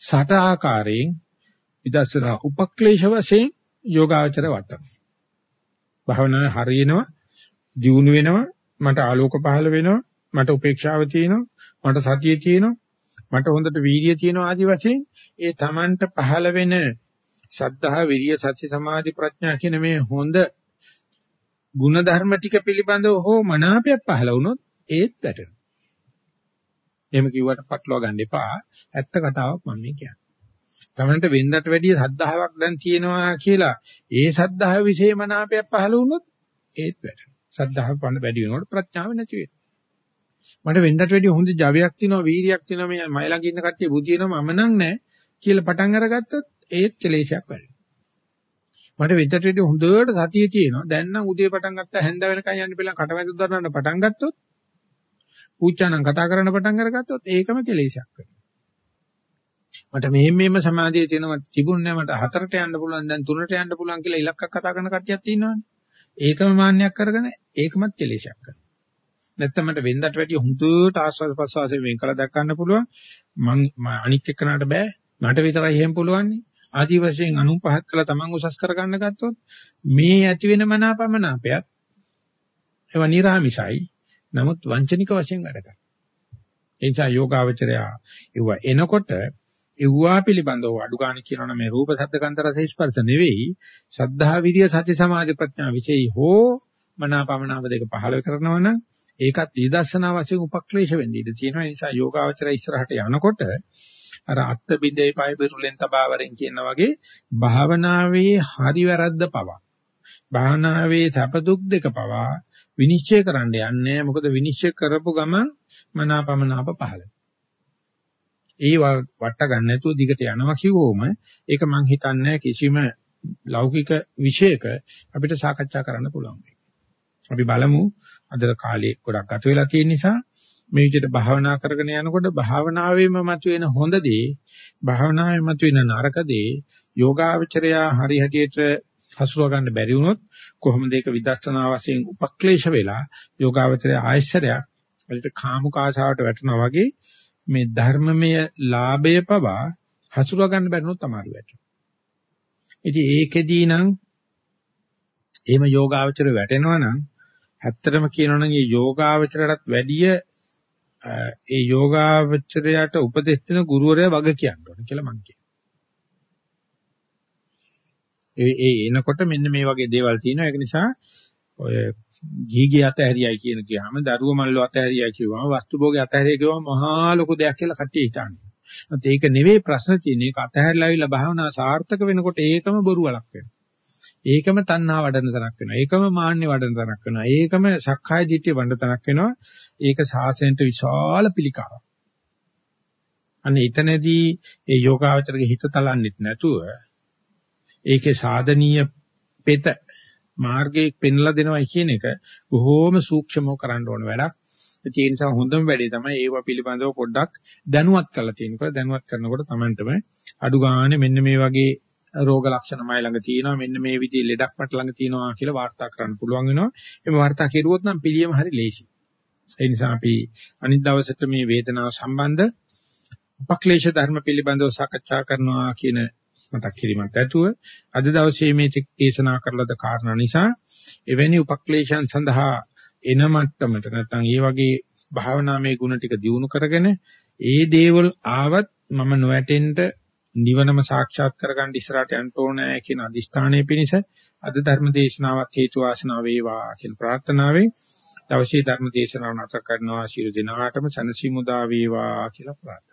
සට ආකාරයෙන් විදර්ශනා උපක්ලේශ වශයෙන් යෝගාචර වටන. භාවනාවේ හරියනවා, දියුණු වෙනවා, මට ආලෝක පහළ වෙනවා, මට උපේක්ෂාව තියෙනවා, මට සතිය තියෙනවා, මට හොඳට වීර්යය තියෙනවා ආදි වශයෙන් ඒ Tamanට පහළ වෙන ශද්ධා විරිය සති සමාධි ප්‍රඥා කියන මේ හොඳ ගුණ ධර්ම ටික පිළිබඳව හෝ මනාපයක් පහළ වුණොත් ඒත් වැටෙනවා. එහෙම කිව්වට පටලවා ගන්න එපා. ඇත්ත කතාවක් මම මේ කියන්නේ. Tamanට වෙන්නට වැඩිය සද්ධාාවක් දැන් තියෙනවා කියලා ඒ සද්ධාව વિશે මනාපයක් පහළ වුණොත් ඒත් වැටෙනවා. සද්ධාව පන්න වැඩි වෙනකොට ප්‍රඥාව නැති වෙනවා. මට වෙන්නට වැඩිය හොඳ ජවයක් තියෙනවා වීරියක් තියෙනවා මේ මයි ළඟ ඉන්න කට්ටිය බුදිනවා මම නම් නැහැ කියලා පටන් අරගත්තොත් ඒත් කෙලේශයක් වැඩි. මට වෙන්නට වැඩිය හොඳට සතිය තියෙනවා දැන් නම් උදේ පටන් ගත්තා හැන්ද වෙනකන් යන්න බැලන් කටවැද දරන්න පටන් ගත්තොත් පූජානම් කතා කරන්න පටන් අරගත්තොත් ඒකම කෙලේශයක් වෙනවා. මට මෙහෙම මෙහෙම සමාධිය තියෙනවා තිබුණේ මට හතරට යන්න පුළුවන් දැන් තුනට යන්න පුළුවන් කියලා ඉලක්කයක් කතා කරන කට්ටියක් ඉන්නවනේ. ඒකම මාන්නයක් කරගෙන ඒකමත් කෙලේශයක් කරනවා. නැත්නම් මට වෙන්දට වැඩිය හුදුට ආස්වාද ප්‍රසවාසයෙන් වෙන් කළ දක්වන්න පුළුවන්. මං අනික් එක්කනට බෑ. මට විතරයි එහෙම පුළුවන්. ආදි වශයෙන් අනුන් පහත් කළා තමන් උසස් කරගන්න ගත්තොත් මේ ඇති වෙන මනාපමනාපයත් ඒවා නිර්ාමිසයි. නමුත් වංචනික වශයෙන් වැඩ කරනවා. ඒ නිසා යෝගාවචරය ඒව එනකොට ඒවා පිළිබඳව අඩු ගන්න කියනවනේ මේ රූප ශබ්ද ගන්ධ රස ස්පර්ශ නෙවෙයි සද්ධා විරිය සති සමාධි ප්‍රඥා විශේෂයි හෝ මනාපමනාව දෙක පහළ කරනවා නම් ඒකත් විදර්ශනා වශයෙන් උපක්ලේශ වෙන්න ඉඩ තියෙනවා. ඒ නිසා යෝගාවචරය ඉස්සරහට යනකොට අර අත්ත බින්දේ පය පිරුලෙන් තබාවරෙන් කියන වගේ භාවනාවේ හරි වැරද්ද පවා භාවනාවේ සැප දුක් දෙක පවා විනිශ්චය කරන්න යන්නේ මොකද විනිශ්චය කරපු ගමන් මනාපමනාප පහළ ඒ වට ගන්න නැතුව දිගට යනවා කිව්වොම ඒක මං හිතන්නේ කිසිම ලෞකික විෂයක අපිට සාකච්ඡා කරන්න පුළුවන්. අපි බලමු අද කාලේ ගොඩක් ගත වෙලා තියෙන නිසා මේ විදිහට භාවනා කරගෙන යනකොට භාවනාවේම මතුවෙන හොඳ දේ භාවනාවේ මතුවෙන නරක දේ යෝගාවචරයා හරි හැටියට හසුරව ගන්න බැරි වුණොත් කොහොමද ඒක විදර්ශනා වශයෙන් උපක්ලේශ වෙලා යෝගාවචරය ආයශ්චර්යයක් වලට කාමුක ආශාවට වැටෙනවා වගේ මේ ධර්මමය ලාභය පවා හසුරව ගන්න බැරිනොත් තමයි වැටෙන්නේ. ඉතින් ඒකෙදී නම් එහෙම යෝගාවචර වැටෙනවා නම් ඇත්තටම කියනවනම් මේ යෝගාවචරයටත් වැඩිය ඒ යෝගාවචරයට උපදෙස් දෙන ගුරුවරයා වග කියන්න ඕනේ කියලා මං කියනවා. ඒ ඒ එනකොට මෙන්න මේ වගේ දේවල් තියෙනවා. ඒක නිසා ඔය ගීගේ අතහැරියයි කියන කියාම දරුව මල්ලෝ අතහැරියයි කියවම වස්තු භෝගේ අතහැරිය කියවම මහා ලොකු දෙයක් කියලා කට්ටිය හිතන්නේ. ඒත් ඒක නෙවෙයි ප්‍රශ්න තියෙන්නේ. ඒක අතහැරලා ආවිල්ලා භාවනා සාර්ථක වෙනකොට ඒකම බොරු වලක් වෙනවා. ඒකම තණ්හා වඩන තරක් වෙනවා. ඒකම මාන්නේ වඩන තරක් වෙනවා. ඒකම සක්කාය දිට්ඨිය වඩන තරක් වෙනවා. ඒක සාසනයට විශාල පිළිකාවක්. අන්න එතනදී ඒ යෝගාවචරගේ හිත තලන්නෙත් නැතුව ඒකේ සාධනීය පෙත මාර්ගයේ පෙන්ලා දෙනවා කියන එක බොහොම සූක්ෂමව කරන්න ඕන වැඩක්. ඒ නිසා හොඳම වැඩේ තමයි ඒව පිළිබඳව පොඩ්ඩක් දැනුවත් කරලා තියෙනකොට දැනුවත් කරනකොට Tamanටම අඩු ගානේ මෙන්න මේ වගේ රෝග ලක්ෂණ මයි ළඟ තියෙනවා මෙන්න මේ විදිහේ ලෙඩක් මට ළඟ තියෙනවා කියලා වාර්තා කරන්න පුළුවන් වෙනවා. එimhe වාර්තා කෙරුවොත් නම් පිළියම හරි ලේසි. ඒ නිසා අපි අනිත් දවසට මේ වේදනාව සම්බන්ධ උපක්ලේශ ධර්ම පිළිබඳව සාකච්ඡා කරනවා කියන මතක් කිරීමක් ඇතුව අද දවසේ මේ දේශනා කරලද කාරණා නිසා එවැනි උපක්ලේශයන් සඳහා එන මට්ටමට නැත්නම් ඒ වගේ භාවනාමය ගුණ ටික දියුණු කරගෙන ඒ දේවල් ආවත් මම නොවැටෙන්න නිවනම සාක්ෂාත් කරගන්න ඉස්සරහට යන්න ඕනේ කියන අදිෂ්ඨානයේ පිණිස අද ධර්ම දේශනාවත් හේතු වාසනා වේවා කියන ප්‍රාර්ථනාවෙන් දවසේ ධර්ම දේශනාව නැවත කරනවා. ශිරු දිනාටම සනසිමුදා වේවා කියලා ප්‍රාර්ථනා